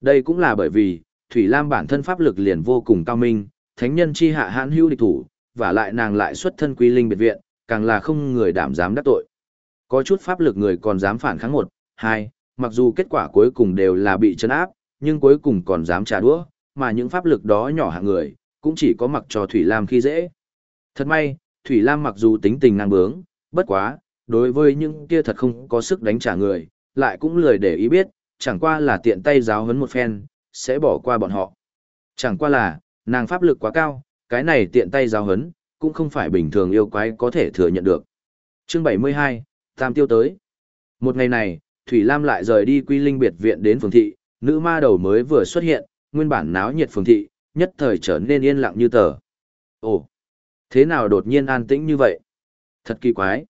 Đây cũng là bởi vì, Thủy Lam bản thân pháp lực liền vô cùng cao minh, thánh nhân chi hạ hãn hữu địch thủ, và lại nàng lại xuất thân quý linh biệt viện, càng là không người đảm dám đắc tội. Có chút pháp lực người còn dám phản kháng một, hai, mặc dù kết quả cuối cùng đều là bị chấn áp, nhưng cuối cùng còn dám trả đũa, mà những pháp lực đó nhỏ hạng người, cũng chỉ có mặc cho Thủy Lam khi dễ. Thật may, Thủy Lam mặc dù tính tình năng bướng, bất quá, đối với những kia thật không có sức đánh trả người, lại cũng lười để ý biết, chẳng qua là tiện tay giáo huấn một phen, sẽ bỏ qua bọn họ. Chẳng qua là, nàng pháp lực quá cao, cái này tiện tay giáo huấn, cũng không phải bình thường yêu quái có thể thừa nhận được. Chương 72, Tam Tiêu tới. Một ngày này, Thủy Lam lại rời đi Quy Linh biệt viện đến phường thị, nữ ma đầu mới vừa xuất hiện, nguyên bản náo nhiệt phường thị, nhất thời trở nên yên lặng như tờ. Ồ, thế nào đột nhiên an tĩnh như vậy? Thật kỳ quái.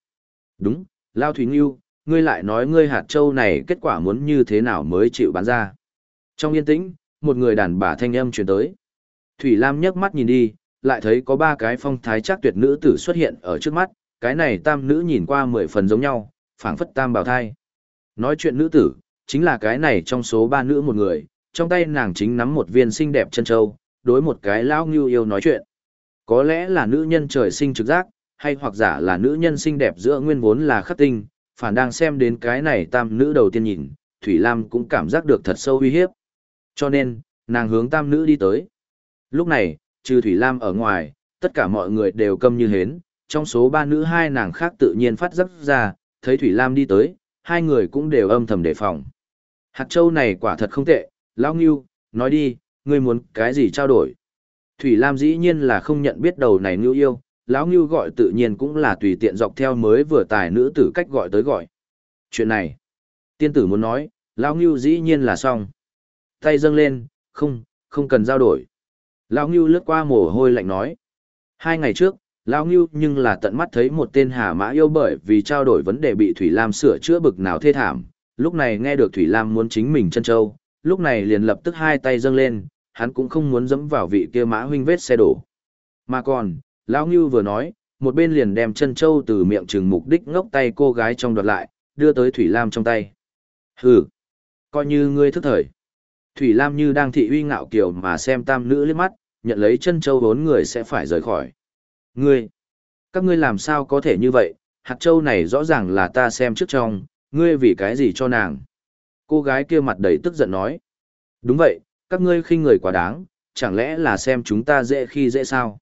Đúng, Lao Thủy Ngưu, ngươi lại nói ngươi hạt châu này kết quả muốn như thế nào mới chịu bán ra. Trong yên tĩnh, một người đàn bà thanh âm truyền tới. Thủy Lam nhấc mắt nhìn đi, lại thấy có ba cái phong thái chắc tuyệt nữ tử xuất hiện ở trước mắt, cái này tam nữ nhìn qua mười phần giống nhau, phảng phất tam bào thai. Nói chuyện nữ tử, chính là cái này trong số ba nữ một người, trong tay nàng chính nắm một viên xinh đẹp chân châu, đối một cái lão ngưu yêu nói chuyện. Có lẽ là nữ nhân trời sinh trực giác, hay hoặc giả là nữ nhân xinh đẹp giữa nguyên vốn là khắc tinh, phản đang xem đến cái này tam nữ đầu tiên nhìn, Thủy Lam cũng cảm giác được thật sâu uy hiếp. Cho nên, nàng hướng tam nữ đi tới. Lúc này, trừ Thủy Lam ở ngoài, tất cả mọi người đều câm như hến, trong số ba nữ hai nàng khác tự nhiên phát giác ra, thấy Thủy Lam đi tới, hai người cũng đều âm thầm đề phòng. Hạt châu này quả thật không tệ, Lão Ngưu, nói đi, ngươi muốn cái gì trao đổi? Thủy Lam dĩ nhiên là không nhận biết đầu này Ngưu yêu, lão Ngưu gọi tự nhiên cũng là tùy tiện dọc theo mới vừa tài nữ tử cách gọi tới gọi. Chuyện này, tiên tử muốn nói, lão Ngưu dĩ nhiên là xong. Tay dâng lên, không, không cần giao đổi. Lão Ngưu lướt qua mồ hôi lạnh nói. Hai ngày trước, Lão Ngưu nhưng là tận mắt thấy một tên hà mã yêu bởi vì trao đổi vấn đề bị Thủy Lam sửa chữa bực nào thê thảm. Lúc này nghe được Thủy Lam muốn chính mình chân châu, lúc này liền lập tức hai tay dâng lên, hắn cũng không muốn dẫm vào vị kia mã huynh vết xe đổ. Mà còn, Lão Ngưu vừa nói, một bên liền đem chân châu từ miệng trừng mục đích ngốc tay cô gái trong đoạt lại, đưa tới Thủy Lam trong tay. Hừ, coi như ngươi thức thời. Thủy Lam như đang thị uy ngạo kiều mà xem tam nữ liếc mắt, nhận lấy chân châu vốn người sẽ phải rời khỏi. Ngươi, các ngươi làm sao có thể như vậy, hạt châu này rõ ràng là ta xem trước trong, ngươi vì cái gì cho nàng. Cô gái kia mặt đầy tức giận nói. Đúng vậy, các ngươi khinh người quá đáng, chẳng lẽ là xem chúng ta dễ khi dễ sao.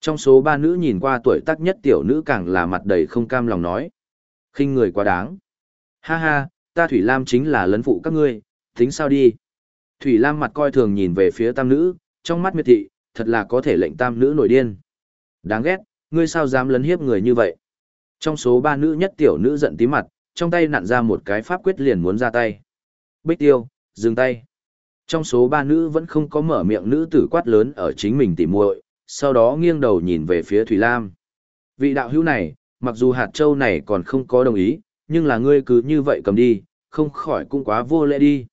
Trong số ba nữ nhìn qua tuổi tác nhất tiểu nữ càng là mặt đầy không cam lòng nói. khinh người quá đáng. Ha ha, ta Thủy Lam chính là lấn phụ các ngươi, tính sao đi. Thủy Lam mặt coi thường nhìn về phía tam nữ, trong mắt miệt thị, thật là có thể lệnh tam nữ nổi điên. Đáng ghét, ngươi sao dám lấn hiếp người như vậy? Trong số ba nữ nhất tiểu nữ giận tí mặt, trong tay nặn ra một cái pháp quyết liền muốn ra tay. Bích tiêu, dừng tay. Trong số ba nữ vẫn không có mở miệng nữ tử quát lớn ở chính mình tỉ muội, sau đó nghiêng đầu nhìn về phía Thủy Lam. Vị đạo hữu này, mặc dù hạt châu này còn không có đồng ý, nhưng là ngươi cứ như vậy cầm đi, không khỏi cũng quá vô lễ đi.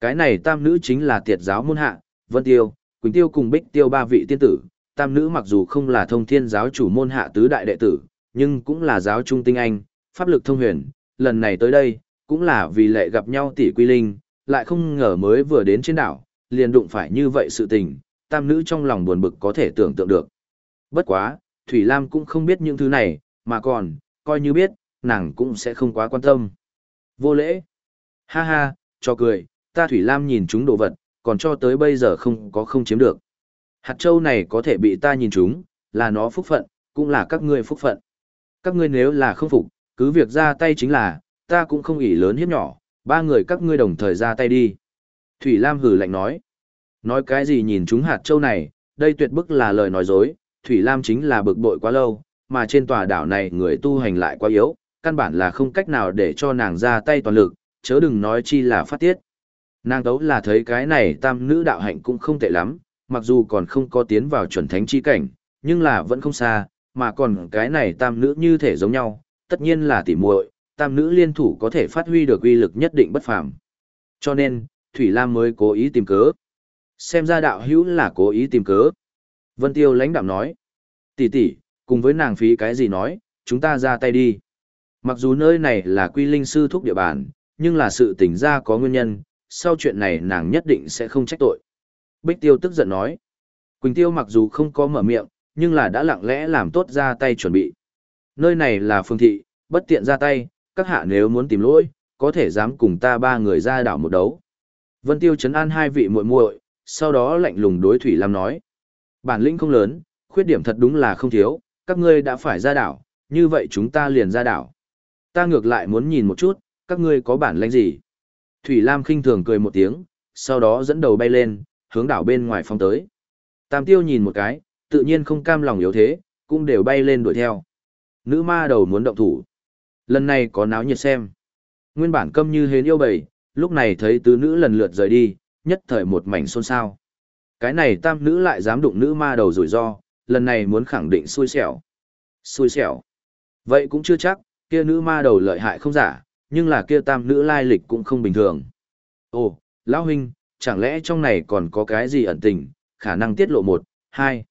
Cái này tam nữ chính là tiệt giáo môn hạ, Vân Tiêu, Quỳnh Tiêu cùng Bích Tiêu ba vị tiên tử, tam nữ mặc dù không là thông thiên giáo chủ môn hạ tứ đại đệ tử, nhưng cũng là giáo trung tinh anh, pháp lực thông huyền, lần này tới đây, cũng là vì lệ gặp nhau tỷ quy linh, lại không ngờ mới vừa đến trên đảo, liền đụng phải như vậy sự tình, tam nữ trong lòng buồn bực có thể tưởng tượng được. Bất quá, Thủy Lam cũng không biết những thứ này, mà còn, coi như biết, nàng cũng sẽ không quá quan tâm. Vô lễ. Ha ha, cho cười, ta Thủy Lam nhìn chúng đồ vật, còn cho tới bây giờ không có không chiếm được. Hạt châu này có thể bị ta nhìn chúng, là nó phúc phận, cũng là các ngươi phúc phận. Các ngươi nếu là không phục, cứ việc ra tay chính là, ta cũng không ỷ lớn hiếp nhỏ, ba người các ngươi đồng thời ra tay đi. Thủy Lam hử lạnh nói. Nói cái gì nhìn chúng hạt châu này, đây tuyệt bức là lời nói dối, Thủy Lam chính là bực bội quá lâu, mà trên tòa đảo này người tu hành lại quá yếu, căn bản là không cách nào để cho nàng ra tay toàn lực, chớ đừng nói chi là phát tiết. Nàng tấu là thấy cái này tam nữ đạo hạnh cũng không tệ lắm, mặc dù còn không có tiến vào chuẩn thánh chi cảnh, nhưng là vẫn không xa, mà còn cái này tam nữ như thể giống nhau, tất nhiên là tỉ muội, tam nữ liên thủ có thể phát huy được uy lực nhất định bất phàm. Cho nên, Thủy Lam mới cố ý tìm cớ. Xem ra đạo hữu là cố ý tìm cớ. Vân Tiêu lãnh đạm nói. Tỷ tỷ, cùng với nàng phí cái gì nói, chúng ta ra tay đi. Mặc dù nơi này là quy linh sư thúc địa bàn, nhưng là sự tỉnh ra có nguyên nhân, sau chuyện này nàng nhất định sẽ không trách tội. Bích Tiêu tức giận nói. Quỳnh Tiêu mặc dù không có mở miệng, nhưng là đã lặng lẽ làm tốt ra tay chuẩn bị. Nơi này là phương thị, bất tiện ra tay, các hạ nếu muốn tìm lỗi, có thể dám cùng ta ba người ra đảo một đấu. Vân Tiêu chấn an hai vị muội muội, sau đó lạnh lùng đối Thủy Lam nói. Bản lĩnh không lớn, khuyết điểm thật đúng là không thiếu, các ngươi đã phải ra đảo, như vậy chúng ta liền ra đảo. Ta ngược lại muốn nhìn một chút, các ngươi có bản lĩnh gì. Thủy Lam khinh thường cười một tiếng, sau đó dẫn đầu bay lên, hướng đảo bên ngoài phong tới. Tam tiêu nhìn một cái, tự nhiên không cam lòng yếu thế, cũng đều bay lên đuổi theo. Nữ ma đầu muốn động thủ. Lần này có náo nhiệt xem. Nguyên bản câm như hến yêu bầy, lúc này thấy tứ nữ lần lượt rời đi, nhất thời một mảnh xôn xao. Cái này tam nữ lại dám đụng nữ ma đầu rủi ro, lần này muốn khẳng định xui xẻo. Xui xẻo. Vậy cũng chưa chắc, kia nữ ma đầu lợi hại không giả, nhưng là kia tam nữ lai lịch cũng không bình thường. Ồ, lão huynh, chẳng lẽ trong này còn có cái gì ẩn tình, khả năng tiết lộ một, hai.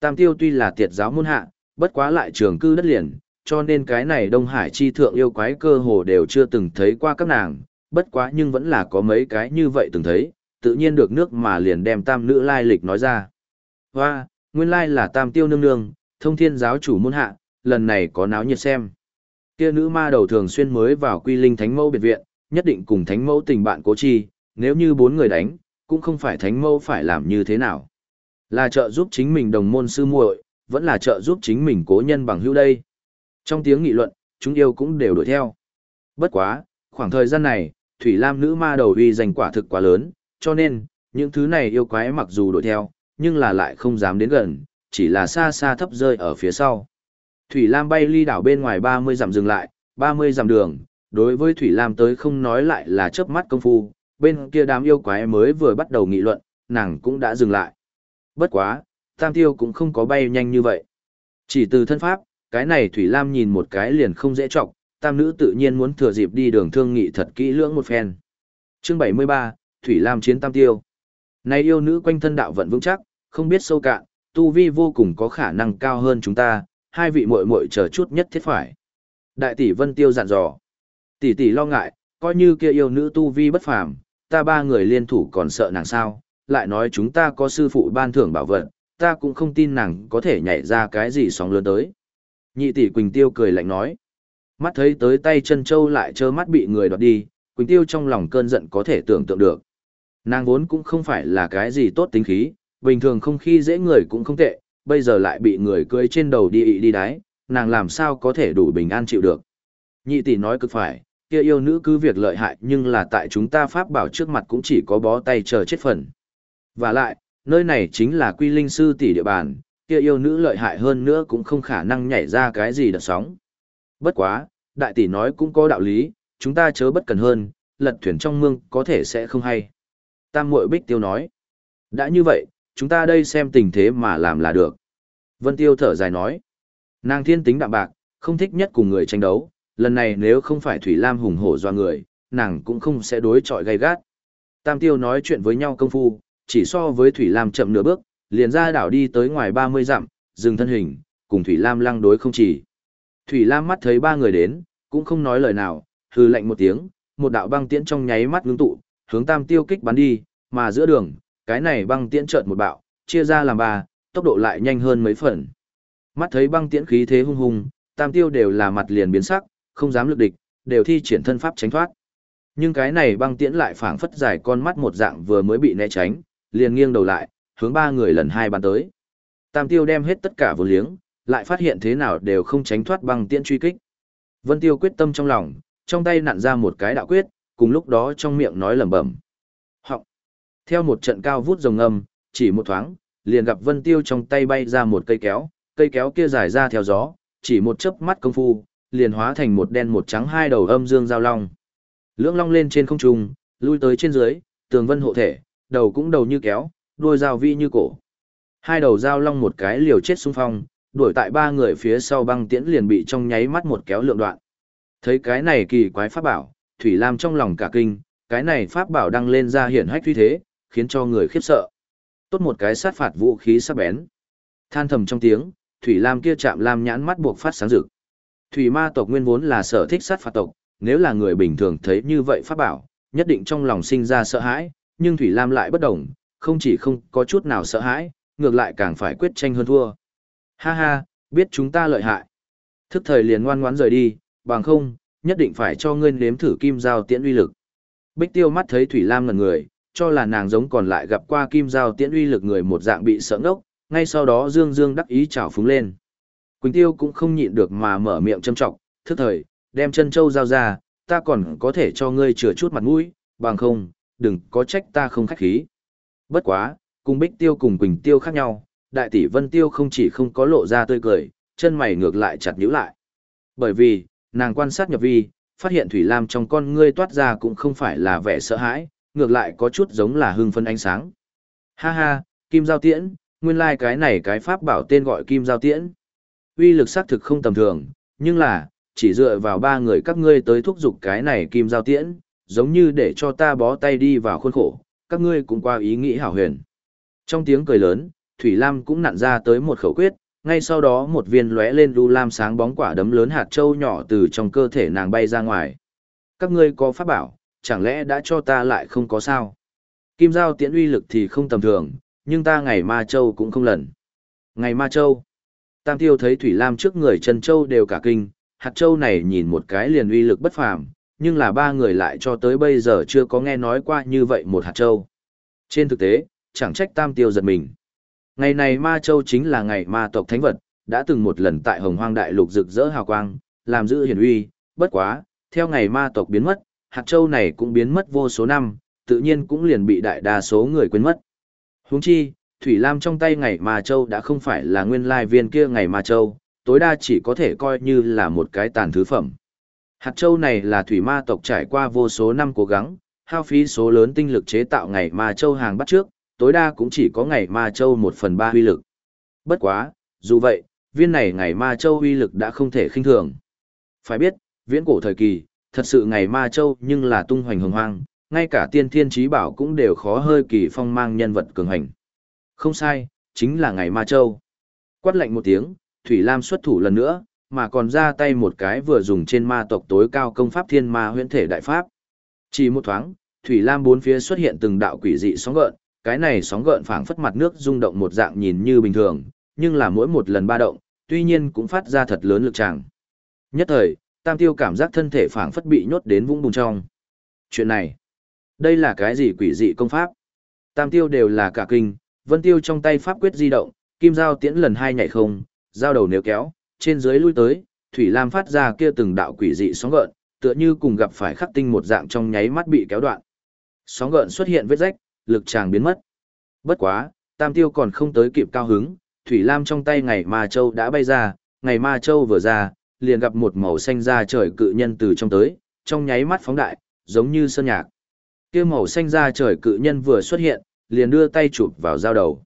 Tam tiêu tuy là tiệt giáo môn hạ, bất quá lại trường cư đất liền, cho nên cái này Đông Hải chi thượng yêu quái cơ hồ đều chưa từng thấy qua các nàng, bất quá nhưng vẫn là có mấy cái như vậy từng thấy, tự nhiên được nước mà liền đem tam nữ lai lịch nói ra. Hoa, nguyên lai là tam tiêu nương nương, thông thiên giáo chủ môn hạ, lần này có náo nhiệt xem. Kia nữ ma đầu thường xuyên mới vào quy linh thánh mẫu biệt viện, nhất định cùng thánh mẫu tình bạn cố chi, nếu như bốn người đánh, cũng không phải thánh mẫu phải làm như thế nào. Là trợ giúp chính mình đồng môn sư muội, vẫn là trợ giúp chính mình cố nhân bằng hữu đây. Trong tiếng nghị luận, chúng yêu cũng đều đuổi theo. Bất quá, khoảng thời gian này, Thủy Lam nữ ma đầu uy danh quả thực quá lớn, cho nên, những thứ này yêu quái mặc dù đuổi theo, nhưng là lại không dám đến gần, chỉ là xa xa thấp rơi ở phía sau. Thủy Lam bay ly đảo bên ngoài 30 dặm dừng lại, 30 dặm đường, đối với Thủy Lam tới không nói lại là chớp mắt công phu, bên kia đám yêu quái mới vừa bắt đầu nghị luận, nàng cũng đã dừng lại. Bất quá, Tam Tiêu cũng không có bay nhanh như vậy. Chỉ từ thân pháp, cái này Thủy Lam nhìn một cái liền không dễ trọng, tam nữ tự nhiên muốn thừa dịp đi đường thương nghị thật kỹ lưỡng một phen. Chương 73, Thủy Lam chiến tam tiêu. Này yêu nữ quanh thân đạo vận vững chắc, không biết sâu cạn, tu vi vô cùng có khả năng cao hơn chúng ta, hai vị muội muội chờ chút nhất thiết phải. Đại tỷ Vân Tiêu dặn dò. Tỷ tỷ lo ngại, coi như kia yêu nữ tu vi bất phàm, ta ba người liên thủ còn sợ nàng sao, lại nói chúng ta có sư phụ ban thưởng bảo vật, ta cũng không tin nàng có thể nhảy ra cái gì sóng lớn tới. Nhị tỷ Quỳnh Tiêu cười lạnh nói. Mắt thấy tới tay chân châu lại trơ mắt bị người đoạt đi, Quỳnh Tiêu trong lòng cơn giận có thể tưởng tượng được. Nàng vốn cũng không phải là cái gì tốt tính khí, bình thường không khi dễ người cũng không tệ, bây giờ lại bị người cưới trên đầu đi ị đi đái, nàng làm sao có thể đủ bình an chịu được. Nhị tỷ nói cực phải, kia yêu nữ cứ việc lợi hại nhưng là tại chúng ta pháp bảo trước mặt cũng chỉ có bó tay chờ chết phần. Và lại, nơi này chính là quy linh sư tỷ địa bàn, kia yêu nữ lợi hại hơn nữa cũng không khả năng nhảy ra cái gì đợt sóng. Bất quá, đại tỷ nói cũng có đạo lý, chúng ta chớ bất cần hơn, lật thuyền trong mương có thể sẽ không hay. Tam muội bích tiêu nói. Đã như vậy, chúng ta đây xem tình thế mà làm là được. Vân tiêu thở dài nói. Nàng thiên tính đạm bạc, không thích nhất cùng người tranh đấu, lần này nếu không phải Thủy Lam hùng hổ doa người, nàng cũng không sẽ đối chọi gay gắt. Tam tiêu nói chuyện với nhau công phu, chỉ so với Thủy Lam chậm nửa bước, liền ra đảo đi tới ngoài 30 dặm, dừng thân hình, cùng Thủy Lam lăng đối không chỉ. Thủy Lam mắt thấy ba người đến, cũng không nói lời nào, hư lạnh một tiếng, một đạo băng tiễn trong nháy mắt ngưng tụ, hướng tam tiêu kích bắn đi, mà giữa đường, cái này băng tiễn chợt một bạo, chia ra làm ba, tốc độ lại nhanh hơn mấy phần. Mắt thấy băng tiễn khí thế hung hùng, tam tiêu đều là mặt liền biến sắc, không dám lực địch, đều thi triển thân pháp tránh thoát. Nhưng cái này băng tiễn lại phảng phất dài con mắt một dạng vừa mới bị né tránh, liền nghiêng đầu lại, hướng ba người lần hai bắn tới. Tam tiêu đem hết tất cả vô liếng, lại phát hiện thế nào đều không tránh thoát băng tiễn truy kích. Vân tiêu quyết tâm trong lòng, trong tay nặn ra một cái đạo quyết, cùng lúc đó trong miệng nói lẩm bẩm. Họng. Theo một trận cao vút rồng âm, chỉ một thoáng, liền gặp Vân Tiêu trong tay bay ra một cây kéo, cây kéo kia dài ra theo gió, chỉ một chớp mắt công phu, liền hóa thành một đen một trắng hai đầu âm dương giao long. Lưỡng long lên trên không trung, lui tới trên dưới, tường vân hộ thể, đầu cũng đầu như kéo, đuôi dao vi như cổ. Hai đầu giao long một cái liều chết xung phong, đuổi tại ba người phía sau băng tiễn liền bị trong nháy mắt một kéo lượng đoạn. Thấy cái này kỳ quái pháp bảo, Thủy Lam trong lòng cả kinh, cái này pháp bảo đăng lên ra hiển hách uy thế, khiến cho người khiếp sợ. Tốt một cái sát phạt vũ khí sắc bén. Than thầm trong tiếng, Thủy Lam kia chạm lam nhãn mắt buộc phát sáng rực. Thủy ma tộc nguyên vốn là sở thích sát phạt tộc, nếu là người bình thường thấy như vậy pháp bảo, nhất định trong lòng sinh ra sợ hãi, nhưng Thủy Lam lại bất đồng, không chỉ không có chút nào sợ hãi, ngược lại càng phải quyết tranh hơn thua. Ha ha, biết chúng ta lợi hại. Thức thời liền ngoan ngoãn rời đi, bằng không, nhất định phải cho ngươi nếm thử kim giao tiễn uy lực. Bích tiêu mắt thấy Thủy Lam ngần người, cho là nàng giống còn lại gặp qua kim giao tiễn uy lực người một dạng bị sợ ngốc, ngay sau đó dương dương đắc ý chào phúng lên. Quỳnh tiêu cũng không nhịn được mà mở miệng châm trọng, thức thời, đem chân châu giao ra, ta còn có thể cho ngươi chừa chút mặt mũi, bằng không, đừng có trách ta không khách khí. Bất quá, cùng Bích Tiêu cùng Quỳnh Tiêu khác nhau, Đại tỷ Vân Tiêu không chỉ không có lộ ra tươi cười, chân mày ngược lại chặt nhíu lại. Bởi vì, nàng quan sát nhập vi, phát hiện Thủy Lam trong con ngươi toát ra cũng không phải là vẻ sợ hãi, ngược lại có chút giống là hưng phân ánh sáng. Ha ha, Kim Giao Tiễn, nguyên lai like cái này cái pháp bảo tên gọi Kim Giao Tiễn. Uy lực xác thực không tầm thường, nhưng là, chỉ dựa vào ba người các ngươi tới thúc giục cái này Kim Giao Tiễn, giống như để cho ta bó tay đi vào khuôn khổ, các ngươi cũng qua ý nghĩ hảo huyền. Trong tiếng cười lớn, Thủy Lam cũng nặn ra tới một khẩu quyết, ngay sau đó một viên lóe lên lưu lam sáng bóng quả đấm lớn hạt châu nhỏ từ trong cơ thể nàng bay ra ngoài. Các ngươi có pháp bảo, chẳng lẽ đã cho ta lại không có sao? Kim giao tiễn uy lực thì không tầm thường, nhưng ta ngày ma châu cũng không lần. Ngày ma châu. Tam tiêu thấy Thủy Lam trước người Trần Châu đều cả kinh, hạt châu này nhìn một cái liền uy lực bất phàm, nhưng là ba người lại cho tới bây giờ chưa có nghe nói qua như vậy một hạt châu. Trên thực tế, chẳng trách tam tiêu giật mình. Ngày này ma châu chính là ngày ma tộc thánh vật, đã từng một lần tại hồng hoang đại lục rực rỡ hào quang, làm giữ hiển uy, bất quá, theo ngày ma tộc biến mất, hạt châu này cũng biến mất vô số năm, tự nhiên cũng liền bị đại đa số người quên mất. Huống chi, Thủy Lam trong tay ngày ma châu đã không phải là nguyên lai viên kia ngày ma châu, tối đa chỉ có thể coi như là một cái tàn thứ phẩm. Hạt châu này là thủy ma tộc trải qua vô số năm cố gắng, hao phí số lớn tinh lực chế tạo ngày ma châu hàng bắt trước, tối đa cũng chỉ có ngày ma châu một phần ba uy lực. Bất quá, dù vậy, viên này ngày ma châu uy lực đã không thể khinh thường. Phải biết, viễn cổ thời kỳ, thật sự ngày ma châu nhưng là tung hoành hồng hoang, ngay cả tiên thiên trí bảo cũng đều khó hơi kỳ phong mang nhân vật cường hành. Không sai, chính là ngày ma châu. Quát lạnh một tiếng, Thủy Lam xuất thủ lần nữa, mà còn ra tay một cái vừa dùng trên ma tộc tối cao công pháp thiên ma huyễn thể đại pháp. Chỉ một thoáng, Thủy Lam bốn phía xuất hiện từng đạo quỷ dị sóng gợn, cái này sóng gợn phảng phất mặt nước rung động một dạng nhìn như bình thường, nhưng là mỗi một lần ba động, tuy nhiên cũng phát ra thật lớn lực tràng. Nhất thời, Tam Tiêu cảm giác thân thể phảng phất bị nhốt đến vũng bùn trong. Chuyện này, đây là cái gì quỷ dị công pháp? Tam Tiêu đều là cả kinh, Vân Tiêu trong tay pháp quyết di động, kim giao tiễn lần hai nhảy không, giao đầu nếu kéo, trên dưới lui tới, Thủy Lam phát ra kia từng đạo quỷ dị sóng gợn, tựa như cùng gặp phải khắc tinh một dạng trong nháy mắt bị kéo đoạn. Sóng gợn xuất hiện vết rách, lực chàng biến mất. Bất quá, Tam Tiêu còn không tới kịp cao hứng, Thủy Lam trong tay ngày ma châu đã bay ra, ngày ma châu vừa ra, liền gặp một màu xanh da trời cự nhân từ trong tới, trong nháy mắt phóng đại, giống như sơn nhạc. Kia màu xanh da trời cự nhân vừa xuất hiện, liền đưa tay chụp vào dao đầu.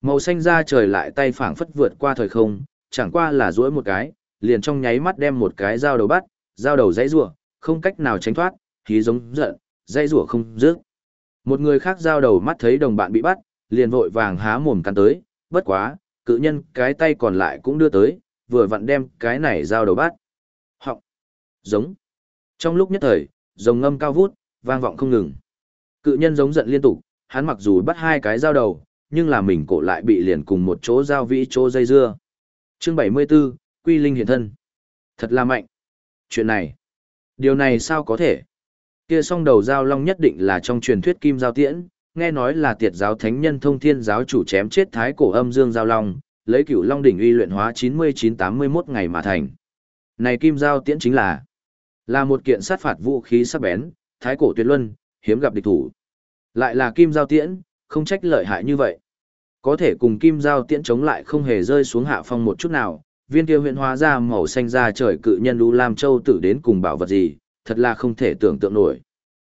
Màu xanh da trời lại tay phảng phất vượt qua thời không, chẳng qua là duỗi một cái, liền trong nháy mắt đem một cái dao đầu bắt, dao đầu dãy rủa, không cách nào tránh thoát, khí giống giận, dãy rủa không dứt. Một người khác giao đầu mắt thấy đồng bạn bị bắt, liền vội vàng há mồm cắn tới, bất quá, cự nhân cái tay còn lại cũng đưa tới, vừa vặn đem cái này giao đầu bắt. Họng, giống. Trong lúc nhất thời, rồng ngâm cao vút, vang vọng không ngừng. Cự nhân giống giận liên tục, hắn mặc dù bắt hai cái giao đầu, nhưng là mình cổ lại bị liền cùng một chỗ giao vĩ chỗ dây dưa. Chương 74, Quy Linh hiện thân. Thật là mạnh. Chuyện này, điều này sao có thể? Kia song đầu giao long nhất định là trong truyền thuyết kim giao tiễn, nghe nói là tiệt giáo thánh nhân thông thiên giáo chủ chém chết thái cổ âm dương giao long, lấy cửu long đỉnh uy luyện hóa 99-81 ngày mà thành. Này kim giao tiễn chính là là một kiện sát phạt vũ khí sắc bén, thái cổ tuyệt luân, hiếm gặp địch thủ. Lại là kim giao tiễn, không trách lợi hại như vậy. Có thể cùng kim giao tiễn chống lại không hề rơi xuống hạ phong một chút nào, viên kia huyện hóa ra màu xanh ra trời cự nhân Lũ Lam Châu tử đến cùng bảo vật gì, thật là không thể tưởng tượng nổi.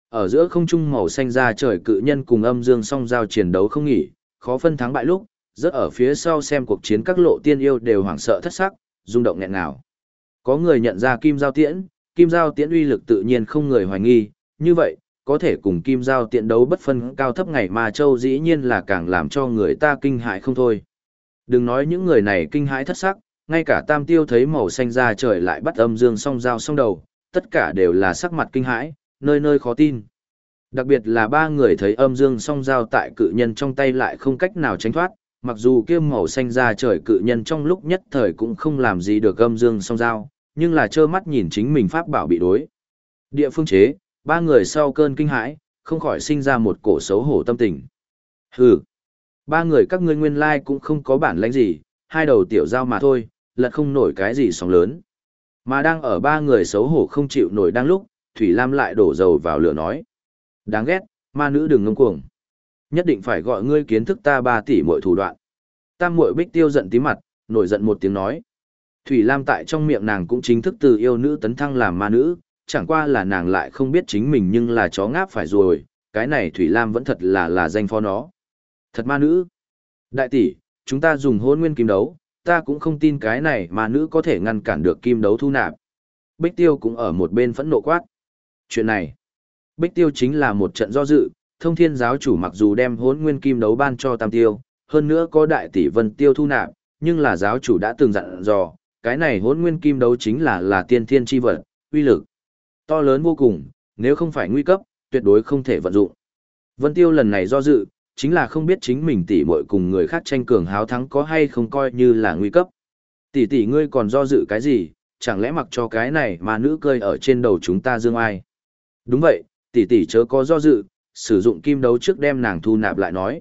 Ở giữa không trung màu xanh ra trời cự nhân cùng âm dương song giao chiến đấu không nghỉ, khó phân thắng bại lúc, rất ở phía sau xem cuộc chiến các lộ tiên yêu đều hoảng sợ thất sắc, rung động nghẹn nào. Có người nhận ra kim giao tiễn, kim giao tiễn uy lực tự nhiên không người hoài nghi, như vậy, có thể cùng kim giao tiện đấu bất phân cao thấp ngày mà châu dĩ nhiên là càng làm cho người ta kinh hại không thôi. Đừng nói những người này kinh hãi thất sắc, ngay cả tam tiêu thấy màu xanh ra trời lại bắt âm dương song dao song đầu, tất cả đều là sắc mặt kinh hãi, nơi nơi khó tin. Đặc biệt là ba người thấy âm dương song giao tại cự nhân trong tay lại không cách nào tránh thoát, mặc dù kia màu xanh ra trời cự nhân trong lúc nhất thời cũng không làm gì được âm dương song giao, nhưng là trơ mắt nhìn chính mình pháp bảo bị đối. Địa phương chế, ba người sau cơn kinh hãi, không khỏi sinh ra một cổ xấu hổ tâm tình. Hừ, ba người các ngươi nguyên lai cũng không có bản lãnh gì, hai đầu tiểu giao mà thôi, lật không nổi cái gì sóng lớn. Mà đang ở ba người xấu hổ không chịu nổi đang lúc, Thủy Lam lại đổ dầu vào lửa nói. Đáng ghét, ma nữ đừng ngông cuồng. Nhất định phải gọi ngươi kiến thức ta ba tỷ mọi thủ đoạn. Tam muội bích tiêu giận tí mặt, nổi giận một tiếng nói. Thủy Lam tại trong miệng nàng cũng chính thức từ yêu nữ tấn thăng làm ma nữ, chẳng qua là nàng lại không biết chính mình nhưng là chó ngáp phải rồi, cái này Thủy Lam vẫn thật là là danh phó nó. Thật ma nữ. Đại tỷ, chúng ta dùng hôn nguyên kim đấu, ta cũng không tin cái này mà nữ có thể ngăn cản được kim đấu thu nạp. Bích Tiêu cũng ở một bên phẫn nộ quát. Chuyện này, Bích Tiêu chính là một trận do dự, thông thiên giáo chủ mặc dù đem hốn nguyên kim đấu ban cho Tam Tiêu, hơn nữa có đại tỷ vân tiêu thu nạp, nhưng là giáo chủ đã từng dặn dò, cái này hốn nguyên kim đấu chính là là tiên thiên chi vật, uy lực to lớn vô cùng, nếu không phải nguy cấp, tuyệt đối không thể vận dụng. Vân Tiêu lần này do dự, chính là không biết chính mình tỷ muội cùng người khác tranh cường háo thắng có hay không coi như là nguy cấp. Tỷ tỷ ngươi còn do dự cái gì, chẳng lẽ mặc cho cái này mà nữ cơi ở trên đầu chúng ta dương ai? Đúng vậy, tỷ tỷ chớ có do dự, sử dụng kim đấu trước đem nàng thu nạp lại nói.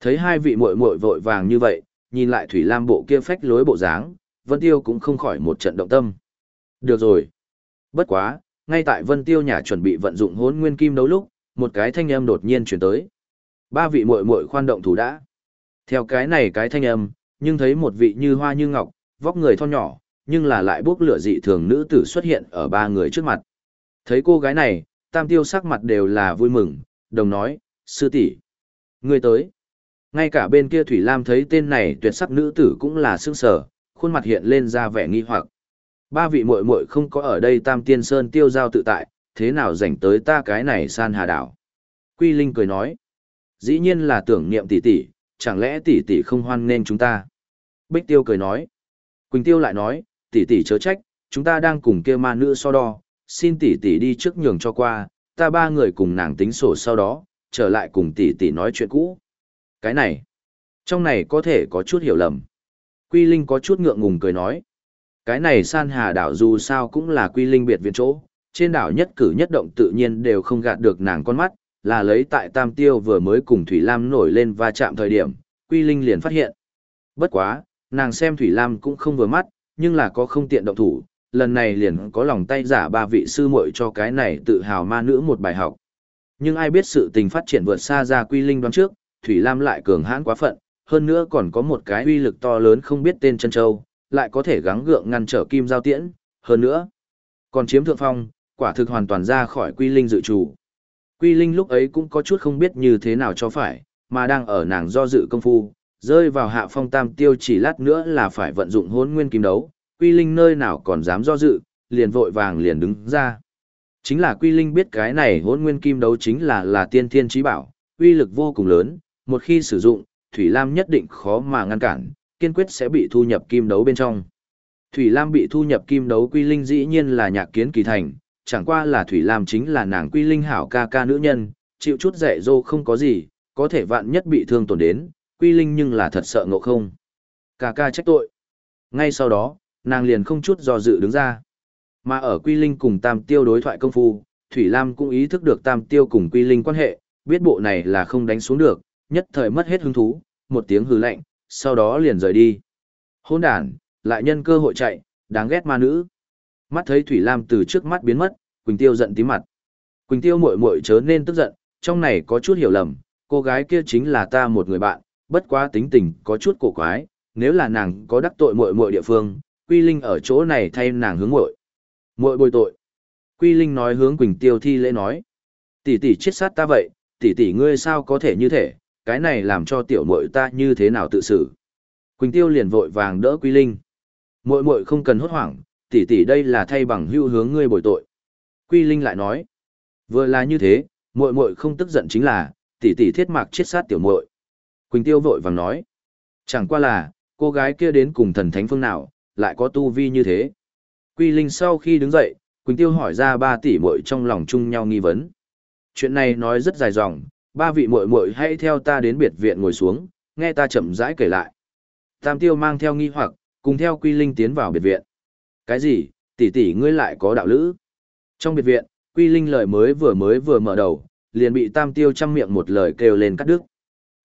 Thấy hai vị muội muội vội vàng như vậy, nhìn lại Thủy Lam bộ kia phách lối bộ dáng, Vân Tiêu cũng không khỏi một trận động tâm. Được rồi. Bất quá, ngay tại Vân Tiêu nhà chuẩn bị vận dụng hốn nguyên kim đấu lúc, một cái thanh âm đột nhiên chuyển tới. Ba vị muội muội khoan động thủ đã. Theo cái này cái thanh âm, nhưng thấy một vị như hoa như ngọc, vóc người thon nhỏ, nhưng là lại bốc lửa dị thường nữ tử xuất hiện ở ba người trước mặt. Thấy cô gái này, tam tiêu sắc mặt đều là vui mừng, đồng nói, sư tỷ, Người tới. Ngay cả bên kia Thủy Lam thấy tên này tuyệt sắc nữ tử cũng là sương sở, khuôn mặt hiện lên ra vẻ nghi hoặc. Ba vị muội muội không có ở đây tam tiên sơn tiêu giao tự tại, thế nào rảnh tới ta cái này san hà đảo. Quy Linh cười nói dĩ nhiên là tưởng niệm tỷ tỷ, chẳng lẽ tỷ tỷ không hoan nên chúng ta? Bích Tiêu cười nói. Quỳnh Tiêu lại nói, tỷ tỷ chớ trách, chúng ta đang cùng kia ma nữ so đo, xin tỷ tỷ đi trước nhường cho qua, ta ba người cùng nàng tính sổ sau đó, trở lại cùng tỷ tỷ nói chuyện cũ. Cái này, trong này có thể có chút hiểu lầm. Quy Linh có chút ngượng ngùng cười nói. Cái này san hà đảo dù sao cũng là Quy Linh biệt viện chỗ, trên đảo nhất cử nhất động tự nhiên đều không gạt được nàng con mắt, là lấy tại Tam Tiêu vừa mới cùng Thủy Lam nổi lên va chạm thời điểm, Quy Linh liền phát hiện. Bất quá, nàng xem Thủy Lam cũng không vừa mắt, nhưng là có không tiện động thủ, lần này liền có lòng tay giả ba vị sư muội cho cái này tự hào ma nữ một bài học. Nhưng ai biết sự tình phát triển vượt xa ra Quy Linh đoán trước, Thủy Lam lại cường hãn quá phận, hơn nữa còn có một cái uy lực to lớn không biết tên chân châu, lại có thể gắng gượng ngăn trở kim giao tiễn, hơn nữa, còn chiếm thượng phong, quả thực hoàn toàn ra khỏi Quy Linh dự chủ. Quy Linh lúc ấy cũng có chút không biết như thế nào cho phải, mà đang ở nàng do dự công phu, rơi vào hạ phong tam tiêu chỉ lát nữa là phải vận dụng hốn nguyên kim đấu, Quy Linh nơi nào còn dám do dự, liền vội vàng liền đứng ra. Chính là Quy Linh biết cái này hốn nguyên kim đấu chính là là tiên thiên trí bảo, uy lực vô cùng lớn, một khi sử dụng, Thủy Lam nhất định khó mà ngăn cản, kiên quyết sẽ bị thu nhập kim đấu bên trong. Thủy Lam bị thu nhập kim đấu Quy Linh dĩ nhiên là nhạc kiến kỳ thành, chẳng qua là Thủy Lam chính là nàng quy linh hảo ca ca nữ nhân, chịu chút dạy dỗ không có gì, có thể vạn nhất bị thương tổn đến, quy linh nhưng là thật sợ ngộ không. Ca ca trách tội. Ngay sau đó, nàng liền không chút do dự đứng ra. Mà ở quy linh cùng tam tiêu đối thoại công phu, Thủy Lam cũng ý thức được tam tiêu cùng quy linh quan hệ, biết bộ này là không đánh xuống được, nhất thời mất hết hứng thú, một tiếng hừ lạnh, sau đó liền rời đi. Hôn đàn, lại nhân cơ hội chạy, đáng ghét ma nữ. Mắt thấy Thủy Lam từ trước mắt biến mất, Quỳnh Tiêu giận tí mặt. Quỳnh Tiêu muội muội chớ nên tức giận, trong này có chút hiểu lầm, cô gái kia chính là ta một người bạn, bất quá tính tình có chút cổ quái, nếu là nàng có đắc tội muội muội địa phương, Quy Linh ở chỗ này thay nàng hướng muội. Muội bồi tội. Quy Linh nói hướng Quỳnh Tiêu thi lễ nói, tỷ tỷ chết sát ta vậy, tỷ tỷ ngươi sao có thể như thế, cái này làm cho tiểu muội ta như thế nào tự xử. Quỳnh Tiêu liền vội vàng đỡ Quy Linh. Muội muội không cần hốt hoảng, tỷ tỷ đây là thay bằng hữu hướng ngươi bồi tội. Quy Linh lại nói, vừa là như thế, muội muội không tức giận chính là, tỷ tỷ thiết mạc chết sát tiểu muội. Quỳnh Tiêu vội vàng nói, chẳng qua là, cô gái kia đến cùng thần thánh phương nào, lại có tu vi như thế. Quy Linh sau khi đứng dậy, Quỳnh Tiêu hỏi ra ba tỷ muội trong lòng chung nhau nghi vấn. Chuyện này nói rất dài dòng, ba vị muội muội hãy theo ta đến biệt viện ngồi xuống, nghe ta chậm rãi kể lại. Tam tiêu mang theo nghi hoặc, cùng theo quy linh tiến vào biệt viện. Cái gì, tỷ tỷ ngươi lại có đạo lữ? Trong biệt viện, quy linh lời mới vừa mới vừa mở đầu, liền bị tam tiêu chăm miệng một lời kêu lên cắt đứt.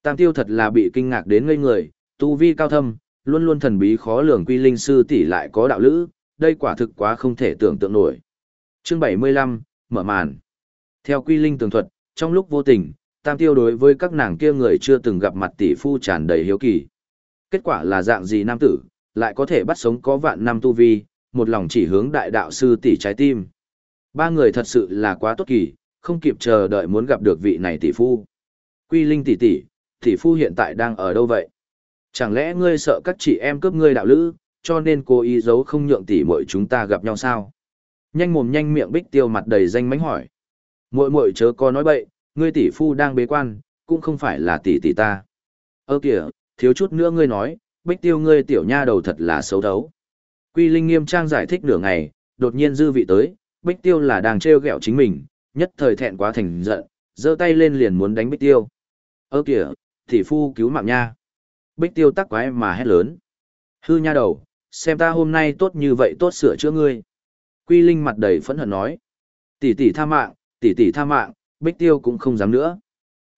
Tam tiêu thật là bị kinh ngạc đến ngây người, tu vi cao thâm, luôn luôn thần bí khó lường quy linh sư tỷ lại có đạo lữ, đây quả thực quá không thể tưởng tượng nổi. Chương 75, mở màn. Theo quy linh tường thuật, trong lúc vô tình, tam tiêu đối với các nàng kia người chưa từng gặp mặt tỷ phu tràn đầy hiếu kỳ. Kết quả là dạng gì nam tử, lại có thể bắt sống có vạn năm tu vi, một lòng chỉ hướng đại đạo sư tỷ trái tim. Ba người thật sự là quá tốt kỳ, không kịp chờ đợi muốn gặp được vị này tỷ phu. Quy linh tỷ tỷ, tỷ phu hiện tại đang ở đâu vậy? Chẳng lẽ ngươi sợ các chị em cướp ngươi đạo lữ, cho nên cô ý giấu không nhượng tỷ muội chúng ta gặp nhau sao? Nhanh mồm nhanh miệng bích tiêu mặt đầy danh mánh hỏi. Muội muội chớ có nói bậy, ngươi tỷ phu đang bế quan, cũng không phải là tỷ tỷ ta. Ơ kìa, thiếu chút nữa ngươi nói, bích tiêu ngươi tiểu nha đầu thật là xấu thấu. Quy Linh nghiêm trang giải thích nửa ngày, đột nhiên dư vị tới, bích tiêu là đang trêu ghẹo chính mình, nhất thời thẹn quá thành giận, giơ tay lên liền muốn đánh bích tiêu. Ơ kìa, tỷ phu cứu mạng nha. Bích tiêu tắc quái mà hét lớn. Hư nha đầu, xem ta hôm nay tốt như vậy tốt sửa chữa ngươi. Quy Linh mặt đầy phẫn hận nói. Tỷ tỷ tha mạng, tỷ tỷ tha mạng, Bích Tiêu cũng không dám nữa.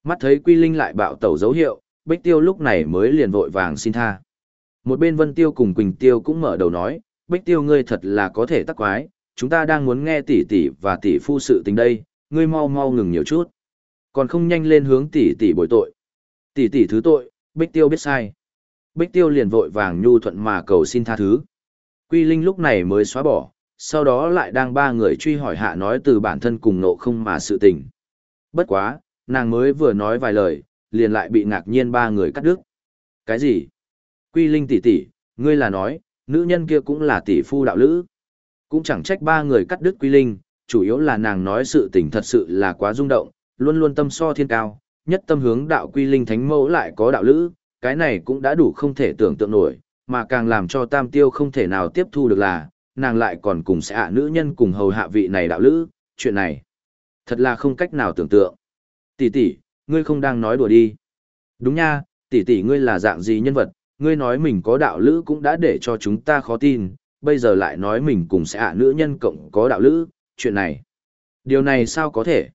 Mắt thấy Quy Linh lại bạo tẩu dấu hiệu, Bích Tiêu lúc này mới liền vội vàng xin tha. Một bên Vân Tiêu cùng Quỳnh Tiêu cũng mở đầu nói, Bích Tiêu ngươi thật là có thể tắc quái, chúng ta đang muốn nghe tỷ tỷ và tỷ phu sự tình đây, ngươi mau mau ngừng nhiều chút. Còn không nhanh lên hướng tỷ tỷ bồi tội. Tỷ tỷ thứ tội, Bích Tiêu biết sai. Bích Tiêu liền vội vàng nhu thuận mà cầu xin tha thứ. Quy Linh lúc này mới xóa bỏ, sau đó lại đang ba người truy hỏi hạ nói từ bản thân cùng nộ không mà sự tình. Bất quá, nàng mới vừa nói vài lời, liền lại bị ngạc nhiên ba người cắt đứt. Cái gì? Quy Linh tỷ tỷ, ngươi là nói, nữ nhân kia cũng là tỷ phu đạo lữ. Cũng chẳng trách ba người cắt đứt Quy Linh, chủ yếu là nàng nói sự tình thật sự là quá rung động, luôn luôn tâm so thiên cao, nhất tâm hướng đạo Quy Linh thánh mẫu lại có đạo lữ, cái này cũng đã đủ không thể tưởng tượng nổi, mà càng làm cho Tam Tiêu không thể nào tiếp thu được là, nàng lại còn cùng sẽ hạ nữ nhân cùng hầu hạ vị này đạo lữ, chuyện này. Thật là không cách nào tưởng tượng. Tỷ tỷ, ngươi không đang nói đùa đi. Đúng nha, tỷ tỷ ngươi là dạng gì nhân vật, ngươi nói mình có đạo lữ cũng đã để cho chúng ta khó tin, bây giờ lại nói mình cùng sẽ ạ nữ nhân cộng có đạo lữ, chuyện này. Điều này sao có thể?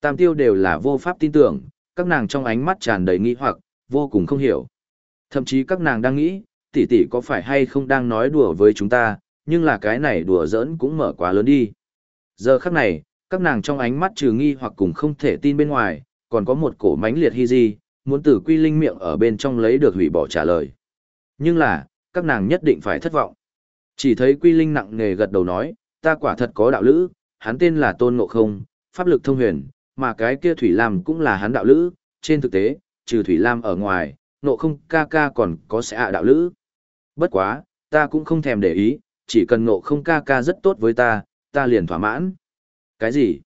Tam tiêu đều là vô pháp tin tưởng, các nàng trong ánh mắt tràn đầy nghi hoặc, vô cùng không hiểu. Thậm chí các nàng đang nghĩ, tỷ tỷ có phải hay không đang nói đùa với chúng ta, nhưng là cái này đùa giỡn cũng mở quá lớn đi. Giờ khắc này, các nàng trong ánh mắt trừ nghi hoặc cùng không thể tin bên ngoài, còn có một cổ mánh liệt hy di, muốn từ quy linh miệng ở bên trong lấy được hủy bỏ trả lời. Nhưng là, các nàng nhất định phải thất vọng. Chỉ thấy quy linh nặng nề gật đầu nói, ta quả thật có đạo lữ, hắn tên là Tôn Ngộ Không, pháp lực thông huyền, mà cái kia Thủy Lam cũng là hắn đạo lữ, trên thực tế, trừ Thủy Lam ở ngoài, Ngộ Không ca ca còn có sẽ ạ đạo lữ. Bất quá, ta cũng không thèm để ý, chỉ cần Ngộ Không ca ca rất tốt với ta, ta liền thỏa mãn. Cái gì?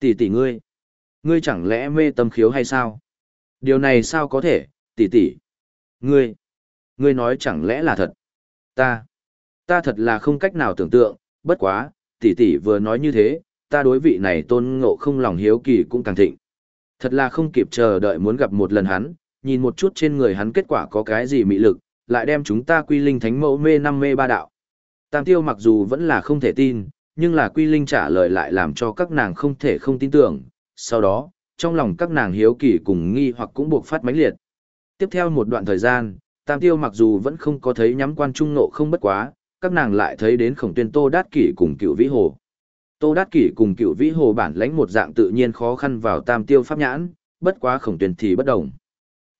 Tỷ tỷ ngươi? Ngươi chẳng lẽ mê tâm khiếu hay sao? Điều này sao có thể, tỷ tỷ? Ngươi? Ngươi nói chẳng lẽ là thật? Ta? Ta thật là không cách nào tưởng tượng, bất quá, tỷ tỷ vừa nói như thế, ta đối vị này tôn ngộ không lòng hiếu kỳ cũng càng thịnh. Thật là không kịp chờ đợi muốn gặp một lần hắn, nhìn một chút trên người hắn kết quả có cái gì mị lực, lại đem chúng ta quy linh thánh mẫu mê năm mê ba đạo. Tam tiêu mặc dù vẫn là không thể tin, nhưng là Quy Linh trả lời lại làm cho các nàng không thể không tin tưởng, sau đó, trong lòng các nàng hiếu kỳ cùng nghi hoặc cũng buộc phát mãnh liệt. Tiếp theo một đoạn thời gian, Tam Tiêu mặc dù vẫn không có thấy nhắm quan trung nộ không bất quá, các nàng lại thấy đến khổng tuyên Tô Đát Kỷ cùng cựu Vĩ Hồ. Tô Đát Kỷ cùng cựu Vĩ Hồ bản lãnh một dạng tự nhiên khó khăn vào Tam Tiêu pháp nhãn, bất quá khổng tuyên thì bất đồng.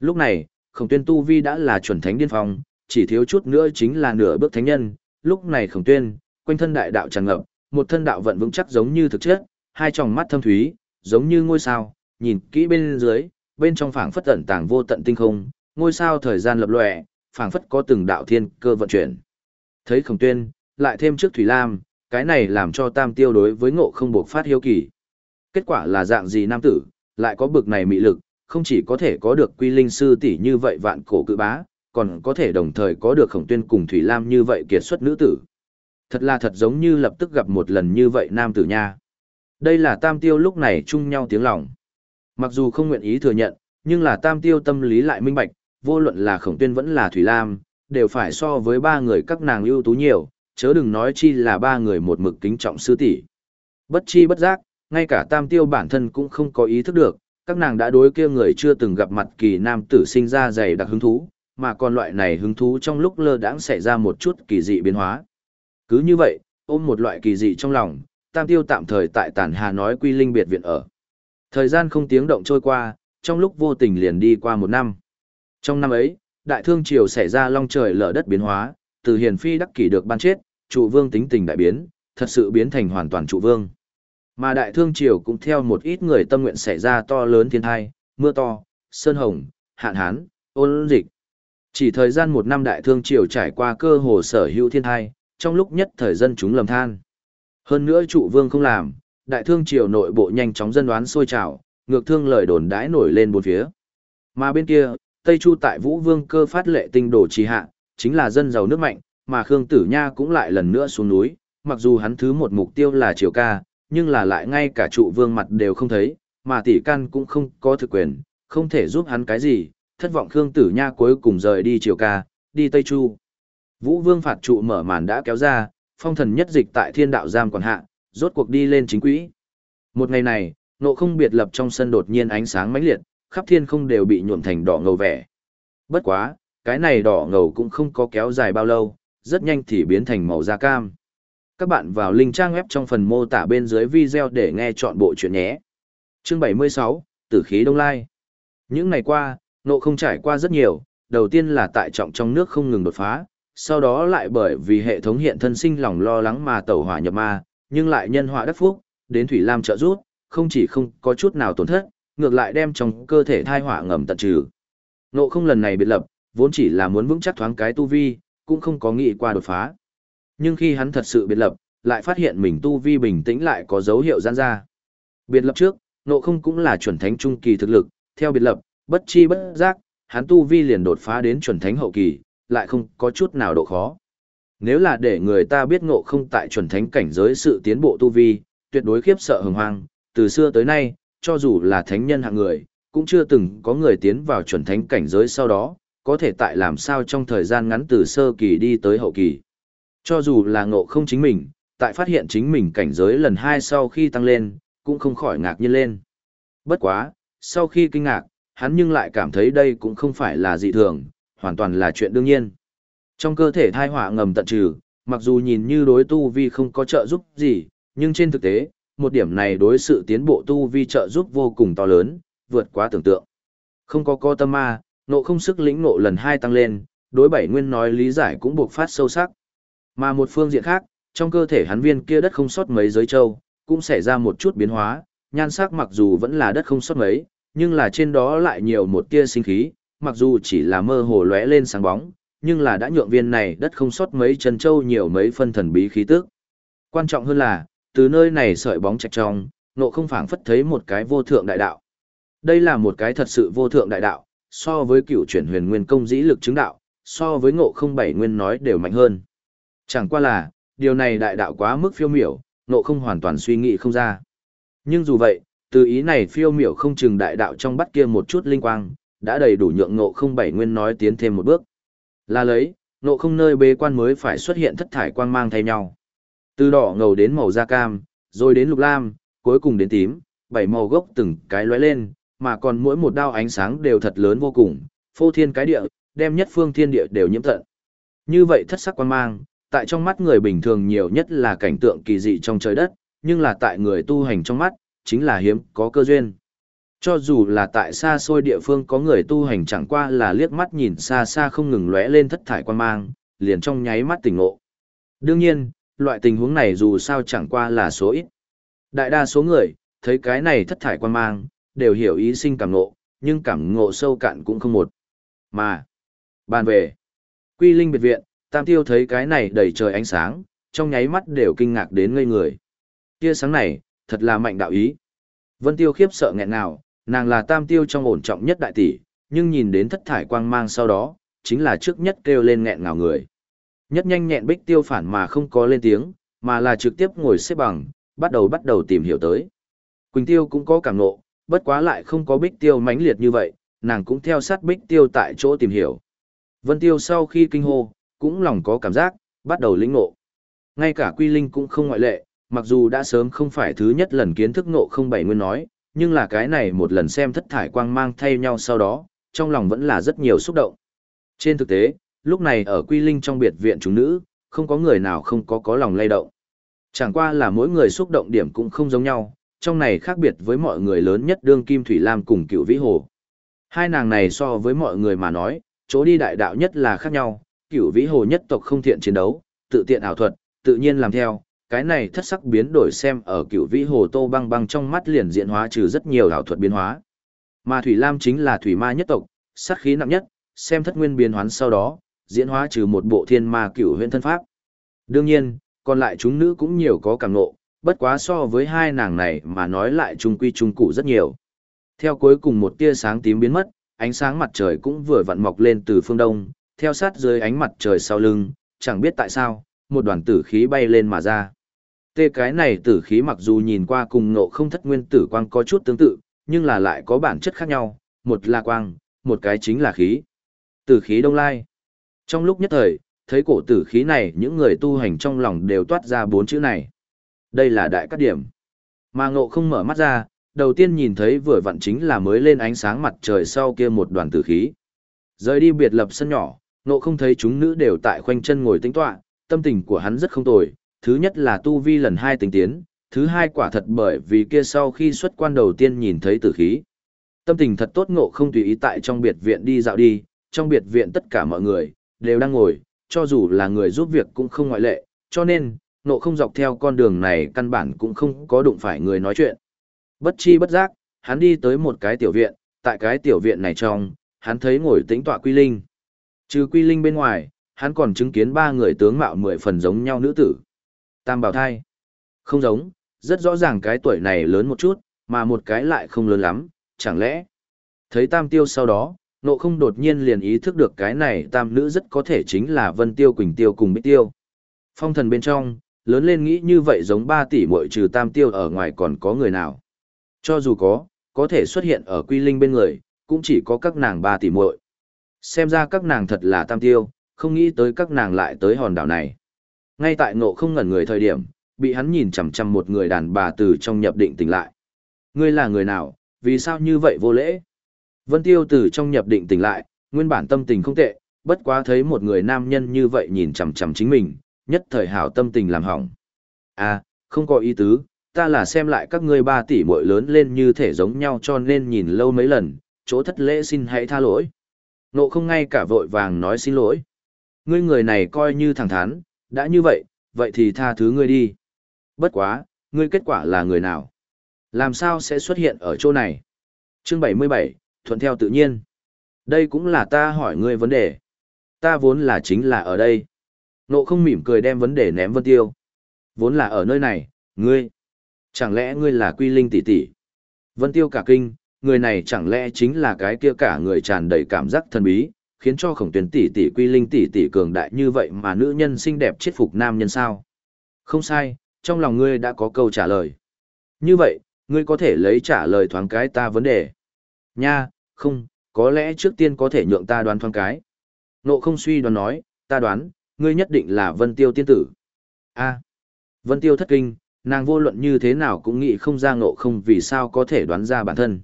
Lúc này, khổng tuyên Tu Vi đã là chuẩn thánh điên phong, chỉ thiếu chút nữa chính là nửa bước thánh nhân, lúc này khổng tuyên, quanh thân đại đạo tràn ngập, một thân đạo vận vững chắc giống như thực chất, hai tròng mắt thâm thúy, giống như ngôi sao, nhìn kỹ bên dưới, bên trong phảng phất tẩn tàng vô tận tinh không, ngôi sao thời gian lập lòe, phảng phất có từng đạo thiên cơ vận chuyển. Thấy Khổng Tuyên, lại thêm trước Thủy Lam, cái này làm cho Tam Tiêu đối với Ngộ Không buộc phát hiếu kỳ. Kết quả là dạng gì nam tử, lại có bực này mị lực, không chỉ có thể có được quy linh sư tỷ như vậy vạn cổ cự bá, còn có thể đồng thời có được Khổng Tuyên cùng Thủy Lam như vậy kiệt xuất nữ tử. Thật là thật giống như lập tức gặp một lần như vậy nam tử nha. Đây là tam tiêu lúc này chung nhau tiếng lòng. Mặc dù không nguyện ý thừa nhận, nhưng là tam tiêu tâm lý lại minh bạch, vô luận là khổng tuyên vẫn là Thủy Lam, đều phải so với ba người các nàng ưu tú nhiều, chớ đừng nói chi là ba người một mực kính trọng sư tỷ. Bất chi bất giác, ngay cả tam tiêu bản thân cũng không có ý thức được, các nàng đã đối kia người chưa từng gặp mặt kỳ nam tử sinh ra dày đặc hứng thú, mà còn loại này hứng thú trong lúc lơ đãng xảy ra một chút kỳ dị biến hóa. Cứ như vậy, ôm một loại kỳ dị trong lòng, tam tiêu tạm thời tại tản hà nói quy linh biệt viện ở. Thời gian không tiếng động trôi qua, trong lúc vô tình liền đi qua một năm. Trong năm ấy, đại thương triều xảy ra long trời lở đất biến hóa, từ hiền phi đắc kỷ được ban chết, trụ vương tính tình đại biến, thật sự biến thành hoàn toàn trụ vương. Mà đại thương triều cũng theo một ít người tâm nguyện xảy ra to lớn thiên thai, mưa to, sơn hồng, hạn hán, ôn dịch. Chỉ thời gian một năm đại thương triều trải qua cơ hồ sở hữu thiên thai, trong lúc nhất thời dân chúng lầm than. Hơn nữa trụ vương không làm, đại thương triều nội bộ nhanh chóng dân đoán sôi trào, ngược thương lời đồn đãi nổi lên bốn phía. Mà bên kia, Tây Chu tại Vũ Vương cơ phát lệ tinh đồ trì hạ, chính là dân giàu nước mạnh, mà Khương Tử Nha cũng lại lần nữa xuống núi, mặc dù hắn thứ một mục tiêu là triều ca, nhưng là lại ngay cả trụ vương mặt đều không thấy, mà tỷ can cũng không có thực quyền, không thể giúp hắn cái gì, thất vọng Khương Tử Nha cuối cùng rời đi triều ca, đi Tây Chu. Vũ Vương phạt trụ mở màn đã kéo ra, phong thần nhất dịch tại thiên đạo giam quản hạ, rốt cuộc đi lên chính quỹ. Một ngày này, nộ không biệt lập trong sân đột nhiên ánh sáng mãnh liệt, khắp thiên không đều bị nhuộm thành đỏ ngầu vẻ. Bất quá, cái này đỏ ngầu cũng không có kéo dài bao lâu, rất nhanh thì biến thành màu da cam. Các bạn vào link trang web trong phần mô tả bên dưới video để nghe chọn bộ chuyện nhé. Chương 76, Tử khí Đông Lai. Những ngày qua, nộ không trải qua rất nhiều, đầu tiên là tại trọng trong nước không ngừng đột phá, sau đó lại bởi vì hệ thống hiện thân sinh lòng lo lắng mà tẩu hỏa nhập ma, nhưng lại nhân họa đắc phúc, đến Thủy Lam trợ rút, không chỉ không có chút nào tổn thất, ngược lại đem trong cơ thể thai hỏa ngầm tận trừ. Nộ không lần này biệt lập, vốn chỉ là muốn vững chắc thoáng cái tu vi, cũng không có nghĩ qua đột phá. Nhưng khi hắn thật sự biệt lập, lại phát hiện mình tu vi bình tĩnh lại có dấu hiệu gian ra. Biệt lập trước, nộ không cũng là chuẩn thánh trung kỳ thực lực, theo biệt lập, bất chi bất giác, hắn tu vi liền đột phá đến chuẩn thánh hậu kỳ, lại không có chút nào độ khó. Nếu là để người ta biết ngộ không tại chuẩn thánh cảnh giới sự tiến bộ tu vi, tuyệt đối khiếp sợ hừng hoang, từ xưa tới nay, cho dù là thánh nhân hạng người, cũng chưa từng có người tiến vào chuẩn thánh cảnh giới sau đó, có thể tại làm sao trong thời gian ngắn từ sơ kỳ đi tới hậu kỳ. Cho dù là ngộ không chính mình, tại phát hiện chính mình cảnh giới lần hai sau khi tăng lên, cũng không khỏi ngạc nhiên lên. Bất quá, sau khi kinh ngạc, hắn nhưng lại cảm thấy đây cũng không phải là dị thường, hoàn toàn là chuyện đương nhiên. Trong cơ thể thai họa ngầm tận trừ, mặc dù nhìn như đối tu vi không có trợ giúp gì, nhưng trên thực tế, một điểm này đối sự tiến bộ tu vi trợ giúp vô cùng to lớn, vượt quá tưởng tượng. Không có co tâm ma, nộ không sức lĩnh nộ lần hai tăng lên, đối bảy nguyên nói lý giải cũng buộc phát sâu sắc. Mà một phương diện khác, trong cơ thể hắn viên kia đất không sót mấy giới châu, cũng xảy ra một chút biến hóa, nhan sắc mặc dù vẫn là đất không sót mấy, nhưng là trên đó lại nhiều một tia sinh khí, mặc dù chỉ là mơ hồ lóe lên sáng bóng, nhưng là đã nhượng viên này đất không sót mấy chân châu nhiều mấy phân thần bí khí tức. Quan trọng hơn là, từ nơi này sợi bóng chạch trong, nộ không phảng phất thấy một cái vô thượng đại đạo. Đây là một cái thật sự vô thượng đại đạo, so với cựu chuyển huyền nguyên công dĩ lực chứng đạo, so với ngộ không bảy nguyên nói đều mạnh hơn. Chẳng qua là, điều này đại đạo quá mức phiêu miểu, ngộ không hoàn toàn suy nghĩ không ra. Nhưng dù vậy, từ ý này phiêu miểu không chừng đại đạo trong bắt kia một chút linh quang, đã đầy đủ nhượng ngộ không bảy nguyên nói tiến thêm một bước. Là lấy, ngộ không nơi bế quan mới phải xuất hiện thất thải quang mang thay nhau. Từ đỏ ngầu đến màu da cam, rồi đến lục lam, cuối cùng đến tím, bảy màu gốc từng cái lóe lên, mà còn mỗi một đao ánh sáng đều thật lớn vô cùng, phô thiên cái địa, đem nhất phương thiên địa đều nhiễm tận. Như vậy thất sắc quan mang, tại trong mắt người bình thường nhiều nhất là cảnh tượng kỳ dị trong trời đất, nhưng là tại người tu hành trong mắt, chính là hiếm có cơ duyên. Cho dù là tại xa xôi địa phương có người tu hành chẳng qua là liếc mắt nhìn xa xa không ngừng lóe lên thất thải quan mang, liền trong nháy mắt tỉnh ngộ. Đương nhiên, loại tình huống này dù sao chẳng qua là số ít. Đại đa số người, thấy cái này thất thải quan mang, đều hiểu ý sinh cảm ngộ, nhưng cảm ngộ sâu cạn cũng không một. Mà, bàn về, quy linh biệt viện, tam tiêu thấy cái này đầy trời ánh sáng, trong nháy mắt đều kinh ngạc đến ngây người. Tia sáng này, thật là mạnh đạo ý. Vân tiêu khiếp sợ nghẹn nào, nàng là tam tiêu trong ổn trọng nhất đại tỷ, nhưng nhìn đến thất thải quang mang sau đó, chính là trước nhất kêu lên nghẹn ngào người. Nhất nhanh nhẹn bích tiêu phản mà không có lên tiếng, mà là trực tiếp ngồi xếp bằng, bắt đầu bắt đầu tìm hiểu tới. Quỳnh Tiêu cũng có cảm ngộ, bất quá lại không có Bích Tiêu mãnh liệt như vậy, nàng cũng theo sát Bích Tiêu tại chỗ tìm hiểu. Vân Tiêu sau khi kinh hô, cũng lòng có cảm giác, bắt đầu lĩnh ngộ. Ngay cả Quy Linh cũng không ngoại lệ, mặc dù đã sớm không phải thứ nhất lần kiến thức ngộ không bảy nguyên nói, nhưng là cái này một lần xem thất thải quang mang thay nhau sau đó, trong lòng vẫn là rất nhiều xúc động. Trên thực tế, lúc này ở Quy Linh trong biệt viện chúng nữ, không có người nào không có có lòng lay động. Chẳng qua là mỗi người xúc động điểm cũng không giống nhau, trong này khác biệt với mọi người lớn nhất đương Kim Thủy Lam cùng cựu Vĩ Hồ. Hai nàng này so với mọi người mà nói, chỗ đi đại đạo nhất là khác nhau, cựu Vĩ Hồ nhất tộc không thiện chiến đấu, tự tiện ảo thuật, tự nhiên làm theo, cái này thất sắc biến đổi xem ở cựu Vĩ Hồ Tô Băng Băng trong mắt liền diễn hóa trừ rất nhiều ảo thuật biến hóa. Mà Thủy Lam chính là thủy ma nhất tộc, sát khí nặng nhất, xem thất nguyên biến hoán sau đó, diễn hóa trừ một bộ thiên ma cửu huyễn thân pháp. Đương nhiên, còn lại chúng nữ cũng nhiều có cảm ngộ, bất quá so với hai nàng này mà nói lại trung quy trung cụ rất nhiều. Theo cuối cùng một tia sáng tím biến mất, ánh sáng mặt trời cũng vừa vặn mọc lên từ phương đông, theo sát dưới ánh mặt trời sau lưng, chẳng biết tại sao, một đoàn tử khí bay lên mà ra. Tê cái này tử khí mặc dù nhìn qua cùng ngộ không thất nguyên tử quang có chút tương tự, nhưng là lại có bản chất khác nhau, một là quang, một cái chính là khí. Tử khí đông lai. Trong lúc nhất thời, thấy cổ tử khí này những người tu hành trong lòng đều toát ra bốn chữ này. Đây là đại cát điểm. Mà ngộ không mở mắt ra, đầu tiên nhìn thấy vừa vặn chính là mới lên ánh sáng mặt trời sau kia một đoàn tử khí. Rời đi biệt lập sân nhỏ, ngộ không thấy chúng nữ đều tại khoanh chân ngồi tính tọa, tâm tình của hắn rất không tồi. Thứ nhất là tu vi lần hai tính tiến, thứ hai quả thật bởi vì kia sau khi xuất quan đầu tiên nhìn thấy tử khí. Tâm tình thật tốt ngộ không tùy ý tại trong biệt viện đi dạo đi, trong biệt viện tất cả mọi người, đều đang ngồi, cho dù là người giúp việc cũng không ngoại lệ, cho nên, nộ không dọc theo con đường này căn bản cũng không có đụng phải người nói chuyện. Bất chi bất giác, hắn đi tới một cái tiểu viện, tại cái tiểu viện này trong, hắn thấy ngồi tĩnh tọa Quy Linh. Trừ Quy Linh bên ngoài, hắn còn chứng kiến ba người tướng mạo mười phần giống nhau nữ tử. Tam bảo thai. Không giống, rất rõ ràng cái tuổi này lớn một chút, mà một cái lại không lớn lắm, chẳng lẽ. Thấy tam tiêu sau đó, nộ không đột nhiên liền ý thức được cái này tam nữ rất có thể chính là Vân Tiêu Quỳnh Tiêu cùng Bích Tiêu. Phong thần bên trong, lớn lên nghĩ như vậy giống ba tỷ muội trừ tam tiêu ở ngoài còn có người nào. Cho dù có, có thể xuất hiện ở quy linh bên người, cũng chỉ có các nàng ba tỷ muội. Xem ra các nàng thật là tam tiêu, không nghĩ tới các nàng lại tới hòn đảo này. Ngay tại ngộ không ngẩn người thời điểm, bị hắn nhìn chằm chằm một người đàn bà từ trong nhập định tỉnh lại. Ngươi là người nào, vì sao như vậy vô lễ? Vân Tiêu từ trong nhập định tỉnh lại, nguyên bản tâm tình không tệ, bất quá thấy một người nam nhân như vậy nhìn chằm chằm chính mình, nhất thời hảo tâm tình làm hỏng. À, không có ý tứ, ta là xem lại các ngươi ba tỷ muội lớn lên như thể giống nhau cho nên nhìn lâu mấy lần, chỗ thất lễ xin hãy tha lỗi. Nộ không ngay cả vội vàng nói xin lỗi. Ngươi người này coi như thẳng thắn, đã như vậy, vậy thì tha thứ ngươi đi. Bất quá, ngươi kết quả là người nào? Làm sao sẽ xuất hiện ở chỗ này? Chương 77, thuận theo tự nhiên. Đây cũng là ta hỏi ngươi vấn đề. Ta vốn là chính là ở đây. Nộ không mỉm cười đem vấn đề ném Vân Tiêu. Vốn là ở nơi này, ngươi. Chẳng lẽ ngươi là quy linh tỷ tỷ? Vân Tiêu cả kinh, người này chẳng lẽ chính là cái kia cả người tràn đầy cảm giác thần bí, khiến cho khổng tuyến tỷ tỷ quy linh tỷ tỷ cường đại như vậy mà nữ nhân xinh đẹp chết phục nam nhân sao? Không sai, trong lòng ngươi đã có câu trả lời. Như vậy, ngươi có thể lấy trả lời thoáng cái ta vấn đề. Nha, không, có lẽ trước tiên có thể nhượng ta đoán thoáng cái. Nộ không suy đoán nói, ta đoán, ngươi nhất định là Vân Tiêu tiên tử. A. Vân Tiêu thất kinh, nàng vô luận như thế nào cũng nghĩ không ra ngộ không vì sao có thể đoán ra bản thân.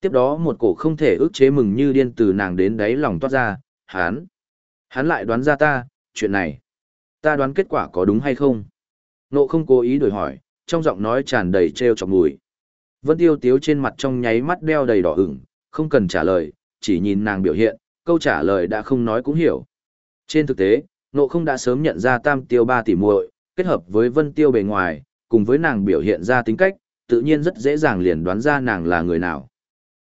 Tiếp đó một cổ không thể ức chế mừng như điên từ nàng đến đáy lòng toát ra, hắn. Hắn lại đoán ra ta, chuyện này. Ta đoán kết quả có đúng hay không? Ngộ không cố ý đổi hỏi, trong giọng nói tràn đầy treo chọc mùi. Vân Tiêu tiếu trên mặt trong nháy mắt đeo đầy đỏ ửng, không cần trả lời, chỉ nhìn nàng biểu hiện, câu trả lời đã không nói cũng hiểu. Trên thực tế, Nộ không đã sớm nhận ra tam tiêu ba tỷ muội kết hợp với vân tiêu bề ngoài, cùng với nàng biểu hiện ra tính cách, tự nhiên rất dễ dàng liền đoán ra nàng là người nào.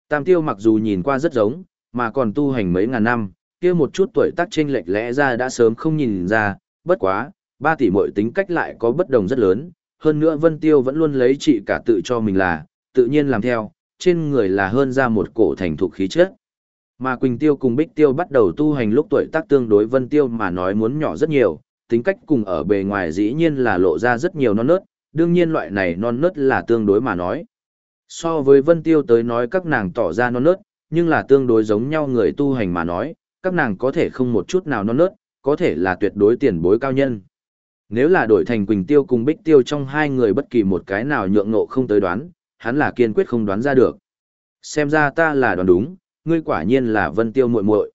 Tam tiêu mặc dù nhìn qua rất giống, mà còn tu hành mấy ngàn năm, kia một chút tuổi tác chênh lệch lẽ ra đã sớm không nhìn ra, bất quá, ba tỷ muội tính cách lại có bất đồng rất lớn, hơn nữa Vân Tiêu vẫn luôn lấy trị cả tự cho mình là, tự nhiên làm theo, trên người là hơn ra một cổ thành thục khí chất. Mà Quỳnh Tiêu cùng Bích Tiêu bắt đầu tu hành lúc tuổi tác tương đối Vân Tiêu mà nói muốn nhỏ rất nhiều, tính cách cùng ở bề ngoài dĩ nhiên là lộ ra rất nhiều non nớt, đương nhiên loại này non nớt là tương đối mà nói. So với Vân Tiêu tới nói các nàng tỏ ra non nớt, nhưng là tương đối giống nhau người tu hành mà nói, các nàng có thể không một chút nào non nớt, có thể là tuyệt đối tiền bối cao nhân. Nếu là đổi thành Quỳnh Tiêu cùng Bích Tiêu trong hai người bất kỳ một cái nào nhượng nộ không tới đoán, hắn là kiên quyết không đoán ra được. Xem ra ta là đoán đúng, ngươi quả nhiên là Vân Tiêu muội muội.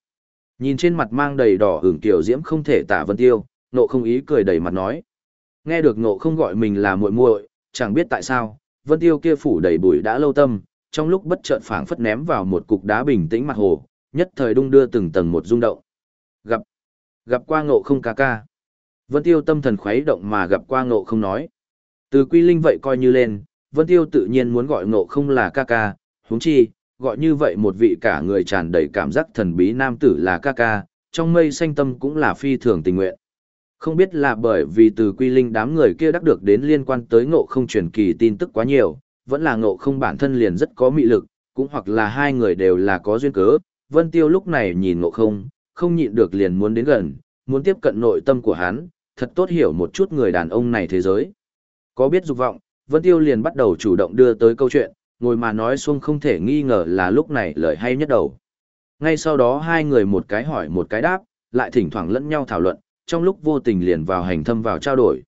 Nhìn trên mặt mang đầy đỏ ửng tiểu diễm không thể tả Vân Tiêu, nộ không ý cười đầy mặt nói. Nghe được nộ không gọi mình là muội muội, chẳng biết tại sao, Vân Tiêu kia phủ đầy bụi đã lâu tâm, trong lúc bất chợt phảng phất ném vào một cục đá bình tĩnh mặt hồ, nhất thời đung đưa từng tầng một rung động. Gặp, gặp qua ngộ không ca ca. Vân Tiêu tâm thần khuấy động mà gặp qua ngộ không nói. Từ quy linh vậy coi như lên, Vân Tiêu tự nhiên muốn gọi ngộ không là ca ca, huống chi, gọi như vậy một vị cả người tràn đầy cảm giác thần bí nam tử là ca ca, trong mây xanh tâm cũng là phi thường tình nguyện. Không biết là bởi vì từ quy linh đám người kia đắc được đến liên quan tới ngộ không truyền kỳ tin tức quá nhiều, vẫn là ngộ không bản thân liền rất có mị lực, cũng hoặc là hai người đều là có duyên cớ. Vân Tiêu lúc này nhìn ngộ không, không nhịn được liền muốn đến gần, muốn tiếp cận nội tâm của hắn, thật tốt hiểu một chút người đàn ông này thế giới. Có biết dục vọng, Vân Tiêu liền bắt đầu chủ động đưa tới câu chuyện, ngồi mà nói xuông không thể nghi ngờ là lúc này lời hay nhất đầu. Ngay sau đó hai người một cái hỏi một cái đáp, lại thỉnh thoảng lẫn nhau thảo luận, trong lúc vô tình liền vào hành thâm vào trao đổi.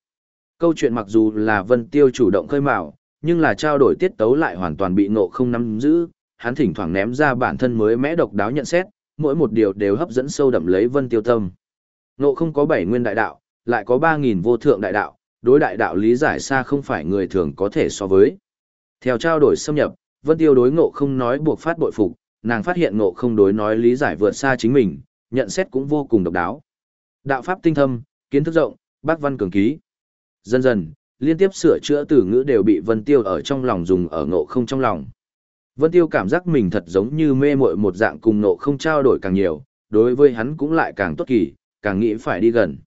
Câu chuyện mặc dù là Vân Tiêu chủ động khơi mào, nhưng là trao đổi tiết tấu lại hoàn toàn bị ngộ không nắm giữ, hắn thỉnh thoảng ném ra bản thân mới mẽ độc đáo nhận xét, mỗi một điều đều hấp dẫn sâu đậm lấy Vân Tiêu tâm. Ngộ không có bảy nguyên đại đạo, lại có ba nghìn vô thượng đại đạo, đối đại đạo lý giải xa không phải người thường có thể so với. Theo trao đổi xâm nhập, Vân Tiêu đối ngộ không nói buộc phát bội phục, nàng phát hiện ngộ không đối nói lý giải vượt xa chính mình, nhận xét cũng vô cùng độc đáo. Đạo pháp tinh thâm, kiến thức rộng, bác văn cường ký. Dần dần, liên tiếp sửa chữa từ ngữ đều bị Vân Tiêu ở trong lòng dùng ở ngộ không trong lòng. Vân Tiêu cảm giác mình thật giống như mê muội một dạng cùng ngộ không trao đổi càng nhiều, đối với hắn cũng lại càng tốt kỳ, càng nghĩ phải đi gần.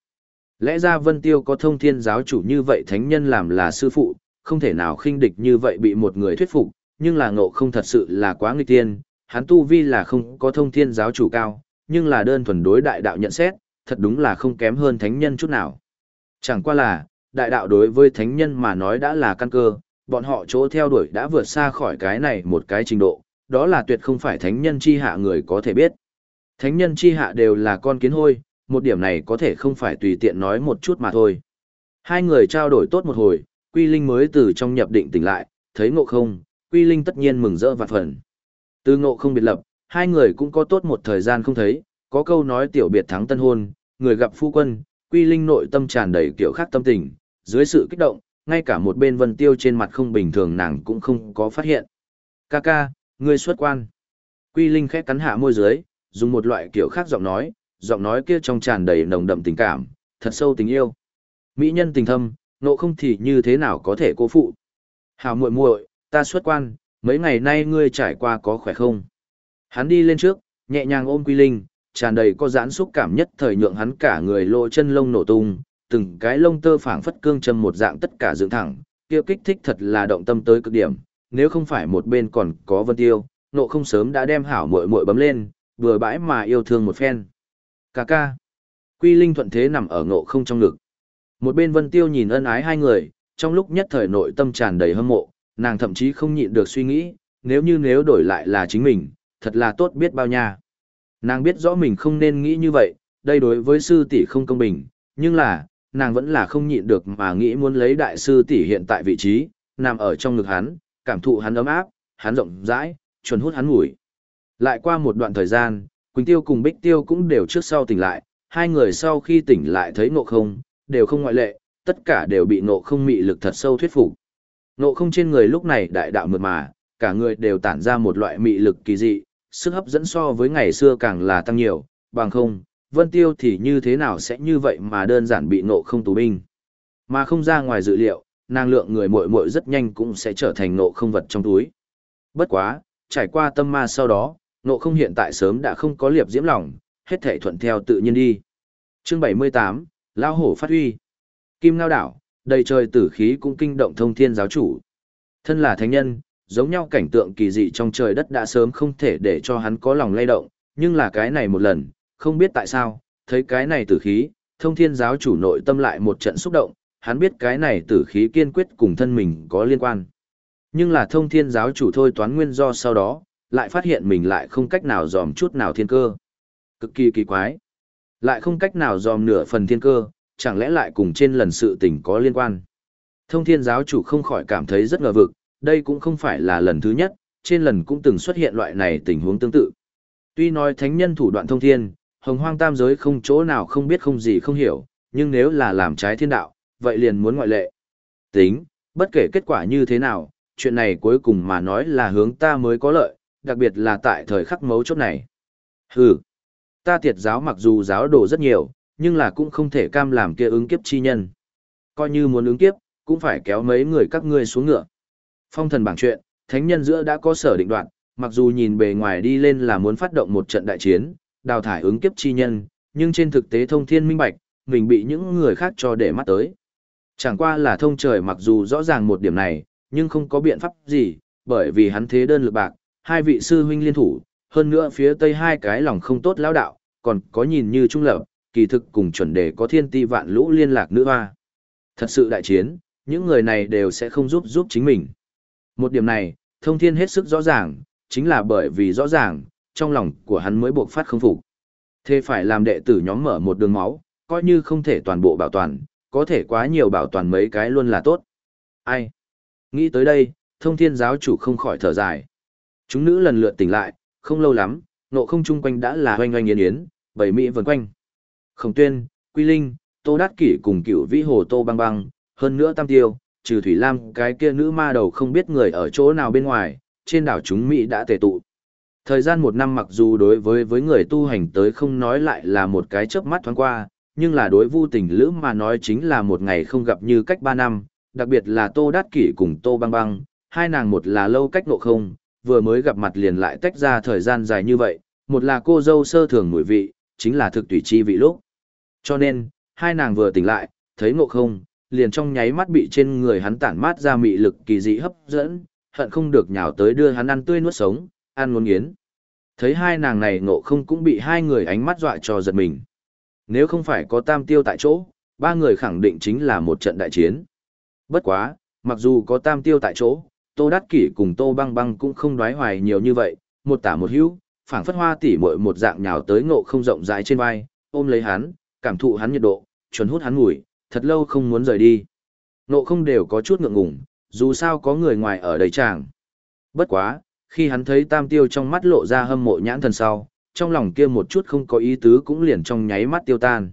Lẽ ra Vân Tiêu có thông thiên giáo chủ như vậy thánh nhân làm là sư phụ, không thể nào khinh địch như vậy bị một người thuyết phục, nhưng là ngộ không thật sự là quá nghịch tiên, hắn tu vi là không có thông thiên giáo chủ cao, nhưng là đơn thuần đối đại đạo nhận xét, thật đúng là không kém hơn thánh nhân chút nào. Chẳng qua là, đại đạo đối với thánh nhân mà nói đã là căn cơ, bọn họ chỗ theo đuổi đã vượt xa khỏi cái này một cái trình độ, đó là tuyệt không phải thánh nhân chi hạ người có thể biết. Thánh nhân chi hạ đều là con kiến hôi, một điểm này có thể không phải tùy tiện nói một chút mà thôi. Hai người trao đổi tốt một hồi, Quy Linh mới từ trong nhập định tỉnh lại, thấy ngộ không, Quy Linh tất nhiên mừng rỡ vạn phần. Từ ngộ không biệt lập, hai người cũng có tốt một thời gian không thấy, có câu nói tiểu biệt thắng tân hôn, người gặp phu quân, Quy Linh nội tâm tràn đầy kiểu khác tâm tình, dưới sự kích động, ngay cả một bên vân tiêu trên mặt không bình thường nàng cũng không có phát hiện. Ca ca, ngươi xuất quan. Quy Linh khẽ cắn hạ môi dưới, dùng một loại kiểu khác giọng nói, giọng nói kia trong tràn đầy nồng đậm tình cảm, thật sâu tình yêu. Mỹ nhân tình thâm, nộ không thì như thế nào có thể cố phụ. Hào muội muội, ta xuất quan, mấy ngày nay ngươi trải qua có khỏe không? Hắn đi lên trước, nhẹ nhàng ôm Quy Linh, tràn đầy có giãn xúc cảm nhất thời nhượng hắn cả người lộ chân lông nổ tung, từng cái lông tơ phảng phất cương châm một dạng tất cả dựng thẳng, kia kích thích thật là động tâm tới cực điểm, nếu không phải một bên còn có Vân Tiêu, nộ không sớm đã đem hảo muội muội bấm lên, vừa bãi mà yêu thương một phen ca ca. Quy Linh thuận thế nằm ở ngộ không trong ngực. Một bên Vân Tiêu nhìn ân ái hai người, trong lúc nhất thời nội tâm tràn đầy hâm mộ, nàng thậm chí không nhịn được suy nghĩ, nếu như nếu đổi lại là chính mình, thật là tốt biết bao nha. Nàng biết rõ mình không nên nghĩ như vậy, đây đối với sư tỷ không công bình, nhưng là, nàng vẫn là không nhịn được mà nghĩ muốn lấy đại sư tỷ hiện tại vị trí, nằm ở trong ngực hắn, cảm thụ hắn ấm áp, hắn rộng rãi, chuẩn hút hắn ngủi. Lại qua một đoạn thời gian, Quỳnh Tiêu cùng Bích Tiêu cũng đều trước sau tỉnh lại, hai người sau khi tỉnh lại thấy ngộ không, đều không ngoại lệ, tất cả đều bị ngộ không mị lực thật sâu thuyết phục. Ngộ không trên người lúc này đại đạo mượt mà, cả người đều tản ra một loại mị lực kỳ dị, sức hấp dẫn so với ngày xưa càng là tăng nhiều, bằng không, Vân Tiêu thì như thế nào sẽ như vậy mà đơn giản bị ngộ không tù binh. Mà không ra ngoài dự liệu, năng lượng người muội muội rất nhanh cũng sẽ trở thành ngộ không vật trong túi. Bất quá, trải qua tâm ma sau đó, Nộ không hiện tại sớm đã không có liệp diễm lòng, hết thể thuận theo tự nhiên đi. Chương 78, Lao hổ phát huy. Kim Ngao đảo, đầy trời tử khí cũng kinh động thông thiên giáo chủ. Thân là thánh nhân, giống nhau cảnh tượng kỳ dị trong trời đất đã sớm không thể để cho hắn có lòng lay động, nhưng là cái này một lần, không biết tại sao, thấy cái này tử khí, thông thiên giáo chủ nội tâm lại một trận xúc động, hắn biết cái này tử khí kiên quyết cùng thân mình có liên quan. Nhưng là thông thiên giáo chủ thôi toán nguyên do sau đó, lại phát hiện mình lại không cách nào dòm chút nào thiên cơ. Cực kỳ kỳ quái. Lại không cách nào dòm nửa phần thiên cơ, chẳng lẽ lại cùng trên lần sự tình có liên quan. Thông thiên giáo chủ không khỏi cảm thấy rất ngờ vực, đây cũng không phải là lần thứ nhất, trên lần cũng từng xuất hiện loại này tình huống tương tự. Tuy nói thánh nhân thủ đoạn thông thiên, hồng hoang tam giới không chỗ nào không biết không gì không hiểu, nhưng nếu là làm trái thiên đạo, vậy liền muốn ngoại lệ. Tính, bất kể kết quả như thế nào, chuyện này cuối cùng mà nói là hướng ta mới có lợi, đặc biệt là tại thời khắc mấu chốt này. Hừ, ta tiệt giáo mặc dù giáo đồ rất nhiều, nhưng là cũng không thể cam làm kia ứng kiếp chi nhân. Coi như muốn ứng kiếp, cũng phải kéo mấy người các ngươi xuống ngựa. Phong thần bảng chuyện, thánh nhân giữa đã có sở định đoạn, mặc dù nhìn bề ngoài đi lên là muốn phát động một trận đại chiến, đào thải ứng kiếp chi nhân, nhưng trên thực tế thông thiên minh bạch, mình bị những người khác cho để mắt tới. Chẳng qua là thông trời mặc dù rõ ràng một điểm này, nhưng không có biện pháp gì, bởi vì hắn thế đơn lực bạc, hai vị sư huynh liên thủ, hơn nữa phía tây hai cái lòng không tốt lão đạo, còn có nhìn như trung lập, kỳ thực cùng chuẩn đề có thiên ti vạn lũ liên lạc nữ hoa. Thật sự đại chiến, những người này đều sẽ không giúp giúp chính mình. Một điểm này, thông thiên hết sức rõ ràng, chính là bởi vì rõ ràng, trong lòng của hắn mới buộc phát không phục. Thế phải làm đệ tử nhóm mở một đường máu, coi như không thể toàn bộ bảo toàn, có thể quá nhiều bảo toàn mấy cái luôn là tốt. Ai? Nghĩ tới đây, thông thiên giáo chủ không khỏi thở dài. Chúng nữ lần lượt tỉnh lại, không lâu lắm, nộ không chung quanh đã là hoanh hoanh yến yến, bảy mỹ vần quanh. Khổng tuyên, Quy Linh, Tô Đát Kỷ cùng cựu vĩ hồ Tô Băng Băng, hơn nữa Tam Tiêu, trừ Thủy Lam cái kia nữ ma đầu không biết người ở chỗ nào bên ngoài, trên đảo chúng Mỹ đã tề tụ. Thời gian một năm mặc dù đối với với người tu hành tới không nói lại là một cái chớp mắt thoáng qua, nhưng là đối vu tình lữ mà nói chính là một ngày không gặp như cách ba năm, đặc biệt là Tô Đát Kỷ cùng Tô Băng Băng, hai nàng một là lâu cách nộ không, vừa mới gặp mặt liền lại tách ra thời gian dài như vậy, một là cô dâu sơ thường mùi vị, chính là thực tùy chi vị lúc. Cho nên, hai nàng vừa tỉnh lại, thấy ngộ không, liền trong nháy mắt bị trên người hắn tản mát ra mị lực kỳ dị hấp dẫn, hận không được nhào tới đưa hắn ăn tươi nuốt sống, ăn muốn nghiến. Thấy hai nàng này ngộ không cũng bị hai người ánh mắt dọa cho giật mình. Nếu không phải có tam tiêu tại chỗ, ba người khẳng định chính là một trận đại chiến. Bất quá, mặc dù có tam tiêu tại chỗ, Tô Đát Kỷ cùng Tô Băng Băng cũng không đoái hoài nhiều như vậy, một tả một hữu, phảng phất hoa tỉ muội một dạng nhào tới ngộ không rộng rãi trên vai, ôm lấy hắn, cảm thụ hắn nhiệt độ, chuẩn hút hắn mùi, thật lâu không muốn rời đi. Ngộ không đều có chút ngượng ngùng, dù sao có người ngoài ở đây chàng. Bất quá, khi hắn thấy tam tiêu trong mắt lộ ra hâm mộ nhãn thần sau, trong lòng kia một chút không có ý tứ cũng liền trong nháy mắt tiêu tan.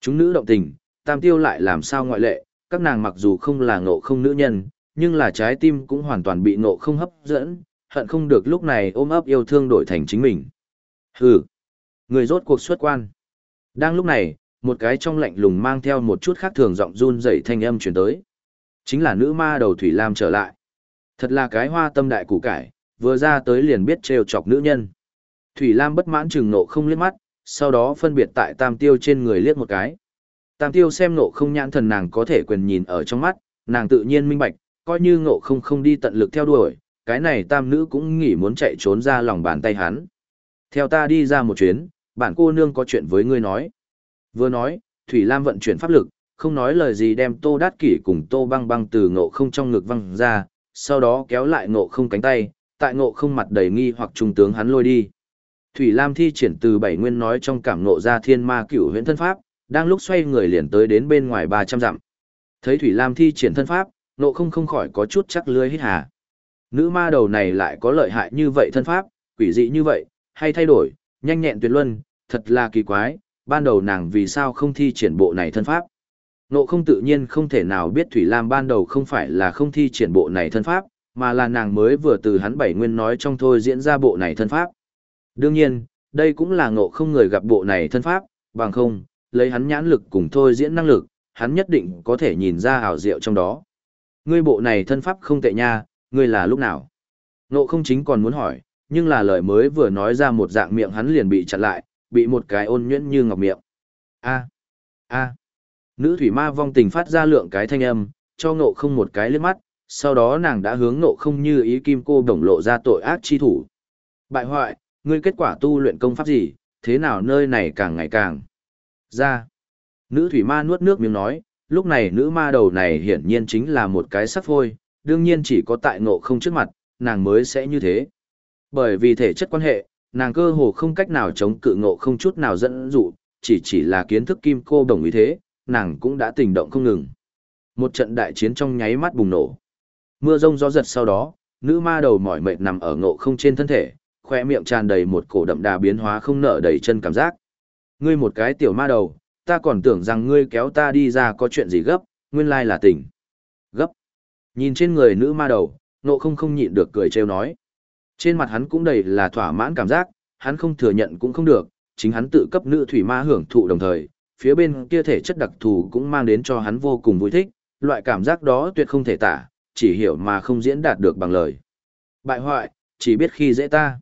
Chúng nữ động tình, tam tiêu lại làm sao ngoại lệ, các nàng mặc dù không là ngộ không nữ nhân, nhưng là trái tim cũng hoàn toàn bị nộ không hấp dẫn, hận không được lúc này ôm ấp yêu thương đổi thành chính mình. Hừ, người rốt cuộc xuất quan. Đang lúc này, một cái trong lạnh lùng mang theo một chút khác thường giọng run rẩy thanh âm truyền tới. Chính là nữ ma đầu Thủy Lam trở lại. Thật là cái hoa tâm đại củ cải, vừa ra tới liền biết trêu chọc nữ nhân. Thủy Lam bất mãn chừng nộ không liếc mắt, sau đó phân biệt tại tam tiêu trên người liếc một cái. Tam tiêu xem nộ không nhãn thần nàng có thể quyền nhìn ở trong mắt, nàng tự nhiên minh bạch, coi như ngộ không không đi tận lực theo đuổi, cái này tam nữ cũng nghĩ muốn chạy trốn ra lòng bàn tay hắn. Theo ta đi ra một chuyến, bản cô nương có chuyện với ngươi nói. Vừa nói, Thủy Lam vận chuyển pháp lực, không nói lời gì đem tô đát kỷ cùng tô băng băng từ ngộ không trong ngực văng ra, sau đó kéo lại ngộ không cánh tay, tại ngộ không mặt đầy nghi hoặc trung tướng hắn lôi đi. Thủy Lam thi triển từ bảy nguyên nói trong cảm ngộ ra thiên ma cửu huyễn thân pháp, đang lúc xoay người liền tới đến bên ngoài 300 dặm. Thấy Thủy Lam thi triển thân pháp, Nộ không không khỏi có chút chắc lưới hít hà. Nữ ma đầu này lại có lợi hại như vậy thân pháp, quỷ dị như vậy, hay thay đổi, nhanh nhẹn tuyệt luân, thật là kỳ quái, ban đầu nàng vì sao không thi triển bộ này thân pháp. Nộ không tự nhiên không thể nào biết Thủy Lam ban đầu không phải là không thi triển bộ này thân pháp, mà là nàng mới vừa từ hắn bảy nguyên nói trong thôi diễn ra bộ này thân pháp. Đương nhiên, đây cũng là ngộ không người gặp bộ này thân pháp, bằng không, lấy hắn nhãn lực cùng thôi diễn năng lực, hắn nhất định có thể nhìn ra hào diệu trong đó. Ngươi bộ này thân pháp không tệ nha, ngươi là lúc nào? Ngộ không chính còn muốn hỏi, nhưng là lời mới vừa nói ra một dạng miệng hắn liền bị chặn lại, bị một cái ôn nhuyễn như ngọc miệng. A, a. Nữ thủy ma vong tình phát ra lượng cái thanh âm, cho ngộ không một cái liếc mắt, sau đó nàng đã hướng ngộ không như ý kim cô đồng lộ ra tội ác chi thủ. Bại hoại, ngươi kết quả tu luyện công pháp gì, thế nào nơi này càng ngày càng ra. Nữ thủy ma nuốt nước miếng nói, lúc này nữ ma đầu này hiển nhiên chính là một cái sắc phôi, đương nhiên chỉ có tại ngộ không trước mặt, nàng mới sẽ như thế. Bởi vì thể chất quan hệ, nàng cơ hồ không cách nào chống cự ngộ không chút nào dẫn dụ, chỉ chỉ là kiến thức kim cô đồng ý thế, nàng cũng đã tình động không ngừng. Một trận đại chiến trong nháy mắt bùng nổ. Mưa rông gió giật sau đó, nữ ma đầu mỏi mệt nằm ở ngộ không trên thân thể, khoe miệng tràn đầy một cổ đậm đà biến hóa không nở đầy chân cảm giác. Ngươi một cái tiểu ma đầu, ta còn tưởng rằng ngươi kéo ta đi ra có chuyện gì gấp, nguyên lai là tỉnh. Gấp. Nhìn trên người nữ ma đầu, nộ không không nhịn được cười trêu nói. Trên mặt hắn cũng đầy là thỏa mãn cảm giác, hắn không thừa nhận cũng không được, chính hắn tự cấp nữ thủy ma hưởng thụ đồng thời, phía bên kia thể chất đặc thù cũng mang đến cho hắn vô cùng vui thích, loại cảm giác đó tuyệt không thể tả, chỉ hiểu mà không diễn đạt được bằng lời. Bại hoại, chỉ biết khi dễ ta.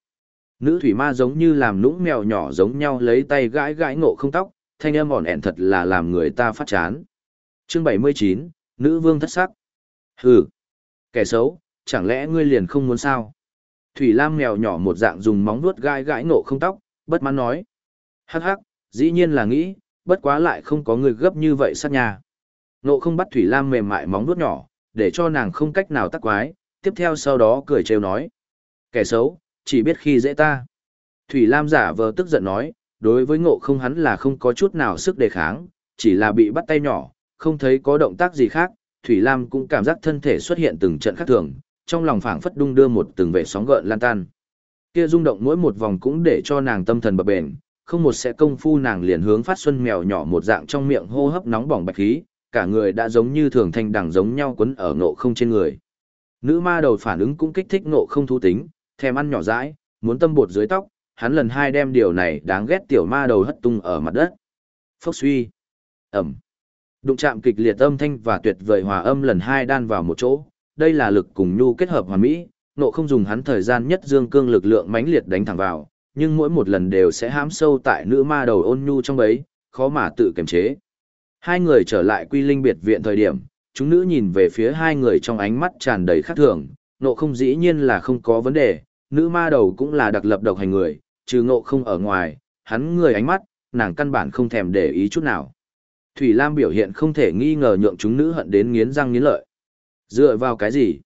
Nữ thủy ma giống như làm nũng mèo nhỏ giống nhau lấy tay gãi gãi ngộ không tóc, thanh âm ỏn ẻn thật là làm người ta phát chán. Chương 79, Nữ vương thất sắc. Hừ, kẻ xấu, chẳng lẽ ngươi liền không muốn sao? Thủy Lam mèo nhỏ một dạng dùng móng vuốt gai gãi nộ không tóc, bất mãn nói. Hắc hắc, dĩ nhiên là nghĩ, bất quá lại không có người gấp như vậy sát nhà. Nộ không bắt Thủy Lam mềm mại móng vuốt nhỏ, để cho nàng không cách nào tắc quái, tiếp theo sau đó cười trêu nói. Kẻ xấu, chỉ biết khi dễ ta. Thủy Lam giả vờ tức giận nói, đối với ngộ không hắn là không có chút nào sức đề kháng, chỉ là bị bắt tay nhỏ, không thấy có động tác gì khác, Thủy Lam cũng cảm giác thân thể xuất hiện từng trận khác thường, trong lòng phảng phất đung đưa một từng vệ sóng gợn lan tan. Kia rung động mỗi một vòng cũng để cho nàng tâm thần bập bền, không một sẽ công phu nàng liền hướng phát xuân mèo nhỏ một dạng trong miệng hô hấp nóng bỏng bạch khí, cả người đã giống như thường thanh đẳng giống nhau quấn ở ngộ không trên người. Nữ ma đầu phản ứng cũng kích thích ngộ không thú tính, thèm ăn nhỏ dãi, muốn tâm bột dưới tóc, hắn lần hai đem điều này đáng ghét tiểu ma đầu hất tung ở mặt đất. Phốc suy. Ẩm. Đụng chạm kịch liệt âm thanh và tuyệt vời hòa âm lần hai đan vào một chỗ, đây là lực cùng nhu kết hợp hoàn mỹ, nộ không dùng hắn thời gian nhất dương cương lực lượng mãnh liệt đánh thẳng vào, nhưng mỗi một lần đều sẽ hãm sâu tại nữ ma đầu ôn nhu trong bấy, khó mà tự kiềm chế. Hai người trở lại quy linh biệt viện thời điểm, chúng nữ nhìn về phía hai người trong ánh mắt tràn đầy khát thường, nộ không dĩ nhiên là không có vấn đề, nữ ma đầu cũng là đặc lập độc hành người, trừ ngộ không ở ngoài, hắn người ánh mắt, nàng căn bản không thèm để ý chút nào. Thủy Lam biểu hiện không thể nghi ngờ nhượng chúng nữ hận đến nghiến răng nghiến lợi. Dựa vào cái gì?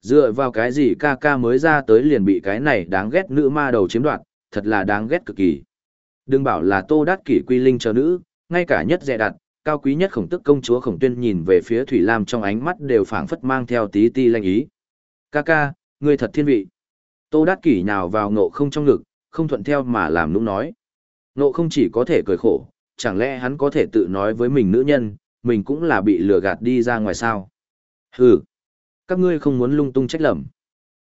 Dựa vào cái gì ca ca mới ra tới liền bị cái này đáng ghét nữ ma đầu chiếm đoạt, thật là đáng ghét cực kỳ. Đừng bảo là tô đát kỷ quy linh cho nữ, ngay cả nhất dè đặt, cao quý nhất khổng tức công chúa khổng tuyên nhìn về phía Thủy Lam trong ánh mắt đều phảng phất mang theo tí ti lanh ý. Ca ca, ngươi thật thiên vị. Tô đát kỷ nào vào ngộ không trong ngực, không thuận theo mà làm nũng nói. nộ không chỉ có thể cười khổ, chẳng lẽ hắn có thể tự nói với mình nữ nhân, mình cũng là bị lừa gạt đi ra ngoài sao. Hừ, các ngươi không muốn lung tung trách lầm.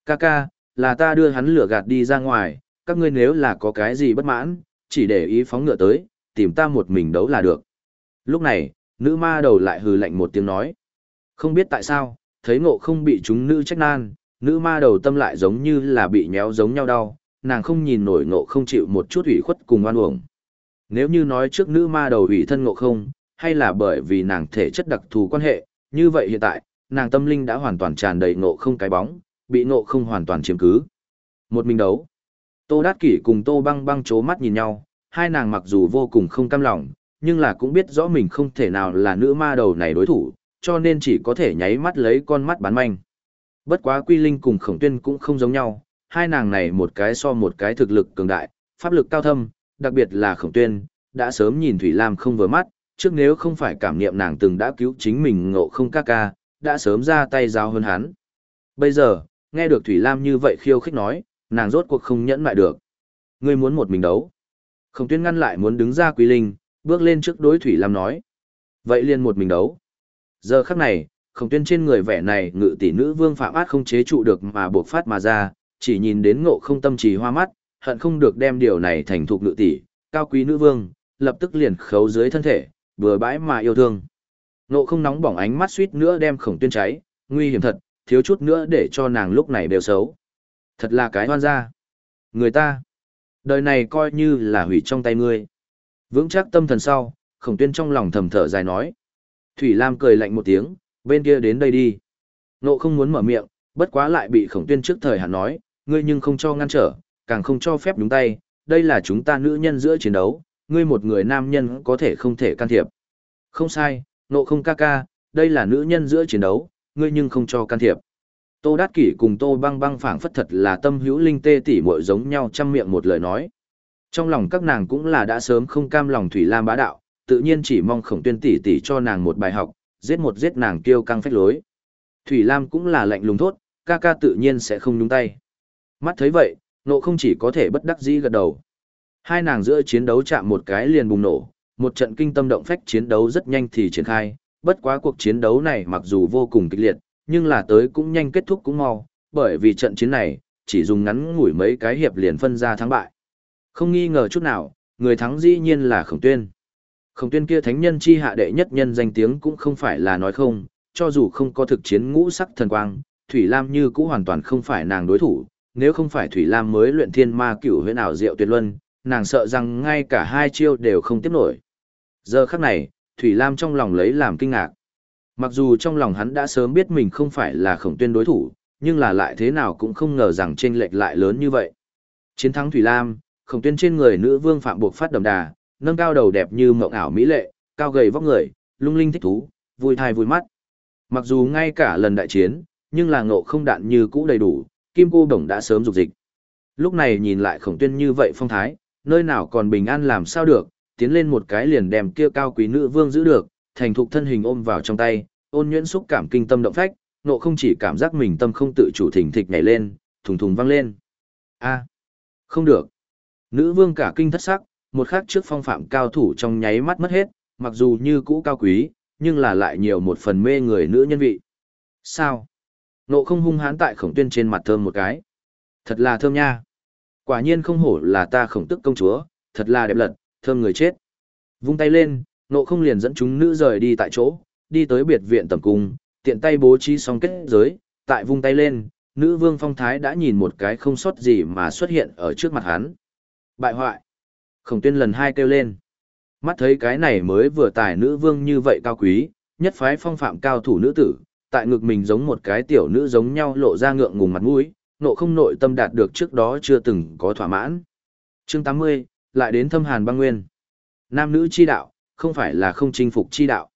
Ca ca, là ta đưa hắn lừa gạt đi ra ngoài, các ngươi nếu là có cái gì bất mãn, chỉ để ý phóng ngựa tới, tìm ta một mình đấu là được. Lúc này, nữ ma đầu lại hừ lạnh một tiếng nói. Không biết tại sao, thấy ngộ không bị chúng nữ trách nan, nữ ma đầu tâm lại giống như là bị nhéo giống nhau đau, nàng không nhìn nổi ngộ không chịu một chút ủy khuất cùng oan uổng. Nếu như nói trước nữ ma đầu ủy thân ngộ không, hay là bởi vì nàng thể chất đặc thù quan hệ, như vậy hiện tại, nàng tâm linh đã hoàn toàn tràn đầy ngộ không cái bóng, bị ngộ không hoàn toàn chiếm cứ. Một mình đấu. Tô Đát Kỷ cùng Tô Băng Băng chố mắt nhìn nhau, hai nàng mặc dù vô cùng không cam lòng, nhưng là cũng biết rõ mình không thể nào là nữ ma đầu này đối thủ, cho nên chỉ có thể nháy mắt lấy con mắt bán manh. Bất quá Quy Linh cùng Khổng Tuyên cũng không giống nhau, hai nàng này một cái so một cái thực lực cường đại, pháp lực cao thâm, đặc biệt là Khổng Tuyên, đã sớm nhìn Thủy Lam không vừa mắt, trước nếu không phải cảm niệm nàng từng đã cứu chính mình ngộ không ca ca, đã sớm ra tay giao hơn hắn. Bây giờ, nghe được Thủy Lam như vậy khiêu khích nói, nàng rốt cuộc không nhẫn lại được. Ngươi muốn một mình đấu. Khổng tuyên ngăn lại muốn đứng ra quý linh, bước lên trước đối Thủy Lam nói. Vậy liền một mình đấu. Giờ khắc này, khổng tuyên trên người vẻ này ngự tỷ nữ vương phạm át không chế trụ được mà buộc phát mà ra, chỉ nhìn đến ngộ không tâm trì hoa mắt, hận không được đem điều này thành thục nữ tỷ, cao quý nữ vương, lập tức liền khấu dưới thân thể, vừa bãi mà yêu thương. Nộ không nóng bỏng ánh mắt suýt nữa đem khổng tuyên cháy, nguy hiểm thật, thiếu chút nữa để cho nàng lúc này đều xấu. Thật là cái hoan gia. Người ta, đời này coi như là hủy trong tay ngươi. Vững chắc tâm thần sau, khổng tuyên trong lòng thầm thở dài nói. Thủy Lam cười lạnh một tiếng, bên kia đến đây đi. Nộ không muốn mở miệng, bất quá lại bị khổng tuyên trước thời hạn nói, ngươi nhưng không cho ngăn trở, càng không cho phép đúng tay, đây là chúng ta nữ nhân giữa chiến đấu, ngươi một người nam nhân có thể không thể can thiệp. Không sai, Nộ không ca ca, đây là nữ nhân giữa chiến đấu, ngươi nhưng không cho can thiệp. Tô Đát Kỷ cùng Tô Băng Băng phảng phất thật là tâm hữu linh tê tỉ muội giống nhau trăm miệng một lời nói. Trong lòng các nàng cũng là đã sớm không cam lòng Thủy Lam bá đạo, tự nhiên chỉ mong khổng tuyên tỷ tỷ cho nàng một bài học, giết một giết nàng kiêu căng phách lối. Thủy Lam cũng là lạnh lùng thốt, ca ca tự nhiên sẽ không nhúng tay. Mắt thấy vậy, nộ không chỉ có thể bất đắc dĩ gật đầu. Hai nàng giữa chiến đấu chạm một cái liền bùng nổ, một trận kinh tâm động phách chiến đấu rất nhanh thì triển khai, bất quá cuộc chiến đấu này mặc dù vô cùng kịch liệt, nhưng là tới cũng nhanh kết thúc cũng mau, bởi vì trận chiến này, chỉ dùng ngắn ngủi mấy cái hiệp liền phân ra thắng bại. Không nghi ngờ chút nào, người thắng dĩ nhiên là Khổng Tuyên. Khổng Tuyên kia thánh nhân chi hạ đệ nhất nhân danh tiếng cũng không phải là nói không, cho dù không có thực chiến ngũ sắc thần quang, Thủy Lam như cũng hoàn toàn không phải nàng đối thủ, nếu không phải Thủy Lam mới luyện thiên ma cửu huyện ảo diệu tuyệt luân, nàng sợ rằng ngay cả hai chiêu đều không tiếp nổi. Giờ khắc này, Thủy Lam trong lòng lấy làm kinh ngạc. Mặc dù trong lòng hắn đã sớm biết mình không phải là khổng tuyên đối thủ, nhưng là lại thế nào cũng không ngờ rằng chênh lệch lại lớn như vậy. Chiến thắng Thủy Lam, khổng tuyên trên người nữ vương phạm buộc phát đầm đà, nâng cao đầu đẹp như mộng ảo mỹ lệ, cao gầy vóc người, lung linh thích thú, vui thai vui mắt. Mặc dù ngay cả lần đại chiến, nhưng là ngộ không đạn như cũ đầy đủ, kim cô đồng đã sớm dục dịch. Lúc này nhìn lại khổng tuyên như vậy phong thái, nơi nào còn bình an làm sao được, tiến lên một cái liền đem kia cao quý nữ vương giữ được, thành thục thân hình ôm vào trong tay, ôn nhuyễn xúc cảm kinh tâm động phách, nộ không chỉ cảm giác mình tâm không tự chủ thỉnh thịch nhảy lên, thùng thùng vang lên. A, không được. Nữ vương cả kinh thất sắc, một khắc trước phong phạm cao thủ trong nháy mắt mất hết, mặc dù như cũ cao quý, nhưng là lại nhiều một phần mê người nữ nhân vị. Sao? Nộ không hung hãn tại khổng tuyên trên mặt thơm một cái. Thật là thơm nha. Quả nhiên không hổ là ta khổng tức công chúa, thật là đẹp lật, thơm người chết. Vung tay lên, nộ không liền dẫn chúng nữ rời đi tại chỗ, đi tới biệt viện tầm cung, tiện tay bố trí xong kết giới, tại vung tay lên, nữ vương phong thái đã nhìn một cái không sót gì mà xuất hiện ở trước mặt hắn. Bại hoại. Khổng tuyên lần hai kêu lên. Mắt thấy cái này mới vừa tài nữ vương như vậy cao quý, nhất phái phong phạm cao thủ nữ tử, tại ngực mình giống một cái tiểu nữ giống nhau lộ ra ngượng ngùng mặt mũi, nộ không nội tâm đạt được trước đó chưa từng có thỏa mãn. Chương 80, lại đến thâm hàn băng nguyên. Nam nữ chi đạo, không phải là không chinh phục chi đạo.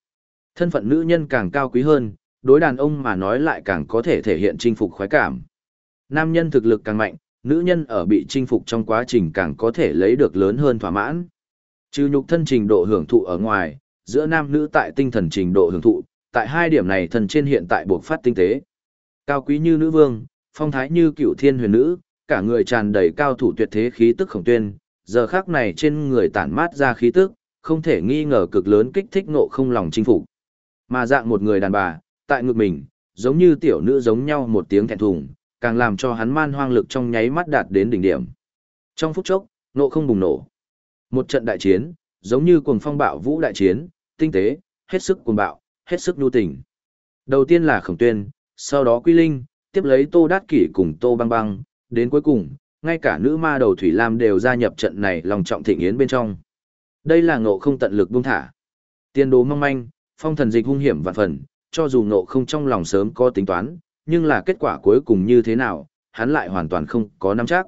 Thân phận nữ nhân càng cao quý hơn, đối đàn ông mà nói lại càng có thể thể hiện chinh phục khoái cảm. Nam nhân thực lực càng mạnh, nữ nhân ở bị chinh phục trong quá trình càng có thể lấy được lớn hơn thỏa mãn. Trừ nhục thân trình độ hưởng thụ ở ngoài, giữa nam nữ tại tinh thần trình độ hưởng thụ, tại hai điểm này thần trên hiện tại buộc phát tinh tế. Cao quý như nữ vương, phong thái như cựu thiên huyền nữ, cả người tràn đầy cao thủ tuyệt thế khí tức khổng tuyên, giờ khác này trên người tản mát ra khí tức, không thể nghi ngờ cực lớn kích thích nộ không lòng chinh phục. Mà dạng một người đàn bà, tại ngực mình, giống như tiểu nữ giống nhau một tiếng thẹn thùng, càng làm cho hắn man hoang lực trong nháy mắt đạt đến đỉnh điểm. Trong phút chốc, nộ không bùng nổ. Một trận đại chiến, giống như cuồng phong bạo vũ đại chiến, tinh tế, hết sức cuồng bạo, hết sức nhu tình. Đầu tiên là khổng tuyên, sau đó quy linh, tiếp lấy tô đát kỷ cùng tô băng băng, đến cuối cùng, ngay cả nữ ma đầu Thủy Lam đều gia nhập trận này lòng trọng thịnh yến bên trong. Đây là ngộ không tận lực buông thả. Tiên đồ mong manh, phong thần dịch hung hiểm vạn phần, cho dù ngộ không trong lòng sớm có tính toán, nhưng là kết quả cuối cùng như thế nào, hắn lại hoàn toàn không có nắm chắc.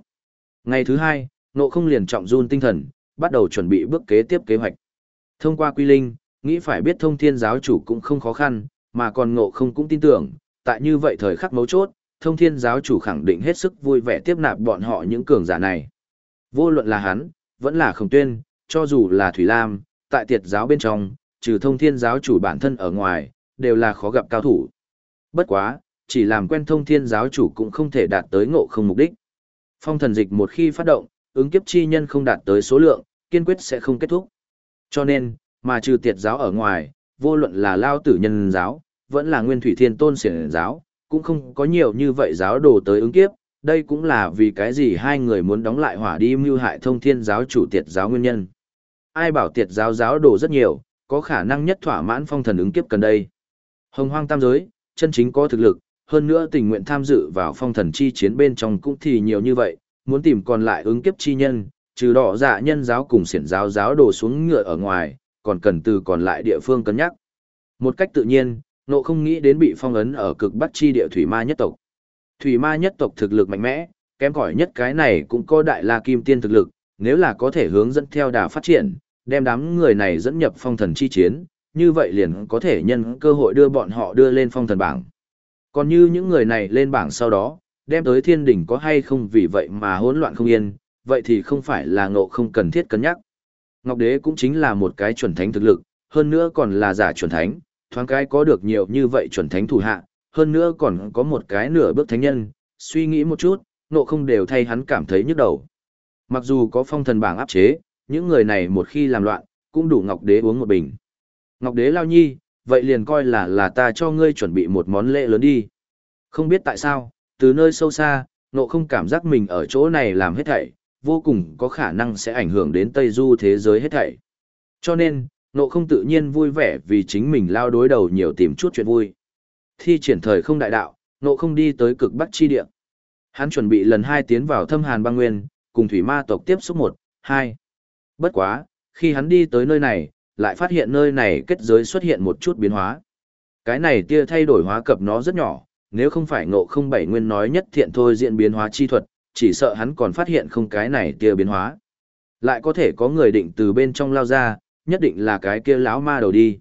Ngày thứ hai, ngộ không liền trọng run tinh thần, bắt đầu chuẩn bị bước kế tiếp kế hoạch. Thông qua quy linh, nghĩ phải biết thông thiên giáo chủ cũng không khó khăn, mà còn ngộ không cũng tin tưởng, tại như vậy thời khắc mấu chốt, thông thiên giáo chủ khẳng định hết sức vui vẻ tiếp nạp bọn họ những cường giả này. Vô luận là hắn, vẫn là khổng tuyên, cho dù là Thủy Lam, tại tiệt giáo bên trong, trừ thông thiên giáo chủ bản thân ở ngoài, đều là khó gặp cao thủ. Bất quá, chỉ làm quen thông thiên giáo chủ cũng không thể đạt tới ngộ không mục đích. Phong thần dịch một khi phát động, ứng kiếp chi nhân không đạt tới số lượng, kiên quyết sẽ không kết thúc. Cho nên, mà trừ tiệt giáo ở ngoài, vô luận là lao tử nhân giáo, vẫn là nguyên thủy thiên tôn siển giáo, cũng không có nhiều như vậy giáo đồ tới ứng kiếp, đây cũng là vì cái gì hai người muốn đóng lại hỏa đi mưu hại thông thiên giáo chủ tiệt giáo nguyên nhân. Ai bảo tiệt giáo giáo đồ rất nhiều, có khả năng nhất thỏa mãn phong thần ứng kiếp cần đây. Hồng hoang tam giới, chân chính có thực lực, hơn nữa tình nguyện tham dự vào phong thần chi chiến bên trong cũng thì nhiều như vậy, muốn tìm còn lại ứng kiếp chi nhân, trừ đỏ dạ nhân giáo cùng siển giáo giáo đồ xuống ngựa ở ngoài, còn cần từ còn lại địa phương cân nhắc. Một cách tự nhiên, nộ không nghĩ đến bị phong ấn ở cực bắc chi địa thủy ma nhất tộc. Thủy ma nhất tộc thực lực mạnh mẽ, kém cỏi nhất cái này cũng có đại la kim tiên thực lực, nếu là có thể hướng dẫn theo đà phát triển, đem đám người này dẫn nhập phong thần chi chiến, như vậy liền có thể nhân cơ hội đưa bọn họ đưa lên phong thần bảng. Còn như những người này lên bảng sau đó, đem tới thiên đỉnh có hay không vì vậy mà hỗn loạn không yên, vậy thì không phải là ngộ không cần thiết cân nhắc. Ngọc Đế cũng chính là một cái chuẩn thánh thực lực, hơn nữa còn là giả chuẩn thánh, thoáng cái có được nhiều như vậy chuẩn thánh thủ hạ, hơn nữa còn có một cái nửa bước thánh nhân, suy nghĩ một chút, Nộ không đều thay hắn cảm thấy nhức đầu. Mặc dù có phong thần bảng áp chế, những người này một khi làm loạn, cũng đủ Ngọc Đế uống một bình. Ngọc Đế lao nhi, vậy liền coi là là ta cho ngươi chuẩn bị một món lễ lớn đi. Không biết tại sao, từ nơi sâu xa, nộ không cảm giác mình ở chỗ này làm hết thảy, vô cùng có khả năng sẽ ảnh hưởng đến Tây Du thế giới hết thảy. Cho nên, nộ không tự nhiên vui vẻ vì chính mình lao đối đầu nhiều tìm chút chuyện vui. Thi triển thời không đại đạo, nộ không đi tới cực bắc chi địa. Hắn chuẩn bị lần hai tiến vào thâm hàn băng nguyên, cùng thủy ma tộc tiếp xúc một, hai. Bất quá, khi hắn đi tới nơi này, lại phát hiện nơi này kết giới xuất hiện một chút biến hóa. Cái này tia thay đổi hóa cập nó rất nhỏ, nếu không phải ngộ không bảy nguyên nói nhất thiện thôi diễn biến hóa chi thuật, chỉ sợ hắn còn phát hiện không cái này tia biến hóa. Lại có thể có người định từ bên trong lao ra, nhất định là cái kia lão ma đầu đi.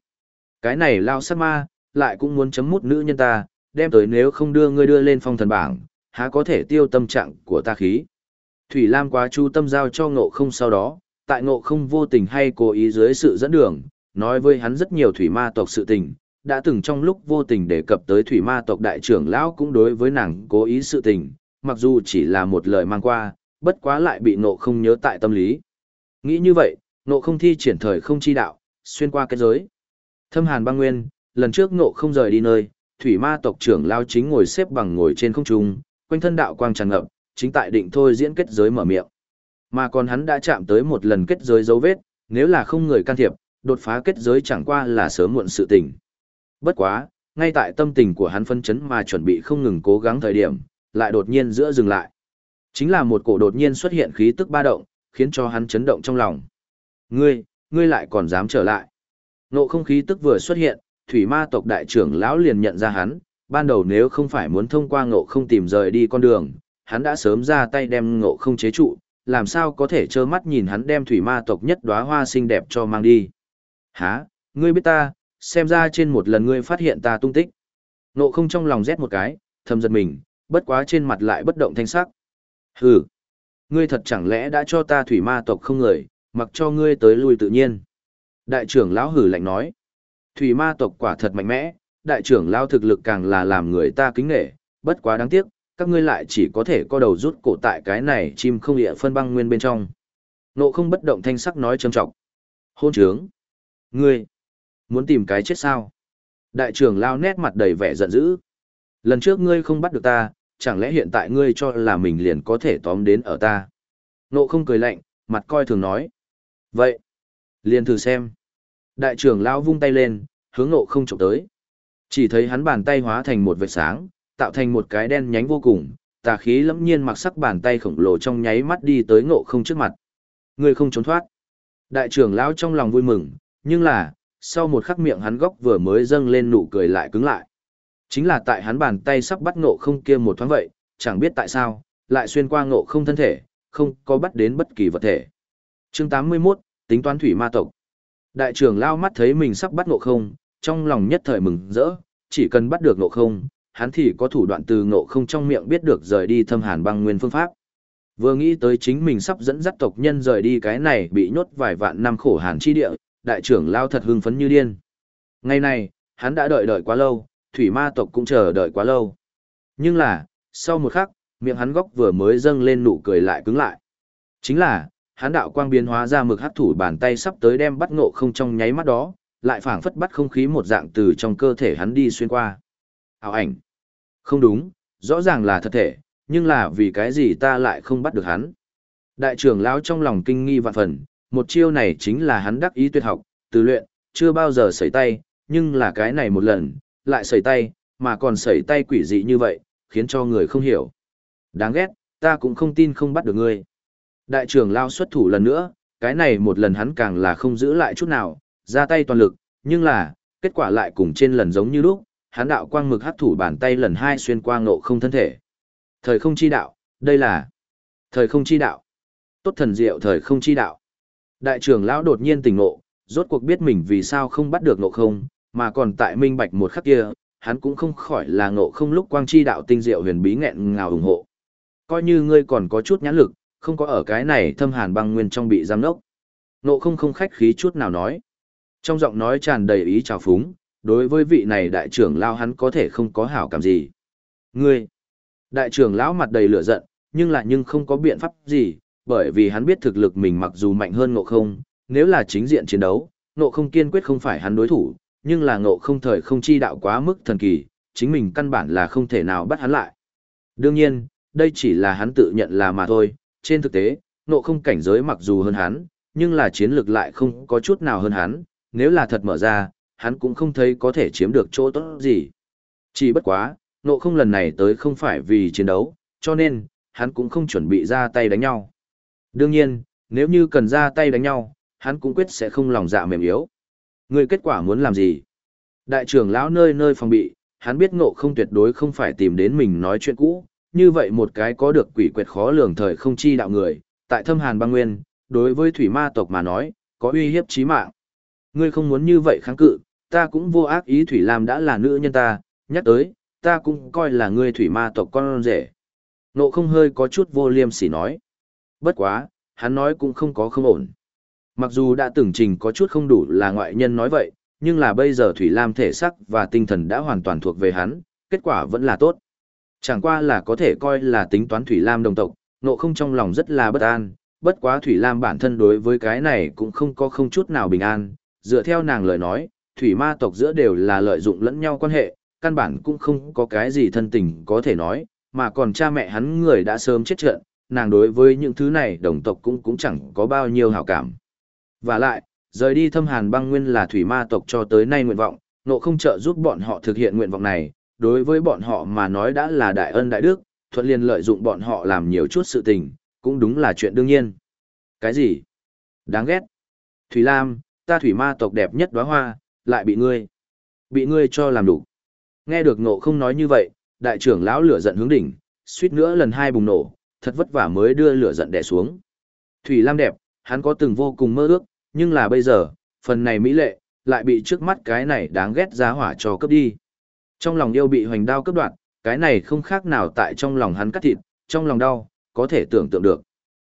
Cái này lao sát ma, lại cũng muốn chấm mút nữ nhân ta, đem tới nếu không đưa ngươi đưa lên phong thần bảng, há có thể tiêu tâm trạng của ta khí. Thủy Lam quá chu tâm giao cho ngộ không sau đó, tại ngộ không vô tình hay cố ý dưới sự dẫn đường, nói với hắn rất nhiều thủy ma tộc sự tình, đã từng trong lúc vô tình đề cập tới thủy ma tộc đại trưởng lão cũng đối với nàng cố ý sự tình, mặc dù chỉ là một lời mang qua, bất quá lại bị nộ không nhớ tại tâm lý. Nghĩ như vậy, nộ không thi triển thời không chi đạo, xuyên qua cái giới. Thâm hàn băng nguyên, lần trước nộ không rời đi nơi, thủy ma tộc trưởng lao chính ngồi xếp bằng ngồi trên không trung, quanh thân đạo quang tràn ngập, chính tại định thôi diễn kết giới mở miệng. Mà còn hắn đã chạm tới một lần kết giới dấu vết, nếu là không người can thiệp, đột phá kết giới chẳng qua là sớm muộn sự tình. Bất quá, ngay tại tâm tình của hắn phân chấn mà chuẩn bị không ngừng cố gắng thời điểm, lại đột nhiên giữa dừng lại. Chính là một cổ đột nhiên xuất hiện khí tức ba động, khiến cho hắn chấn động trong lòng. Ngươi, ngươi lại còn dám trở lại. Nộ không khí tức vừa xuất hiện, thủy ma tộc đại trưởng lão liền nhận ra hắn, ban đầu nếu không phải muốn thông qua ngộ không tìm rời đi con đường, hắn đã sớm ra tay đem ngộ không chế trụ, làm sao có thể trơ mắt nhìn hắn đem thủy ma tộc nhất đóa hoa xinh đẹp cho mang đi. Hả, ngươi biết ta, xem ra trên một lần ngươi phát hiện ta tung tích. Nộ không trong lòng rét một cái, thầm giật mình, bất quá trên mặt lại bất động thanh sắc. Hừ, ngươi thật chẳng lẽ đã cho ta thủy ma tộc không người, mặc cho ngươi tới lui tự nhiên. Đại trưởng lão hử lạnh nói, thủy ma tộc quả thật mạnh mẽ, đại trưởng lão thực lực càng là làm người ta kính nghệ, bất quá đáng tiếc, các ngươi lại chỉ có thể co đầu rút cổ tại cái này chim không địa phân băng nguyên bên trong. Nộ không bất động thanh sắc nói trầm trọng. Hôn trướng. Ngươi. Muốn tìm cái chết sao? Đại trưởng lao nét mặt đầy vẻ giận dữ. Lần trước ngươi không bắt được ta, chẳng lẽ hiện tại ngươi cho là mình liền có thể tóm đến ở ta? Nộ không cười lạnh, mặt coi thường nói. Vậy. Liền thử xem. Đại trưởng lao vung tay lên, hướng nộ không chụp tới. Chỉ thấy hắn bàn tay hóa thành một vệt sáng, tạo thành một cái đen nhánh vô cùng, tà khí lẫm nhiên mặc sắc bàn tay khổng lồ trong nháy mắt đi tới ngộ không trước mặt. Người không trốn thoát. Đại trưởng lão trong lòng vui mừng, nhưng là, sau một khắc miệng hắn góc vừa mới dâng lên nụ cười lại cứng lại. Chính là tại hắn bàn tay sắp bắt ngộ không kia một thoáng vậy, chẳng biết tại sao, lại xuyên qua ngộ không thân thể, không có bắt đến bất kỳ vật thể. Chương 81, tính toán thủy ma tộc. Đại trưởng lao mắt thấy mình sắp bắt ngộ không, trong lòng nhất thời mừng rỡ, chỉ cần bắt được ngộ không, hắn thì có thủ đoạn từ ngộ không trong miệng biết được rời đi thâm hàn băng nguyên phương pháp. Vừa nghĩ tới chính mình sắp dẫn dắt tộc nhân rời đi cái này bị nhốt vài vạn năm khổ hàn chi địa, đại trưởng lao thật hưng phấn như điên. Ngày này, hắn đã đợi đợi quá lâu, thủy ma tộc cũng chờ đợi quá lâu. Nhưng là, sau một khắc, miệng hắn góc vừa mới dâng lên nụ cười lại cứng lại. Chính là, hắn đạo quang biến hóa ra mực hắc thủ bàn tay sắp tới đem bắt ngộ không trong nháy mắt đó, lại phảng phất bắt không khí một dạng từ trong cơ thể hắn đi xuyên qua. Ảo ảnh. Không đúng, rõ ràng là thật thể, nhưng là vì cái gì ta lại không bắt được hắn. Đại trưởng lão trong lòng kinh nghi vạn phần, một chiêu này chính là hắn đắc ý tuyệt học, từ luyện, chưa bao giờ xảy tay, nhưng là cái này một lần, lại sẩy tay, mà còn sẩy tay quỷ dị như vậy, khiến cho người không hiểu. Đáng ghét, ta cũng không tin không bắt được ngươi. Đại trưởng lão xuất thủ lần nữa, cái này một lần hắn càng là không giữ lại chút nào, ra tay toàn lực, nhưng là, kết quả lại cùng trên lần giống như lúc, hắn đạo quang mực hắc thủ bàn tay lần hai xuyên qua ngộ không thân thể. Thời không chi đạo, đây là thời không chi đạo. Tốt thần diệu thời không chi đạo. Đại trưởng lão đột nhiên tỉnh ngộ, rốt cuộc biết mình vì sao không bắt được ngộ không, mà còn tại minh bạch một khắc kia, hắn cũng không khỏi là ngộ không lúc quang chi đạo tinh diệu huyền bí nghẹn ngào ủng hộ. Coi như ngươi còn có chút nhãn lực, không có ở cái này thâm hàn băng nguyên trong bị giam nốc. Ngộ không không khách khí chút nào nói. Trong giọng nói tràn đầy ý trào phúng, đối với vị này đại trưởng lao hắn có thể không có hảo cảm gì. Ngươi, đại trưởng lão mặt đầy lửa giận, nhưng lại nhưng không có biện pháp gì, bởi vì hắn biết thực lực mình mặc dù mạnh hơn ngộ không, nếu là chính diện chiến đấu, ngộ không kiên quyết không phải hắn đối thủ, nhưng là ngộ không thời không chi đạo quá mức thần kỳ, chính mình căn bản là không thể nào bắt hắn lại. Đương nhiên, đây chỉ là hắn tự nhận là mà thôi, trên thực tế, ngộ không cảnh giới mặc dù hơn hắn, nhưng là chiến lược lại không có chút nào hơn hắn, nếu là thật mở ra, hắn cũng không thấy có thể chiếm được chỗ tốt gì. Chỉ bất quá, ngộ không lần này tới không phải vì chiến đấu, cho nên, hắn cũng không chuẩn bị ra tay đánh nhau. Đương nhiên, nếu như cần ra tay đánh nhau, hắn cũng quyết sẽ không lòng dạ mềm yếu. Người kết quả muốn làm gì? Đại trưởng lão nơi nơi phòng bị, hắn biết ngộ không tuyệt đối không phải tìm đến mình nói chuyện cũ, như vậy một cái có được quỷ quyệt khó lường thời không chi đạo người, tại thâm hàn băng nguyên, đối với thủy ma tộc mà nói, có uy hiếp chí mạng. Ngươi không muốn như vậy kháng cự, ta cũng vô ác ý thủy lam đã là nữ nhân ta, nhắc tới, ta cũng coi là ngươi thủy ma tộc con rể. Nộ không hơi có chút vô liêm sỉ nói. Bất quá, hắn nói cũng không có không ổn. Mặc dù đã từng trình có chút không đủ là ngoại nhân nói vậy, nhưng là bây giờ Thủy Lam thể sắc và tinh thần đã hoàn toàn thuộc về hắn, kết quả vẫn là tốt. Chẳng qua là có thể coi là tính toán Thủy Lam đồng tộc, nộ không trong lòng rất là bất an, bất quá Thủy Lam bản thân đối với cái này cũng không có không chút nào bình an, dựa theo nàng lời nói, Thủy ma tộc giữa đều là lợi dụng lẫn nhau quan hệ, căn bản cũng không có cái gì thân tình có thể nói, mà còn cha mẹ hắn người đã sớm chết trận, nàng đối với những thứ này đồng tộc cũng cũng chẳng có bao nhiêu hảo cảm. Và lại, rời đi thâm hàn băng nguyên là thủy ma tộc cho tới nay nguyện vọng, nộ không trợ giúp bọn họ thực hiện nguyện vọng này, đối với bọn họ mà nói đã là đại ân đại đức, thuận liền lợi dụng bọn họ làm nhiều chút sự tình, cũng đúng là chuyện đương nhiên. Cái gì? Đáng ghét. Thủy Lam, ta thủy ma tộc đẹp nhất đóa hoa, lại bị ngươi. Bị ngươi cho làm đủ. Nghe được nộ không nói như vậy, đại trưởng lão lửa giận hướng đỉnh, suýt nữa lần hai bùng nổ, thật vất vả mới đưa lửa giận đè xuống. Thủy Lam đẹp, hắn có từng vô cùng mơ ước, nhưng là bây giờ, phần này mỹ lệ, lại bị trước mắt cái này đáng ghét giá hỏa cho cấp đi. Trong lòng yêu bị hoành đao cấp đoạt, cái này không khác nào tại trong lòng hắn cắt thịt, trong lòng đau, có thể tưởng tượng được.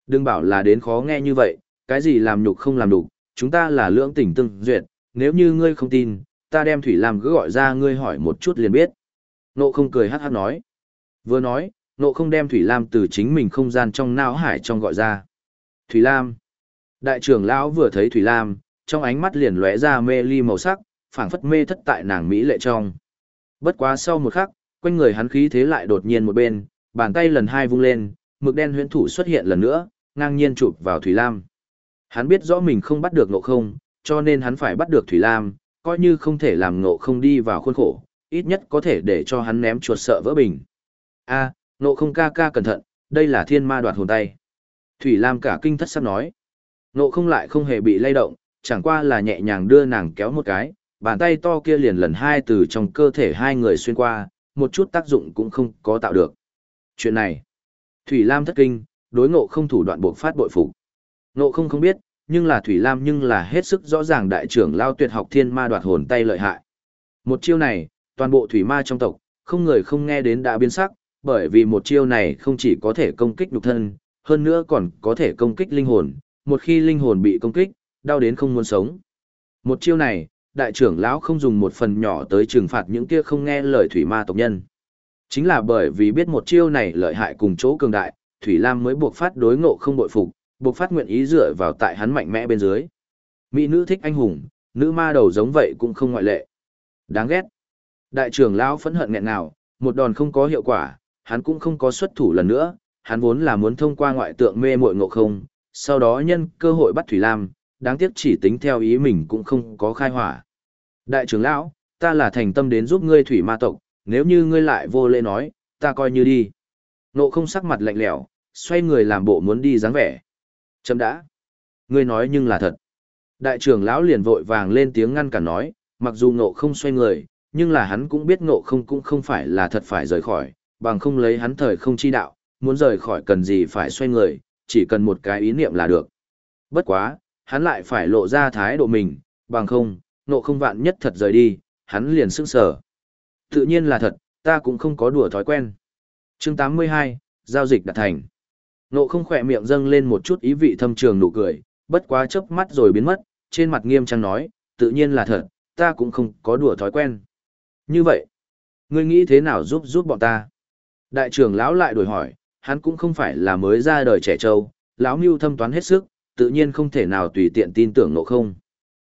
Đừng bảo là đến khó nghe như vậy, cái gì làm nhục không làm nhục, chúng ta là lưỡng tình tương duyệt, nếu như ngươi không tin, ta đem Thủy Lam cứ gọi ra ngươi hỏi một chút liền biết. Nộ không cười hát hát nói. Vừa nói, nộ không đem Thủy Lam từ chính mình không gian trong não hải trong gọi ra. Thủy Lam. Đại trưởng lão vừa thấy Thủy Lam, trong ánh mắt liền lóe ra mê ly màu sắc, phảng phất mê thất tại nàng mỹ lệ trong. Bất quá sau một khắc, quanh người hắn khí thế lại đột nhiên một bên, bàn tay lần hai vung lên, mực đen huyễn thủ xuất hiện lần nữa, ngang nhiên chụp vào Thủy Lam. Hắn biết rõ mình không bắt được ngộ không, cho nên hắn phải bắt được Thủy Lam, coi như không thể làm ngộ không đi vào khuôn khổ, ít nhất có thể để cho hắn ném chuột sợ vỡ bình. A, ngộ không ca ca cẩn thận, đây là thiên ma đoạt hồn tay. Thủy Lam cả kinh thất sắp nói. Nộ không lại không hề bị lay động, chẳng qua là nhẹ nhàng đưa nàng kéo một cái, bàn tay to kia liền lần hai từ trong cơ thể hai người xuyên qua, một chút tác dụng cũng không có tạo được. Chuyện này, Thủy Lam thất kinh, đối ngộ không thủ đoạn buộc phát bội phục. Ngộ không không biết, nhưng là Thủy Lam nhưng là hết sức rõ ràng đại trưởng lao tuyệt học thiên ma đoạt hồn tay lợi hại. Một chiêu này, toàn bộ thủy ma trong tộc, không người không nghe đến đã biến sắc, bởi vì một chiêu này không chỉ có thể công kích nhục thân, hơn nữa còn có thể công kích linh hồn, một khi linh hồn bị công kích, đau đến không muốn sống. Một chiêu này, đại trưởng lão không dùng một phần nhỏ tới trừng phạt những kia không nghe lời thủy ma tộc nhân. Chính là bởi vì biết một chiêu này lợi hại cùng chỗ cường đại, Thủy Lam mới buộc phát đối ngộ không bội phục, buộc phát nguyện ý dựa vào tại hắn mạnh mẽ bên dưới. Mỹ nữ thích anh hùng, nữ ma đầu giống vậy cũng không ngoại lệ. Đáng ghét. Đại trưởng lão phẫn hận nghẹn nào, một đòn không có hiệu quả, hắn cũng không có xuất thủ lần nữa, hắn vốn là muốn thông qua ngoại tượng mê muội ngộ không, sau đó nhân cơ hội bắt Thủy Lam, đáng tiếc chỉ tính theo ý mình cũng không có khai hỏa. Đại trưởng lão, ta là thành tâm đến giúp ngươi thủy ma tộc, nếu như ngươi lại vô lễ nói, ta coi như đi. nộ không sắc mặt lạnh lẽo, xoay người làm bộ muốn đi dáng vẻ. Chấm đã. Ngươi nói nhưng là thật. Đại trưởng lão liền vội vàng lên tiếng ngăn cản nói, mặc dù ngộ không xoay người, nhưng là hắn cũng biết ngộ không cũng không phải là thật phải rời khỏi, bằng không lấy hắn thời không chi đạo, muốn rời khỏi cần gì phải xoay người, chỉ cần một cái ý niệm là được. Bất quá, hắn lại phải lộ ra thái độ mình, bằng không, nộ không vạn nhất thật rời đi, hắn liền sững sở Tự nhiên là thật, ta cũng không có đùa thói quen. Chương 82, giao dịch đạt thành. Nộ không khỏe miệng dâng lên một chút ý vị thâm trường nụ cười, bất quá chớp mắt rồi biến mất, trên mặt nghiêm trang nói, tự nhiên là thật, ta cũng không có đùa thói quen. Như vậy, ngươi nghĩ thế nào giúp giúp bọn ta? Đại trưởng lão lại đổi hỏi, hắn cũng không phải là mới ra đời trẻ trâu, lão mưu thâm toán hết sức, tự nhiên không thể nào tùy tiện tin tưởng nộ không.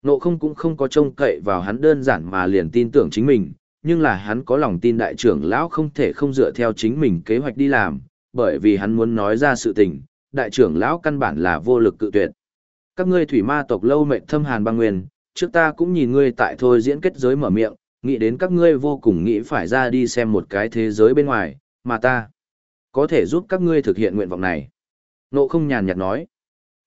Nộ không cũng không có trông cậy vào hắn đơn giản mà liền tin tưởng chính mình, nhưng là hắn có lòng tin đại trưởng lão không thể không dựa theo chính mình kế hoạch đi làm, bởi vì hắn muốn nói ra sự tình, đại trưởng lão căn bản là vô lực cự tuyệt. Các ngươi thủy ma tộc lâu mệnh thâm hàn băng nguyên, trước ta cũng nhìn ngươi tại thôi diễn kết giới mở miệng, nghĩ đến các ngươi vô cùng nghĩ phải ra đi xem một cái thế giới bên ngoài, mà ta có thể giúp các ngươi thực hiện nguyện vọng này. Nộ không nhàn nhạt nói,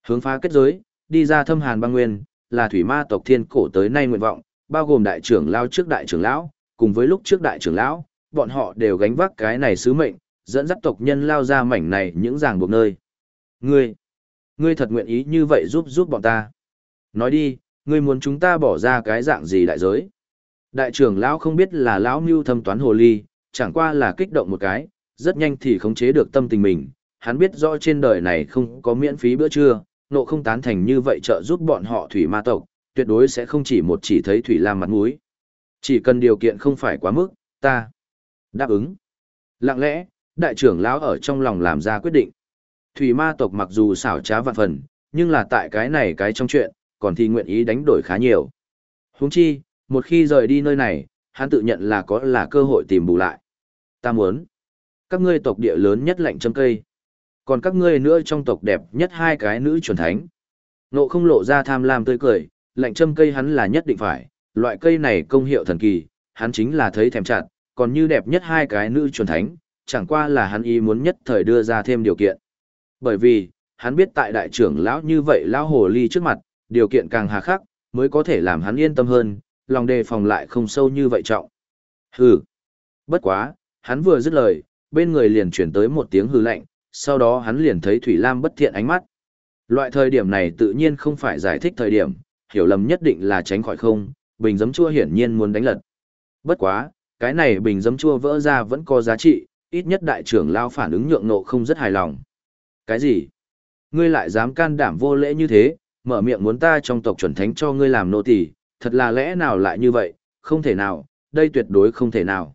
hướng phá kết giới, đi ra thâm hàn băng nguyên, là thủy ma tộc thiên cổ tới nay nguyện vọng, bao gồm đại trưởng lão trước đại trưởng lão, cùng với lúc trước đại trưởng lão, bọn họ đều gánh vác cái này sứ mệnh, dẫn dắt tộc nhân lao ra mảnh này những ràng buộc nơi. Ngươi, ngươi thật nguyện ý như vậy giúp giúp bọn ta. Nói đi, ngươi muốn chúng ta bỏ ra cái dạng gì đại giới? Đại trưởng lão không biết là lão mưu thâm toán hồ ly, chẳng qua là kích động một cái, rất nhanh thì khống chế được tâm tình mình. Hắn biết rõ trên đời này không có miễn phí bữa trưa, nộ không tán thành như vậy trợ giúp bọn họ thủy ma tộc, tuyệt đối sẽ không chỉ một chỉ thấy thủy lam mặt mũi. Chỉ cần điều kiện không phải quá mức, ta đáp ứng. Lặng lẽ, đại trưởng lão ở trong lòng làm ra quyết định. Thủy ma tộc mặc dù xảo trá vạn phần, nhưng là tại cái này cái trong chuyện, còn thì nguyện ý đánh đổi khá nhiều. Huống chi, một khi rời đi nơi này, hắn tự nhận là có là cơ hội tìm bù lại. Ta muốn, các ngươi tộc địa lớn nhất lạnh châm cây. Còn các ngươi nữa trong tộc đẹp nhất hai cái nữ chuẩn thánh. Nộ không lộ ra tham lam tươi cười, lạnh châm cây hắn là nhất định phải, loại cây này công hiệu thần kỳ, hắn chính là thấy thèm chặt, còn như đẹp nhất hai cái nữ chuẩn thánh, chẳng qua là hắn ý muốn nhất thời đưa ra thêm điều kiện. Bởi vì, hắn biết tại đại trưởng lão như vậy lão hồ ly trước mặt, điều kiện càng hà khắc, mới có thể làm hắn yên tâm hơn, lòng đề phòng lại không sâu như vậy trọng. Hừ. Bất quá, hắn vừa dứt lời, bên người liền chuyển tới một tiếng hư lạnh, sau đó hắn liền thấy Thủy Lam bất thiện ánh mắt. Loại thời điểm này tự nhiên không phải giải thích thời điểm, hiểu lầm nhất định là tránh khỏi không, bình giấm chua hiển nhiên muốn đánh lật. Bất quá, cái này bình giấm chua vỡ ra vẫn có giá trị, ít nhất đại trưởng lao phản ứng nhượng nộ không rất hài lòng. Cái gì? Ngươi lại dám can đảm vô lễ như thế, mở miệng muốn ta trong tộc chuẩn thánh cho ngươi làm nô tỳ, thật là lẽ nào lại như vậy, không thể nào, đây tuyệt đối không thể nào.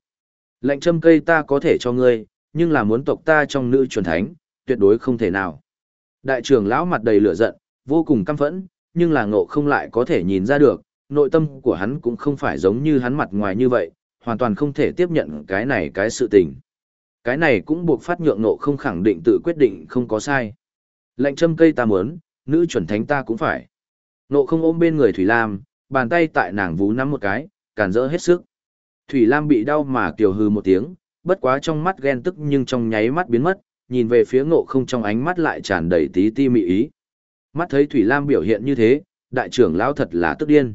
Lệnh châm cây ta có thể cho ngươi, nhưng là muốn tộc ta trong nữ chuẩn thánh, tuyệt đối không thể nào. Đại trưởng lão mặt đầy lửa giận, vô cùng căm phẫn, nhưng là ngộ không lại có thể nhìn ra được, nội tâm của hắn cũng không phải giống như hắn mặt ngoài như vậy, hoàn toàn không thể tiếp nhận cái này cái sự tình. Cái này cũng buộc phát nhượng ngộ không khẳng định tự quyết định không có sai. Lệnh châm cây ta muốn, nữ chuẩn thánh ta cũng phải. Ngộ không ôm bên người Thủy Lam, bàn tay tại nàng vú nắm một cái, cản rỡ hết sức. Thủy Lam bị đau mà kiều hư một tiếng, bất quá trong mắt ghen tức nhưng trong nháy mắt biến mất, nhìn về phía ngộ không trong ánh mắt lại tràn đầy tí ti mị ý. Mắt thấy Thủy Lam biểu hiện như thế, đại trưởng lão thật là tức điên.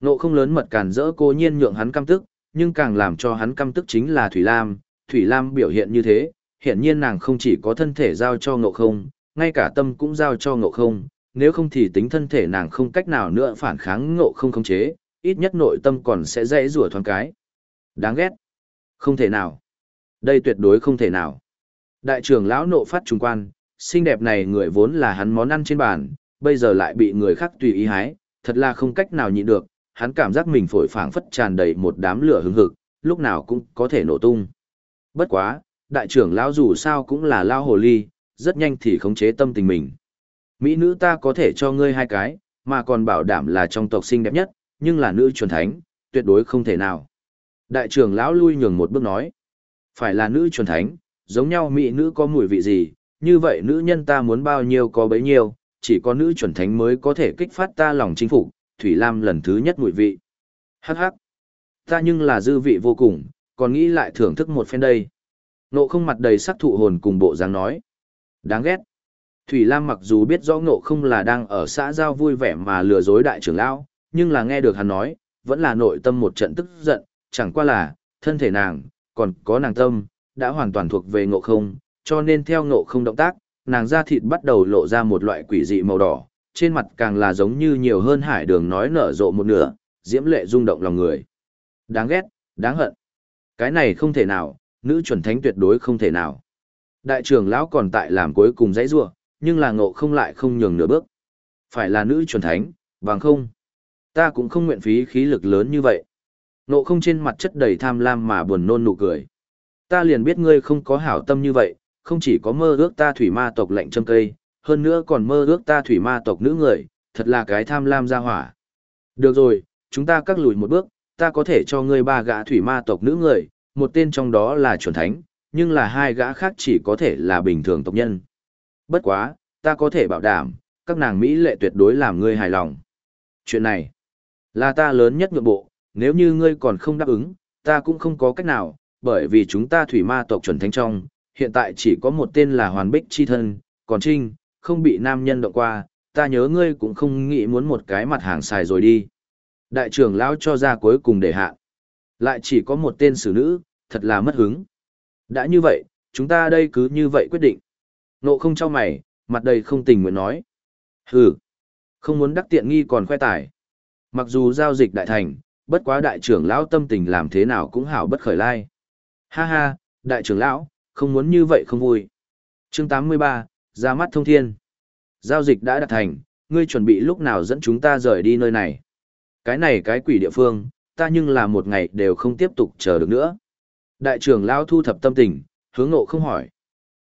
Ngộ không lớn mật càn rỡ cô nhiên nhượng hắn căm tức, nhưng càng làm cho hắn căm tức chính là Thủy Lam. Thủy Lam biểu hiện như thế, hiện nhiên nàng không chỉ có thân thể giao cho ngộ không, ngay cả tâm cũng giao cho ngộ không, nếu không thì tính thân thể nàng không cách nào nữa phản kháng ngộ không khống chế, ít nhất nội tâm còn sẽ dễ rủa thoáng cái. Đáng ghét. Không thể nào. Đây tuyệt đối không thể nào. Đại trưởng lão nộ phát trùng quan, xinh đẹp này người vốn là hắn món ăn trên bàn, bây giờ lại bị người khác tùy ý hái, thật là không cách nào nhịn được, hắn cảm giác mình phổi phảng phất tràn đầy một đám lửa hứng hực, lúc nào cũng có thể nổ tung. Bất quá, đại trưởng lão dù sao cũng là lao hồ ly, rất nhanh thì khống chế tâm tình mình. Mỹ nữ ta có thể cho ngươi hai cái, mà còn bảo đảm là trong tộc xinh đẹp nhất, nhưng là nữ chuẩn thánh, tuyệt đối không thể nào. Đại trưởng lão lui nhường một bước nói, phải là nữ chuẩn thánh, giống nhau mỹ nữ có mùi vị gì, như vậy nữ nhân ta muốn bao nhiêu có bấy nhiêu, chỉ có nữ chuẩn thánh mới có thể kích phát ta lòng chính phục, Thủy Lam lần thứ nhất mùi vị. Hắc hắc, ta nhưng là dư vị vô cùng, còn nghĩ lại thưởng thức một phen đây. Nộ không mặt đầy sắc thụ hồn cùng bộ dáng nói. Đáng ghét. Thủy Lam mặc dù biết rõ ngộ không là đang ở xã giao vui vẻ mà lừa dối đại trưởng lão, nhưng là nghe được hắn nói, vẫn là nội tâm một trận tức giận, chẳng qua là, thân thể nàng, còn có nàng tâm, đã hoàn toàn thuộc về ngộ không, cho nên theo ngộ không động tác, nàng da thịt bắt đầu lộ ra một loại quỷ dị màu đỏ, trên mặt càng là giống như nhiều hơn hải đường nói nở rộ một nửa, diễm lệ rung động lòng người. Đáng ghét, đáng hận. Cái này không thể nào, nữ chuẩn thánh tuyệt đối không thể nào. Đại trưởng lão còn tại làm cuối cùng dãy rua, nhưng là ngộ không lại không nhường nửa bước. Phải là nữ chuẩn thánh, bằng không. Ta cũng không nguyện phí khí lực lớn như vậy nộ không trên mặt chất đầy tham lam mà buồn nôn nụ cười. Ta liền biết ngươi không có hảo tâm như vậy, không chỉ có mơ ước ta thủy ma tộc lệnh châm cây, hơn nữa còn mơ ước ta thủy ma tộc nữ người, thật là cái tham lam ra hỏa. Được rồi, chúng ta cắt lùi một bước, ta có thể cho ngươi ba gã thủy ma tộc nữ người, một tên trong đó là chuẩn thánh, nhưng là hai gã khác chỉ có thể là bình thường tộc nhân. Bất quá, ta có thể bảo đảm, các nàng Mỹ lệ tuyệt đối làm ngươi hài lòng. Chuyện này, là ta lớn nhất ngược bộ, nếu như ngươi còn không đáp ứng, ta cũng không có cách nào, bởi vì chúng ta thủy ma tộc chuẩn thánh trong, hiện tại chỉ có một tên là Hoàn Bích Chi Thân, còn Trinh, không bị nam nhân động qua, ta nhớ ngươi cũng không nghĩ muốn một cái mặt hàng xài rồi đi. Đại trưởng lão cho ra cuối cùng để hạ. Lại chỉ có một tên xử nữ, thật là mất hứng. Đã như vậy, chúng ta đây cứ như vậy quyết định. Nộ không cho mày, mặt đầy không tình nguyện nói. Hừ, không muốn đắc tiện nghi còn khoe tài. Mặc dù giao dịch đại thành, bất quá đại trưởng lão tâm tình làm thế nào cũng hảo bất khởi lai. Ha ha, đại trưởng lão, không muốn như vậy không vui. Chương 83, ra mắt thông thiên. Giao dịch đã đạt thành, ngươi chuẩn bị lúc nào dẫn chúng ta rời đi nơi này. Cái này cái quỷ địa phương, ta nhưng là một ngày đều không tiếp tục chờ được nữa. Đại trưởng lão thu thập tâm tình, hướng ngộ không hỏi.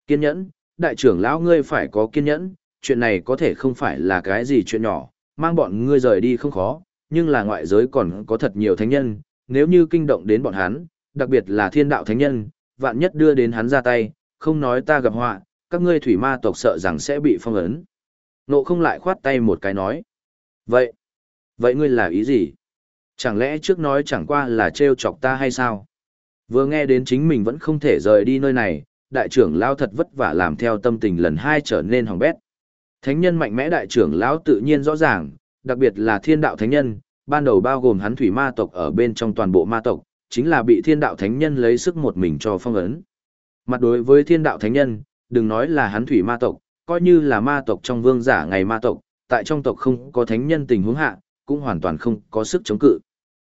Kiên nhẫn, đại trưởng lão ngươi phải có kiên nhẫn, chuyện này có thể không phải là cái gì chuyện nhỏ, mang bọn ngươi rời đi không khó, nhưng là ngoại giới còn có thật nhiều thánh nhân, nếu như kinh động đến bọn hắn, đặc biệt là thiên đạo thánh nhân, vạn nhất đưa đến hắn ra tay, không nói ta gặp họa, các ngươi thủy ma tộc sợ rằng sẽ bị phong ấn. Nộ không lại khoát tay một cái nói. Vậy, vậy ngươi là ý gì? Chẳng lẽ trước nói chẳng qua là trêu chọc ta hay sao? Vừa nghe đến chính mình vẫn không thể rời đi nơi này, đại trưởng lao thật vất vả làm theo tâm tình lần hai trở nên hỏng bét. Thánh nhân mạnh mẽ đại trưởng lão tự nhiên rõ ràng, đặc biệt là thiên đạo thánh nhân, ban đầu bao gồm hắn thủy ma tộc ở bên trong toàn bộ ma tộc, chính là bị thiên đạo thánh nhân lấy sức một mình cho phong ấn. Mặt đối với thiên đạo thánh nhân, đừng nói là hắn thủy ma tộc, coi như là ma tộc trong vương giả ngày ma tộc, tại trong tộc không có thánh nhân tình huống hạ, cũng hoàn toàn không có sức chống cự.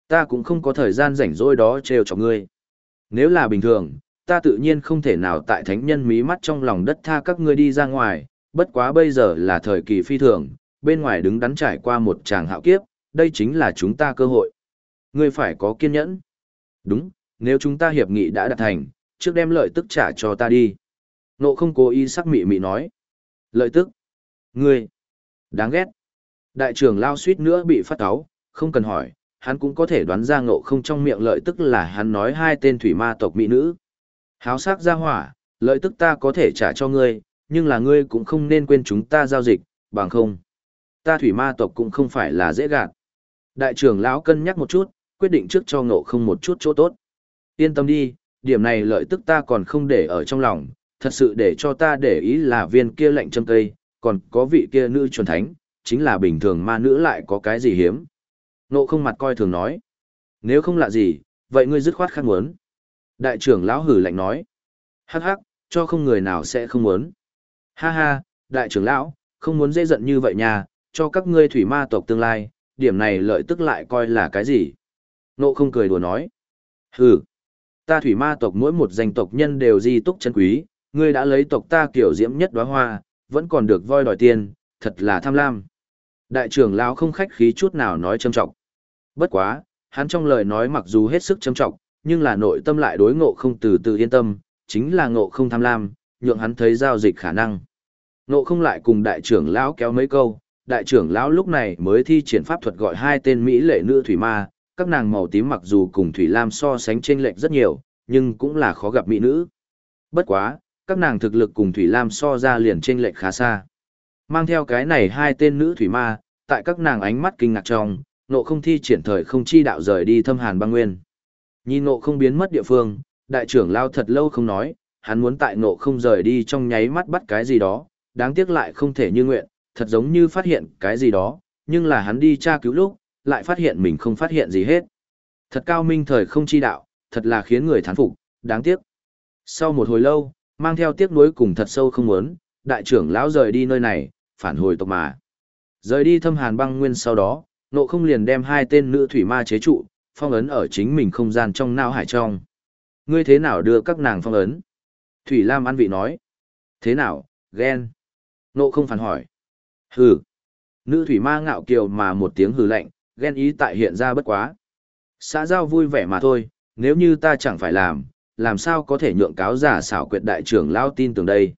Ta cũng không có thời gian rảnh rỗi đó trêu cho ngươi. Nếu là bình thường, ta tự nhiên không thể nào tại thánh nhân mí mắt trong lòng đất tha các ngươi đi ra ngoài, bất quá bây giờ là thời kỳ phi thường, bên ngoài đứng đắn trải qua một tràng hạo kiếp, đây chính là chúng ta cơ hội. Ngươi phải có kiên nhẫn. Đúng, nếu chúng ta hiệp nghị đã đạt thành, trước đem lợi tức trả cho ta đi. Nộ không cố ý sắc mị mị nói. Lợi tức. Ngươi. Đáng ghét. Đại trưởng lao suýt nữa bị phát cáo, không cần hỏi, hắn cũng có thể đoán ra ngộ không trong miệng lợi tức là hắn nói hai tên thủy ma tộc mỹ nữ. Háo sắc ra hỏa, lợi tức ta có thể trả cho ngươi, nhưng là ngươi cũng không nên quên chúng ta giao dịch, bằng không. Ta thủy ma tộc cũng không phải là dễ gạt. Đại trưởng lão cân nhắc một chút, quyết định trước cho ngộ không một chút chỗ tốt. Yên tâm đi, điểm này lợi tức ta còn không để ở trong lòng, thật sự để cho ta để ý là viên kia lệnh châm cây, còn có vị kia nữ chuẩn thánh, chính là bình thường ma nữ lại có cái gì hiếm. Ngộ không mặt coi thường nói. Nếu không lạ gì, vậy ngươi dứt khoát khát muốn. Đại trưởng lão hử lạnh nói. Hắc hắc, cho không người nào sẽ không muốn. Ha ha, đại trưởng lão, không muốn dễ giận như vậy nha, cho các ngươi thủy ma tộc tương lai, điểm này lợi tức lại coi là cái gì. Nộ không cười đùa nói. Hừ, ta thủy ma tộc mỗi một danh tộc nhân đều di túc chân quý, ngươi đã lấy tộc ta kiểu diễm nhất đóa hoa, vẫn còn được voi đòi tiền, thật là tham lam. Đại trưởng lão không khách khí chút nào nói châm trọng. Bất quá, hắn trong lời nói mặc dù hết sức châm trọng, nhưng là nội tâm lại đối ngộ không từ từ yên tâm, chính là ngộ không tham lam, nhượng hắn thấy giao dịch khả năng. Ngộ không lại cùng đại trưởng lão kéo mấy câu, đại trưởng lão lúc này mới thi triển pháp thuật gọi hai tên mỹ lệ nữ thủy ma, các nàng màu tím mặc dù cùng thủy lam so sánh chênh lệch rất nhiều, nhưng cũng là khó gặp mỹ nữ. Bất quá, các nàng thực lực cùng thủy lam so ra liền chênh lệch khá xa. Mang theo cái này hai tên nữ thủy ma, tại các nàng ánh mắt kinh ngạc trong, nộ không thi triển thời không chi đạo rời đi thâm hàn băng nguyên. Nhìn nộ không biến mất địa phương, đại trưởng lao thật lâu không nói, hắn muốn tại nộ không rời đi trong nháy mắt bắt cái gì đó, đáng tiếc lại không thể như nguyện, thật giống như phát hiện cái gì đó, nhưng là hắn đi tra cứu lúc, lại phát hiện mình không phát hiện gì hết. Thật cao minh thời không chi đạo, thật là khiến người thán phục, đáng tiếc. Sau một hồi lâu, mang theo tiếc nuối cùng thật sâu không muốn, đại trưởng lão rời đi nơi này, phản hồi tộc mà. Rời đi thâm hàn băng nguyên sau đó, nộ không liền đem hai tên nữ thủy ma chế trụ, phong ấn ở chính mình không gian trong nao hải trong. Ngươi thế nào đưa các nàng phong ấn? Thủy Lam ăn vị nói. Thế nào, ghen? Nộ không phản hỏi. Hừ. Nữ thủy ma ngạo kiều mà một tiếng hừ lạnh, ghen ý tại hiện ra bất quá. Xã giao vui vẻ mà thôi, nếu như ta chẳng phải làm, làm sao có thể nhượng cáo giả xảo quyệt đại trưởng lao tin tưởng đây.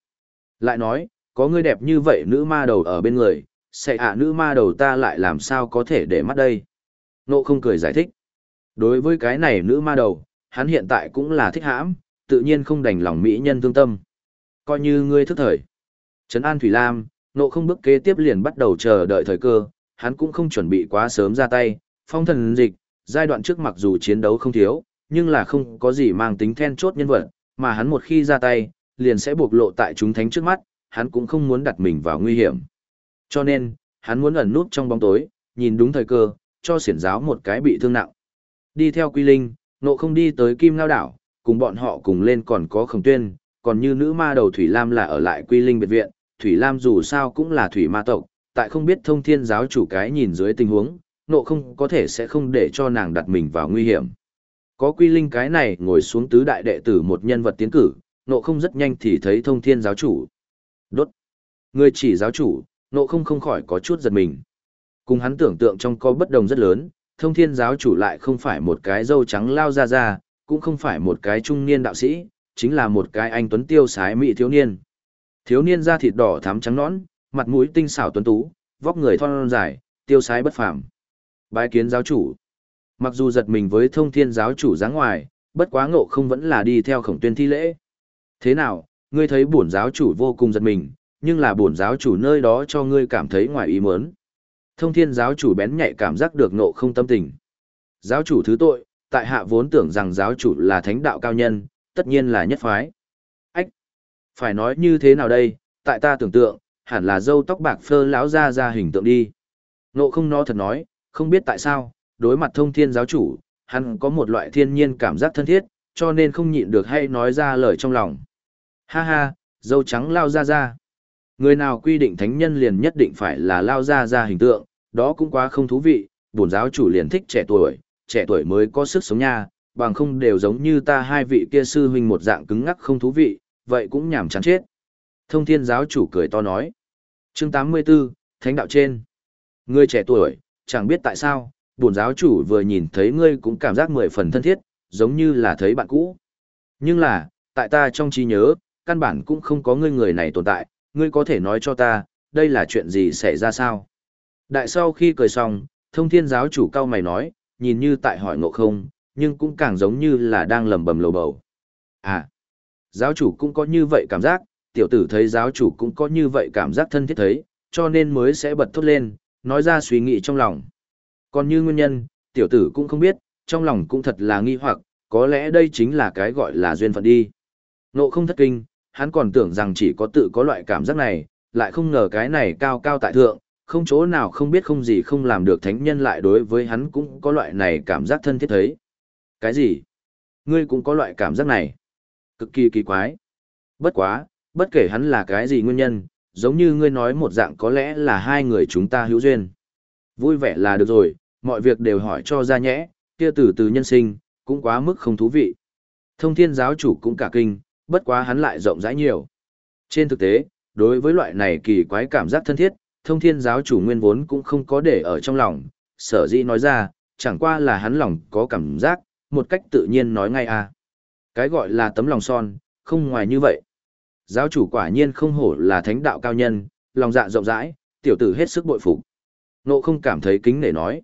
Lại nói, có người đẹp như vậy nữ ma đầu ở bên người, sẽ ạ nữ ma đầu ta lại làm sao có thể để mắt đây. Nộ không cười giải thích. Đối với cái này nữ ma đầu, hắn hiện tại cũng là thích hãm, tự nhiên không đành lòng mỹ nhân thương tâm. Coi như ngươi thức thời. Trấn An Thủy Lam, nộ không bước kế tiếp liền bắt đầu chờ đợi thời cơ, hắn cũng không chuẩn bị quá sớm ra tay, phong thần dịch, giai đoạn trước mặc dù chiến đấu không thiếu, nhưng là không có gì mang tính then chốt nhân vật, mà hắn một khi ra tay, liền sẽ bộc lộ tại chúng thánh trước mắt, hắn cũng không muốn đặt mình vào nguy hiểm. Cho nên, hắn muốn ẩn nút trong bóng tối, nhìn đúng thời cơ, cho xiển giáo một cái bị thương nặng. Đi theo Quy Linh, nộ không đi tới Kim Ngao Đảo, cùng bọn họ cùng lên còn có khổng tuyên, còn như nữ ma đầu Thủy Lam là ở lại Quy Linh biệt viện, Thủy Lam dù sao cũng là Thủy ma tộc, tại không biết thông thiên giáo chủ cái nhìn dưới tình huống, nộ không có thể sẽ không để cho nàng đặt mình vào nguy hiểm. Có Quy Linh cái này ngồi xuống tứ đại đệ tử một nhân vật tiến cử, nộ không rất nhanh thì thấy thông thiên giáo chủ. Đốt. Người chỉ giáo chủ, nộ không không khỏi có chút giật mình. Cùng hắn tưởng tượng trong có bất đồng rất lớn, thông thiên giáo chủ lại không phải một cái dâu trắng lao ra ra, cũng không phải một cái trung niên đạo sĩ, chính là một cái anh tuấn tiêu sái mỹ thiếu niên. Thiếu niên da thịt đỏ thắm trắng nõn, mặt mũi tinh xảo tuấn tú, vóc người thon dài, tiêu sái bất phàm. Bái kiến giáo chủ. Mặc dù giật mình với thông thiên giáo chủ dáng ngoài, bất quá ngộ không vẫn là đi theo khổng tuyên thi lễ. Thế nào, ngươi thấy bổn giáo chủ vô cùng giật mình, nhưng là bổn giáo chủ nơi đó cho ngươi cảm thấy ngoài ý muốn. Thông thiên giáo chủ bén nhạy cảm giác được nộ không tâm tình. Giáo chủ thứ tội, tại hạ vốn tưởng rằng giáo chủ là thánh đạo cao nhân, tất nhiên là nhất phái. Phải nói như thế nào đây, tại ta tưởng tượng, hẳn là dâu tóc bạc phơ lão ra ra hình tượng đi. Nộ không nó thật nói, không biết tại sao, đối mặt thông thiên giáo chủ, hắn có một loại thiên nhiên cảm giác thân thiết, cho nên không nhịn được hay nói ra lời trong lòng. Ha ha, dâu trắng lao ra ra. Người nào quy định thánh nhân liền nhất định phải là lao ra ra hình tượng, đó cũng quá không thú vị, bổn giáo chủ liền thích trẻ tuổi, trẻ tuổi mới có sức sống nha, bằng không đều giống như ta hai vị kia sư huynh một dạng cứng ngắc không thú vị, vậy cũng nhảm chán chết. Thông thiên giáo chủ cười to nói. Chương 84, Thánh đạo trên. Ngươi trẻ tuổi, chẳng biết tại sao, bổn giáo chủ vừa nhìn thấy ngươi cũng cảm giác mười phần thân thiết, giống như là thấy bạn cũ. Nhưng là, tại ta trong trí nhớ, căn bản cũng không có ngươi người này tồn tại, ngươi có thể nói cho ta, đây là chuyện gì xảy ra sao? Đại sau khi cười xong, thông thiên giáo chủ cao mày nói, nhìn như tại hỏi ngộ không, nhưng cũng càng giống như là đang lầm bầm lầu bầu. À, giáo chủ cũng có như vậy cảm giác, tiểu tử thấy giáo chủ cũng có như vậy cảm giác thân thiết thấy, cho nên mới sẽ bật thốt lên, nói ra suy nghĩ trong lòng. Còn như nguyên nhân, tiểu tử cũng không biết, trong lòng cũng thật là nghi hoặc, có lẽ đây chính là cái gọi là duyên phận đi. Nộ không thất kinh, hắn còn tưởng rằng chỉ có tự có loại cảm giác này, lại không ngờ cái này cao cao tại thượng, không chỗ nào không biết không gì không làm được thánh nhân lại đối với hắn cũng có loại này cảm giác thân thiết thấy. Cái gì? Ngươi cũng có loại cảm giác này. Cực kỳ kỳ quái. Bất quá, bất kể hắn là cái gì nguyên nhân, giống như ngươi nói một dạng có lẽ là hai người chúng ta hữu duyên. Vui vẻ là được rồi, mọi việc đều hỏi cho ra nhẽ, kia từ từ nhân sinh, cũng quá mức không thú vị. Thông thiên giáo chủ cũng cả kinh, bất quá hắn lại rộng rãi nhiều. Trên thực tế, đối với loại này kỳ quái cảm giác thân thiết, thông thiên giáo chủ nguyên vốn cũng không có để ở trong lòng, sở dĩ nói ra, chẳng qua là hắn lòng có cảm giác, một cách tự nhiên nói ngay à. Cái gọi là tấm lòng son, không ngoài như vậy. Giáo chủ quả nhiên không hổ là thánh đạo cao nhân, lòng dạ rộng rãi, tiểu tử hết sức bội phục. Nộ không cảm thấy kính nể nói.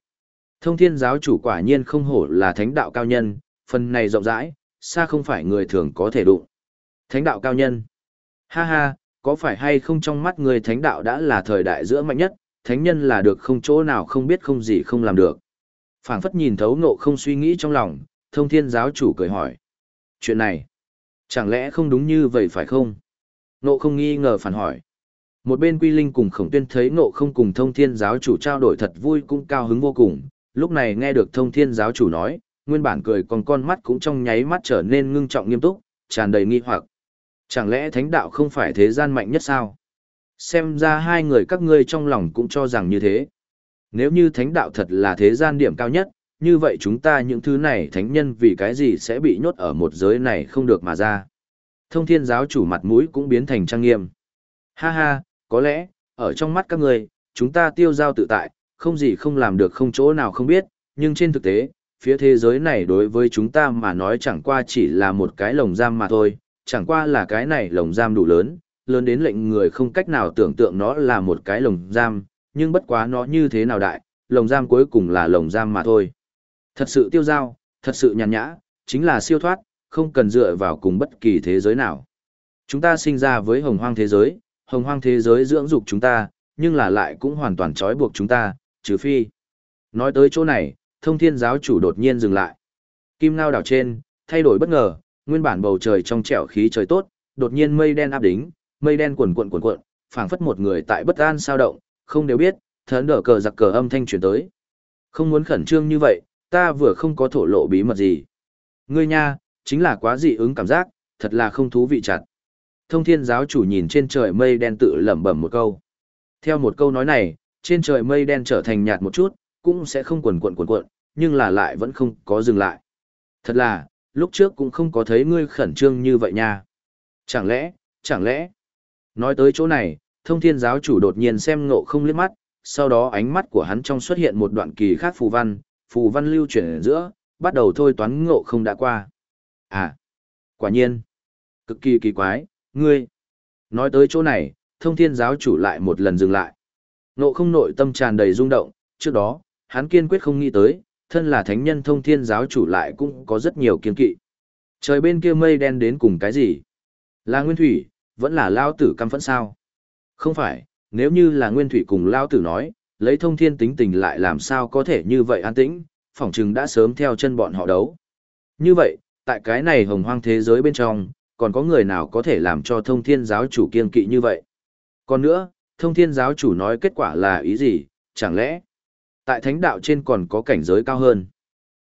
Thông thiên giáo chủ quả nhiên không hổ là thánh đạo cao nhân, phần này rộng rãi, xa không phải người thường có thể đụng. Thánh đạo cao nhân. Ha ha, có phải hay không trong mắt người thánh đạo đã là thời đại giữa mạnh nhất, thánh nhân là được không chỗ nào không biết không gì không làm được. phảng phất nhìn thấu nộ không suy nghĩ trong lòng, thông thiên giáo chủ cười hỏi. Chuyện này, chẳng lẽ không đúng như vậy phải không? Nộ không nghi ngờ phản hỏi. Một bên quy linh cùng khổng tuyên thấy nộ không cùng thông thiên giáo chủ trao đổi thật vui cũng cao hứng vô cùng, lúc này nghe được thông thiên giáo chủ nói, nguyên bản cười còn con mắt cũng trong nháy mắt trở nên ngưng trọng nghiêm túc, tràn đầy nghi hoặc. Chẳng lẽ thánh đạo không phải thế gian mạnh nhất sao? Xem ra hai người các ngươi trong lòng cũng cho rằng như thế. Nếu như thánh đạo thật là thế gian điểm cao nhất, như vậy chúng ta những thứ này thánh nhân vì cái gì sẽ bị nhốt ở một giới này không được mà ra. Thông thiên giáo chủ mặt mũi cũng biến thành trang nghiêm. Ha ha, có lẽ, ở trong mắt các người chúng ta tiêu giao tự tại, không gì không làm được không chỗ nào không biết, nhưng trên thực tế, phía thế giới này đối với chúng ta mà nói chẳng qua chỉ là một cái lồng giam mà thôi, chẳng qua là cái này lồng giam đủ lớn, lớn đến lệnh người không cách nào tưởng tượng nó là một cái lồng giam, nhưng bất quá nó như thế nào đại, lồng giam cuối cùng là lồng giam mà thôi. Thật sự tiêu dao, thật sự nhàn nhã, chính là siêu thoát, không cần dựa vào cùng bất kỳ thế giới nào. Chúng ta sinh ra với hồng hoang thế giới, hồng hoang thế giới dưỡng dục chúng ta, nhưng là lại cũng hoàn toàn trói buộc chúng ta, trừ phi. Nói tới chỗ này, thông thiên giáo chủ đột nhiên dừng lại. Kim ngao đảo trên, thay đổi bất ngờ, nguyên bản bầu trời trong trẻo khí trời tốt, đột nhiên mây đen áp đính, mây đen cuộn cuộn cuộn cuộn, phảng phất một người tại bất an sao động, không đều biết, thấn đỡ cờ giặc cờ âm thanh truyền tới. Không muốn khẩn trương như vậy, ta vừa không có thổ lộ bí mật gì. Ngươi nha, chính là quá dị ứng cảm giác, thật là không thú vị chặt. Thông thiên giáo chủ nhìn trên trời mây đen tự lẩm bẩm một câu. Theo một câu nói này, trên trời mây đen trở thành nhạt một chút, cũng sẽ không quần quần quần quần, nhưng là lại vẫn không có dừng lại. Thật là, lúc trước cũng không có thấy ngươi khẩn trương như vậy nha. Chẳng lẽ, chẳng lẽ. Nói tới chỗ này, thông thiên giáo chủ đột nhiên xem ngộ không liếc mắt, sau đó ánh mắt của hắn trong xuất hiện một đoạn kỳ khác phù văn, phù văn lưu chuyển ở giữa, bắt đầu thôi toán ngộ không đã qua. À, quả nhiên, cực kỳ kỳ quái, ngươi. Nói tới chỗ này, thông thiên giáo chủ lại một lần dừng lại. Ngộ không nội tâm tràn đầy rung động, trước đó, hắn kiên quyết không nghĩ tới, thân là thánh nhân thông thiên giáo chủ lại cũng có rất nhiều kiên kỵ. Trời bên kia mây đen đến cùng cái gì? Là nguyên thủy, vẫn là lao tử căm phẫn sao? Không phải, nếu như là nguyên thủy cùng lao tử nói, lấy thông thiên tính tình lại làm sao có thể như vậy an tĩnh, phỏng chừng đã sớm theo chân bọn họ đấu. Như vậy, tại cái này hồng hoang thế giới bên trong, còn có người nào có thể làm cho thông thiên giáo chủ kiên kỵ như vậy? Còn nữa, thông thiên giáo chủ nói kết quả là ý gì, chẳng lẽ tại thánh đạo trên còn có cảnh giới cao hơn?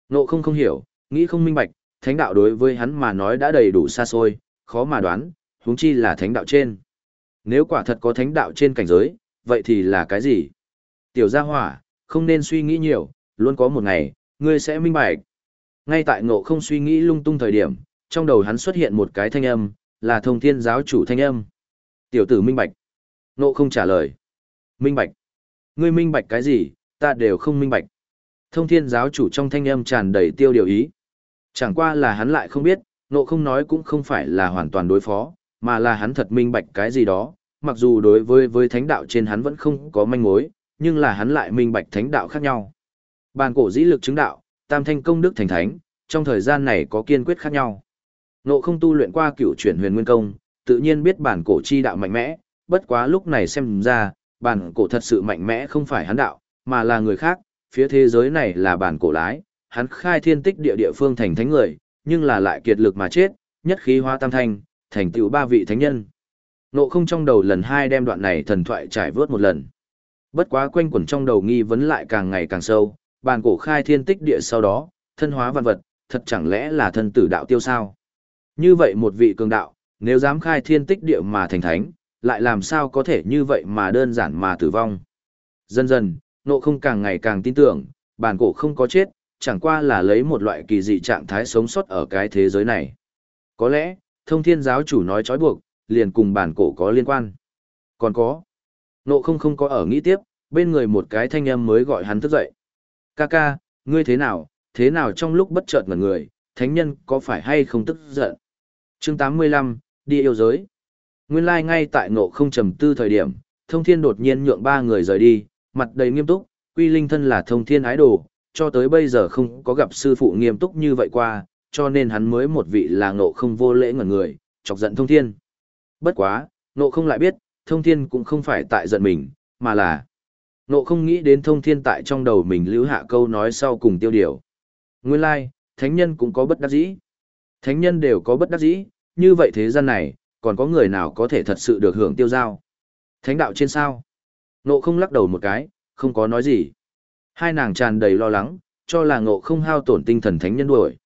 Nộ không không hiểu, nghĩ không minh bạch, thánh đạo đối với hắn mà nói đã đầy đủ xa xôi, khó mà đoán, huống chi là thánh đạo trên. Nếu quả thật có thánh đạo trên cảnh giới, vậy thì là cái gì? Tiểu gia hỏa, không nên suy nghĩ nhiều, luôn có một ngày, ngươi sẽ minh bạch. Ngay tại ngộ không suy nghĩ lung tung thời điểm, trong đầu hắn xuất hiện một cái thanh âm, là thông thiên giáo chủ thanh âm. Tiểu tử minh bạch. Ngộ không trả lời. Minh bạch. Ngươi minh bạch cái gì, ta đều không minh bạch. Thông thiên giáo chủ trong thanh âm tràn đầy tiêu điều ý. Chẳng qua là hắn lại không biết, ngộ không nói cũng không phải là hoàn toàn đối phó, mà là hắn thật minh bạch cái gì đó, mặc dù đối với với thánh đạo trên hắn vẫn không có manh mối, nhưng là hắn lại minh bạch thánh đạo khác nhau. Bàn cổ dĩ lực chứng đạo, tam thanh công đức thành thánh, trong thời gian này có kiên quyết khác nhau. Nộ không tu luyện qua cửu chuyển huyền nguyên công, tự nhiên biết bản cổ chi đạo mạnh mẽ, bất quá lúc này xem ra, bản cổ thật sự mạnh mẽ không phải hắn đạo, mà là người khác, phía thế giới này là bản cổ lái, hắn khai thiên tích địa địa phương thành thánh người, nhưng là lại kiệt lực mà chết, nhất khí hóa tam thanh, thành tựu ba vị thánh nhân. Nộ không trong đầu lần hai đem đoạn này thần thoại trải vớt một lần. Bất quá quanh quẩn trong đầu nghi vấn lại càng ngày càng sâu, bàn cổ khai thiên tích địa sau đó, thân hóa văn vật, thật chẳng lẽ là thân tử đạo tiêu sao? Như vậy một vị cường đạo, nếu dám khai thiên tích địa mà thành thánh, lại làm sao có thể như vậy mà đơn giản mà tử vong? Dần dần, nộ không càng ngày càng tin tưởng, bàn cổ không có chết, chẳng qua là lấy một loại kỳ dị trạng thái sống sót ở cái thế giới này. Có lẽ, thông thiên giáo chủ nói trói buộc, liền cùng bản cổ có liên quan. Còn có, nộ không không có ở nghĩ tiếp, bên người một cái thanh âm mới gọi hắn thức dậy. Ca ca, ngươi thế nào, thế nào trong lúc bất chợt ngẩn người, thánh nhân có phải hay không tức giận? chương 85, đi yêu giới. Nguyên lai like ngay tại nộ không trầm tư thời điểm, thông thiên đột nhiên nhượng ba người rời đi, mặt đầy nghiêm túc, quy linh thân là thông thiên ái đồ, cho tới bây giờ không có gặp sư phụ nghiêm túc như vậy qua, cho nên hắn mới một vị là ngộ không vô lễ ngẩn người, chọc giận thông thiên. Bất quá, ngộ không lại biết, thông thiên cũng không phải tại giận mình, mà là nộ không nghĩ đến thông thiên tại trong đầu mình lưu hạ câu nói sau cùng tiêu điều. Nguyên lai, like, thánh nhân cũng có bất đắc dĩ. Thánh nhân đều có bất đắc dĩ, như vậy thế gian này, còn có người nào có thể thật sự được hưởng tiêu giao. Thánh đạo trên sao? Nộ không lắc đầu một cái, không có nói gì. Hai nàng tràn đầy lo lắng, cho là ngộ không hao tổn tinh thần thánh nhân đuổi.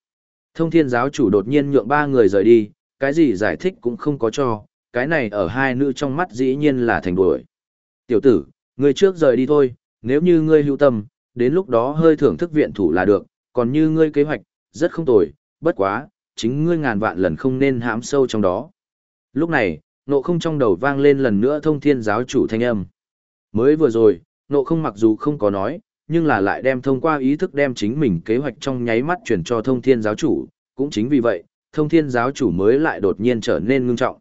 Thông thiên giáo chủ đột nhiên nhượng ba người rời đi, cái gì giải thích cũng không có cho, cái này ở hai nữ trong mắt dĩ nhiên là thành đuổi. Tiểu tử, ngươi trước rời đi thôi, nếu như ngươi hữu tâm, đến lúc đó hơi thưởng thức viện thủ là được, còn như ngươi kế hoạch, rất không tồi, bất quá, chính ngươi ngàn vạn lần không nên hãm sâu trong đó. Lúc này, nộ không trong đầu vang lên lần nữa thông thiên giáo chủ thanh âm. Mới vừa rồi, nộ không mặc dù không có nói, nhưng là lại đem thông qua ý thức đem chính mình kế hoạch trong nháy mắt chuyển cho thông thiên giáo chủ, cũng chính vì vậy, thông thiên giáo chủ mới lại đột nhiên trở nên ngưng trọng.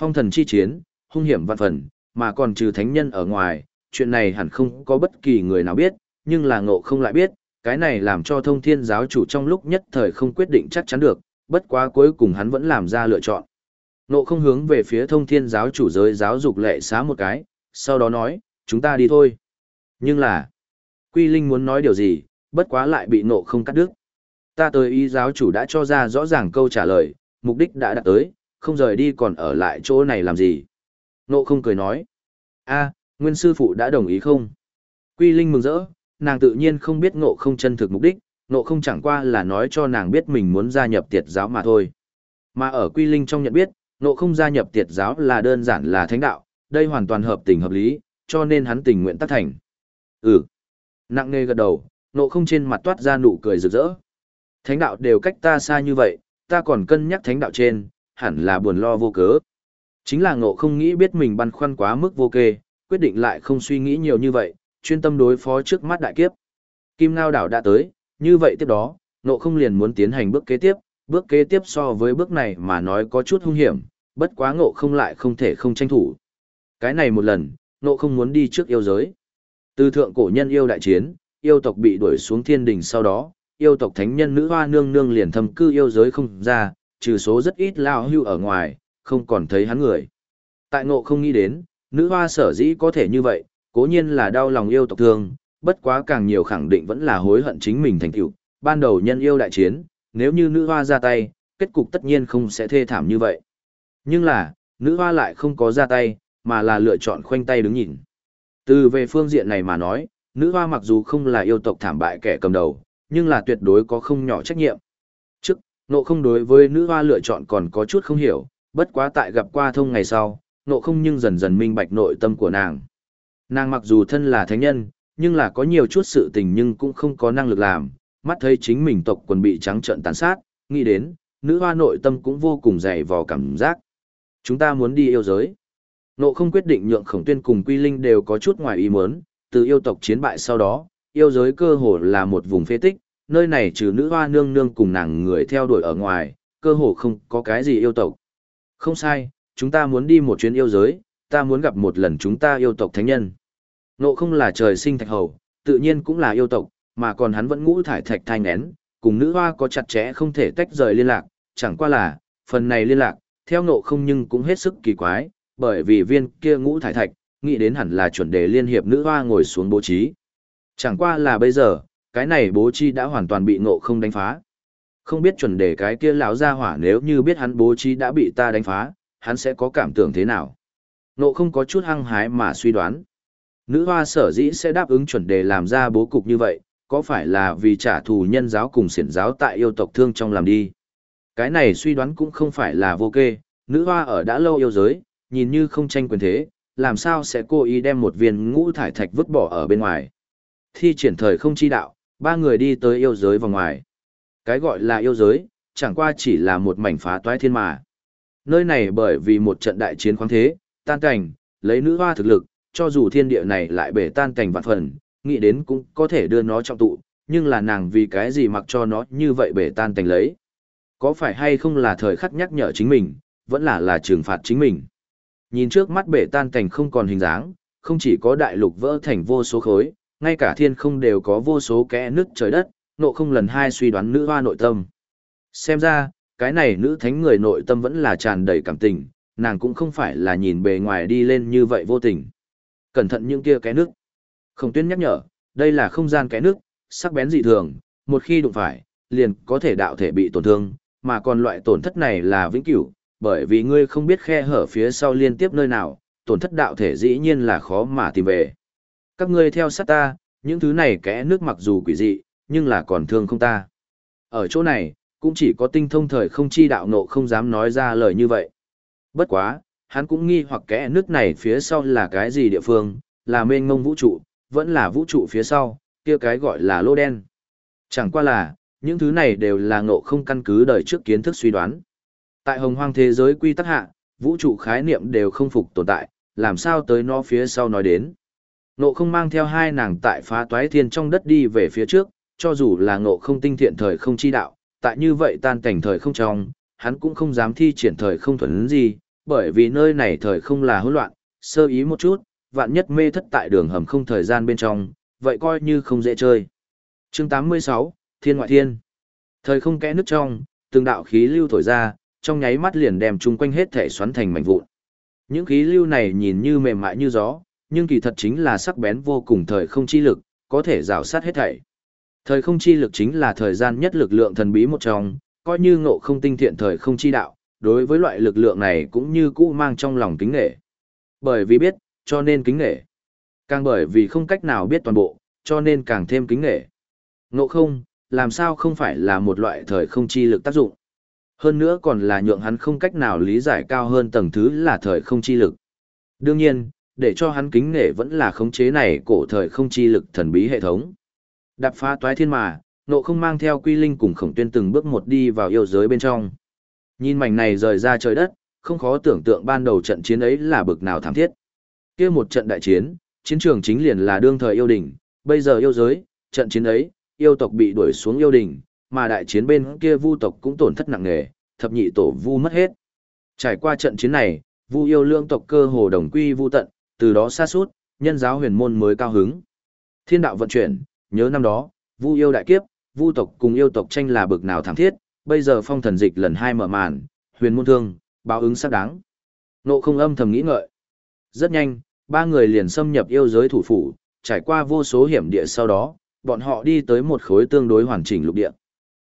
Phong thần chi chiến, hung hiểm vạn phần, mà còn trừ thánh nhân ở ngoài, chuyện này hẳn không có bất kỳ người nào biết, nhưng là ngộ không lại biết, cái này làm cho thông thiên giáo chủ trong lúc nhất thời không quyết định chắc chắn được, bất quá cuối cùng hắn vẫn làm ra lựa chọn. Ngộ không hướng về phía thông thiên giáo chủ giới giáo dục lệ xá một cái, sau đó nói, chúng ta đi thôi. Nhưng là, Quy Linh muốn nói điều gì, bất quá lại bị ngộ không cắt đứt. Ta tới ý giáo chủ đã cho ra rõ ràng câu trả lời, mục đích đã đạt tới, không rời đi còn ở lại chỗ này làm gì. Ngộ không cười nói, a nguyên sư phụ đã đồng ý không? Quy Linh mừng rỡ, nàng tự nhiên không biết ngộ không chân thực mục đích, ngộ không chẳng qua là nói cho nàng biết mình muốn gia nhập tiệt giáo mà thôi. Mà ở Quy Linh trong nhận biết, ngộ không gia nhập tiệt giáo là đơn giản là thánh đạo, đây hoàn toàn hợp tình hợp lý, cho nên hắn tình nguyện tác thành. Ừ. Nặng nề gật đầu, ngộ không trên mặt toát ra nụ cười rực rỡ. Thánh đạo đều cách ta xa như vậy, ta còn cân nhắc thánh đạo trên, hẳn là buồn lo vô cớ. Chính là ngộ không nghĩ biết mình băn khoăn quá mức vô kê, quyết định lại không suy nghĩ nhiều như vậy, chuyên tâm đối phó trước mắt đại kiếp. Kim Ngao đảo đã tới, như vậy tiếp đó, ngộ không liền muốn tiến hành bước kế tiếp, bước kế tiếp so với bước này mà nói có chút hung hiểm, bất quá ngộ không lại không thể không tranh thủ. Cái này một lần, ngộ không muốn đi trước yêu giới. Từ thượng cổ nhân yêu đại chiến, yêu tộc bị đuổi xuống thiên đình sau đó, yêu tộc thánh nhân nữ hoa nương nương liền thầm cư yêu giới không ra, trừ số rất ít lao hưu ở ngoài, không còn thấy hắn người. Tại ngộ không nghĩ đến, nữ hoa sở dĩ có thể như vậy, cố nhiên là đau lòng yêu tộc thương, bất quá càng nhiều khẳng định vẫn là hối hận chính mình thành tựu. Ban đầu nhân yêu đại chiến, nếu như nữ hoa ra tay, kết cục tất nhiên không sẽ thê thảm như vậy. Nhưng là, nữ hoa lại không có ra tay, mà là lựa chọn khoanh tay đứng nhìn. Từ về phương diện này mà nói, nữ hoa mặc dù không là yêu tộc thảm bại kẻ cầm đầu, nhưng là tuyệt đối có không nhỏ trách nhiệm. Nộ không đối với nữ hoa lựa chọn còn có chút không hiểu, bất quá tại gặp qua thông ngày sau, nộ không nhưng dần dần minh bạch nội tâm của nàng. Nàng mặc dù thân là thánh nhân, nhưng là có nhiều chút sự tình nhưng cũng không có năng lực làm, mắt thấy chính mình tộc quần bị trắng trợn tàn sát, nghĩ đến, nữ hoa nội tâm cũng vô cùng dày vò cảm giác. Chúng ta muốn đi yêu giới. Nộ không quyết định nhượng khổng tuyên cùng quy linh đều có chút ngoài ý muốn, từ yêu tộc chiến bại sau đó, yêu giới cơ hồ là một vùng phế tích, nơi này trừ nữ hoa nương nương cùng nàng người theo đuổi ở ngoài, cơ hồ không có cái gì yêu tộc. Không sai, chúng ta muốn đi một chuyến yêu giới, ta muốn gặp một lần chúng ta yêu tộc thánh nhân. Nộ không là trời sinh thạch hầu, tự nhiên cũng là yêu tộc, mà còn hắn vẫn ngũ thải thạch thanh nén, cùng nữ hoa có chặt chẽ không thể tách rời liên lạc, chẳng qua là, phần này liên lạc, theo nộ không nhưng cũng hết sức kỳ quái, bởi vì viên kia ngũ thải thạch, nghĩ đến hẳn là chuẩn đề liên hiệp nữ hoa ngồi xuống bố trí. Chẳng qua là bây giờ, cái này bố trí đã hoàn toàn bị nộ không đánh phá. Không biết chuẩn đề cái kia lão gia hỏa nếu như biết hắn bố trí đã bị ta đánh phá, hắn sẽ có cảm tưởng thế nào. Nộ không có chút hăng hái mà suy đoán. Nữ hoa sở dĩ sẽ đáp ứng chuẩn đề làm ra bố cục như vậy, có phải là vì trả thù nhân giáo cùng siển giáo tại yêu tộc thương trong làm đi. Cái này suy đoán cũng không phải là vô kê, nữ hoa ở đã lâu yêu giới, nhìn như không tranh quyền thế, làm sao sẽ cố ý đem một viên ngũ thải thạch vứt bỏ ở bên ngoài. Thi triển thời không chi đạo, ba người đi tới yêu giới vòng ngoài. Cái gọi là yêu giới, chẳng qua chỉ là một mảnh phá toái thiên mà. Nơi này bởi vì một trận đại chiến khoáng thế, tan cảnh, lấy nữ hoa thực lực, cho dù thiên địa này lại bể tan cảnh vạn phần, nghĩ đến cũng có thể đưa nó trọng tụ, nhưng là nàng vì cái gì mặc cho nó như vậy bể tan cảnh lấy. Có phải hay không là thời khắc nhắc nhở chính mình, vẫn là là trừng phạt chính mình. Nhìn trước mắt bể tan cảnh không còn hình dáng, không chỉ có đại lục vỡ thành vô số khối, ngay cả thiên không đều có vô số kẽ nứt trời đất, nộ không lần hai suy đoán nữ hoa nội tâm. Xem ra, cái này nữ thánh người nội tâm vẫn là tràn đầy cảm tình, nàng cũng không phải là nhìn bề ngoài đi lên như vậy vô tình. Cẩn thận những kia kẽ nước. Khổng tuyên nhắc nhở, đây là không gian kẽ nước, sắc bén dị thường, một khi đụng phải, liền có thể đạo thể bị tổn thương, mà còn loại tổn thất này là vĩnh cửu, bởi vì ngươi không biết khe hở phía sau liên tiếp nơi nào, tổn thất đạo thể dĩ nhiên là khó mà tìm về. Các ngươi theo sát ta, những thứ này kẽ nước mặc dù quỷ dị, nhưng là còn thương không ta. Ở chỗ này, cũng chỉ có tinh thông thời không chi đạo nộ không dám nói ra lời như vậy. Bất quá, hắn cũng nghi hoặc kẽ nước này phía sau là cái gì địa phương, là mênh ngông vũ trụ, vẫn là vũ trụ phía sau, kia cái gọi là lô đen. Chẳng qua là, những thứ này đều là ngộ không căn cứ đời trước kiến thức suy đoán. Tại hồng hoang thế giới quy tắc hạ, vũ trụ khái niệm đều không phục tồn tại, làm sao tới nó phía sau nói đến. Ngộ không mang theo hai nàng tại phá toái thiên trong đất đi về phía trước, cho dù là ngộ không tinh thiện thời không chi đạo, tại như vậy tan cảnh thời không trong, hắn cũng không dám thi triển thời không thuần gì, bởi vì nơi này thời không là hỗn loạn, sơ ý một chút, vạn nhất mê thất tại đường hầm không thời gian bên trong, vậy coi như không dễ chơi. Chương 86, Thiên ngoại thiên. Thời không kẽ nước trong, từng đạo khí lưu thổi ra, trong nháy mắt liền đem chung quanh hết thể xoắn thành mảnh vụn. Những khí lưu này nhìn như mềm mại như gió, nhưng kỳ thật chính là sắc bén vô cùng thời không chi lực, có thể rào sát hết thảy. Thời không chi lực chính là thời gian nhất lực lượng thần bí một trong, coi như ngộ không tinh thiện thời không chi đạo, đối với loại lực lượng này cũng như cũ mang trong lòng kính nghệ. Bởi vì biết, cho nên kính nghệ. Càng bởi vì không cách nào biết toàn bộ, cho nên càng thêm kính nghệ. Ngộ không, làm sao không phải là một loại thời không chi lực tác dụng. Hơn nữa còn là nhượng hắn không cách nào lý giải cao hơn tầng thứ là thời không chi lực. Đương nhiên, để cho hắn kính nể vẫn là khống chế này cổ thời không chi lực thần bí hệ thống. Đạp phá toái thiên mà, nộ không mang theo quy linh cùng khổng tuyên từng bước một đi vào yêu giới bên trong. Nhìn mảnh này rời ra trời đất, không khó tưởng tượng ban đầu trận chiến ấy là bực nào thảm thiết. kia một trận đại chiến, chiến trường chính liền là đương thời yêu đỉnh, bây giờ yêu giới, trận chiến ấy, yêu tộc bị đuổi xuống yêu đỉnh, mà đại chiến bên kia vu tộc cũng tổn thất nặng nề, thập nhị tổ vu mất hết. Trải qua trận chiến này, vu yêu lương tộc cơ hồ đồng quy vu tận, từ đó xa suốt, nhân giáo huyền môn mới cao hứng. Thiên đạo vận chuyển, nhớ năm đó, vu yêu đại kiếp, vu tộc cùng yêu tộc tranh là bực nào thảm thiết, bây giờ phong thần dịch lần hai mở màn, huyền môn thương, báo ứng sắp đáng. Nộ không âm thầm nghĩ ngợi. Rất nhanh, ba người liền xâm nhập yêu giới thủ phủ, trải qua vô số hiểm địa sau đó, bọn họ đi tới một khối tương đối hoàn chỉnh lục địa.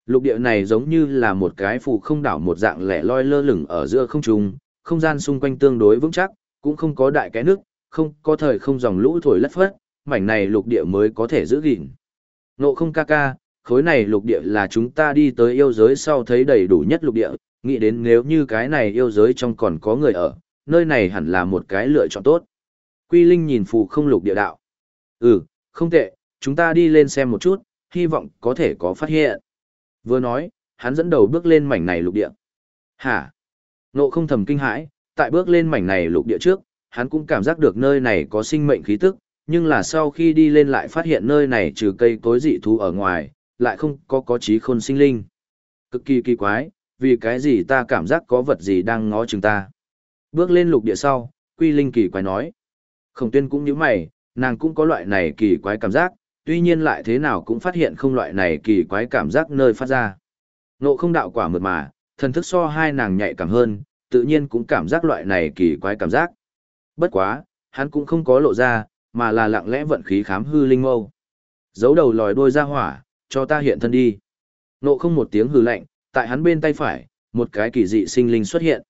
Lục địa này giống như là một cái phù không đảo một dạng lẻ loi lơ lửng ở giữa không trung, không gian xung quanh tương đối vững chắc, cũng không có đại cái nước, không có thời không dòng lũ thổi lất phất, mảnh này lục địa mới có thể giữ gìn. Nộ không ca ca, khối này lục địa là chúng ta đi tới yêu giới sau thấy đầy đủ nhất lục địa, nghĩ đến nếu như cái này yêu giới trong còn có người ở, nơi này hẳn là một cái lựa chọn tốt. Quy Linh nhìn phù không lục địa đạo. Ừ, không tệ, chúng ta đi lên xem một chút, hy vọng có thể có phát hiện. Vừa nói, hắn dẫn đầu bước lên mảnh này lục địa. Hả? Nộ không thầm kinh hãi, tại bước lên mảnh này lục địa trước, hắn cũng cảm giác được nơi này có sinh mệnh khí tức, nhưng là sau khi đi lên lại phát hiện nơi này trừ cây cối dị thú ở ngoài, lại không có có trí khôn sinh linh. Cực kỳ kỳ quái, vì cái gì ta cảm giác có vật gì đang ngó chừng ta. Bước lên lục địa sau, Quy Linh kỳ quái nói. Khổng tuyên cũng như mày, nàng cũng có loại này kỳ quái cảm giác, tuy nhiên lại thế nào cũng phát hiện không loại này kỳ quái cảm giác nơi phát ra. Nộ không đạo quả mượt mà, thần thức so hai nàng nhạy cảm hơn, tự nhiên cũng cảm giác loại này kỳ quái cảm giác. Bất quá, hắn cũng không có lộ ra, mà là lặng lẽ vận khí khám hư linh mâu. Giấu đầu lòi đuôi ra hỏa, cho ta hiện thân đi. Nộ không một tiếng hư lạnh, tại hắn bên tay phải, một cái kỳ dị sinh linh xuất hiện.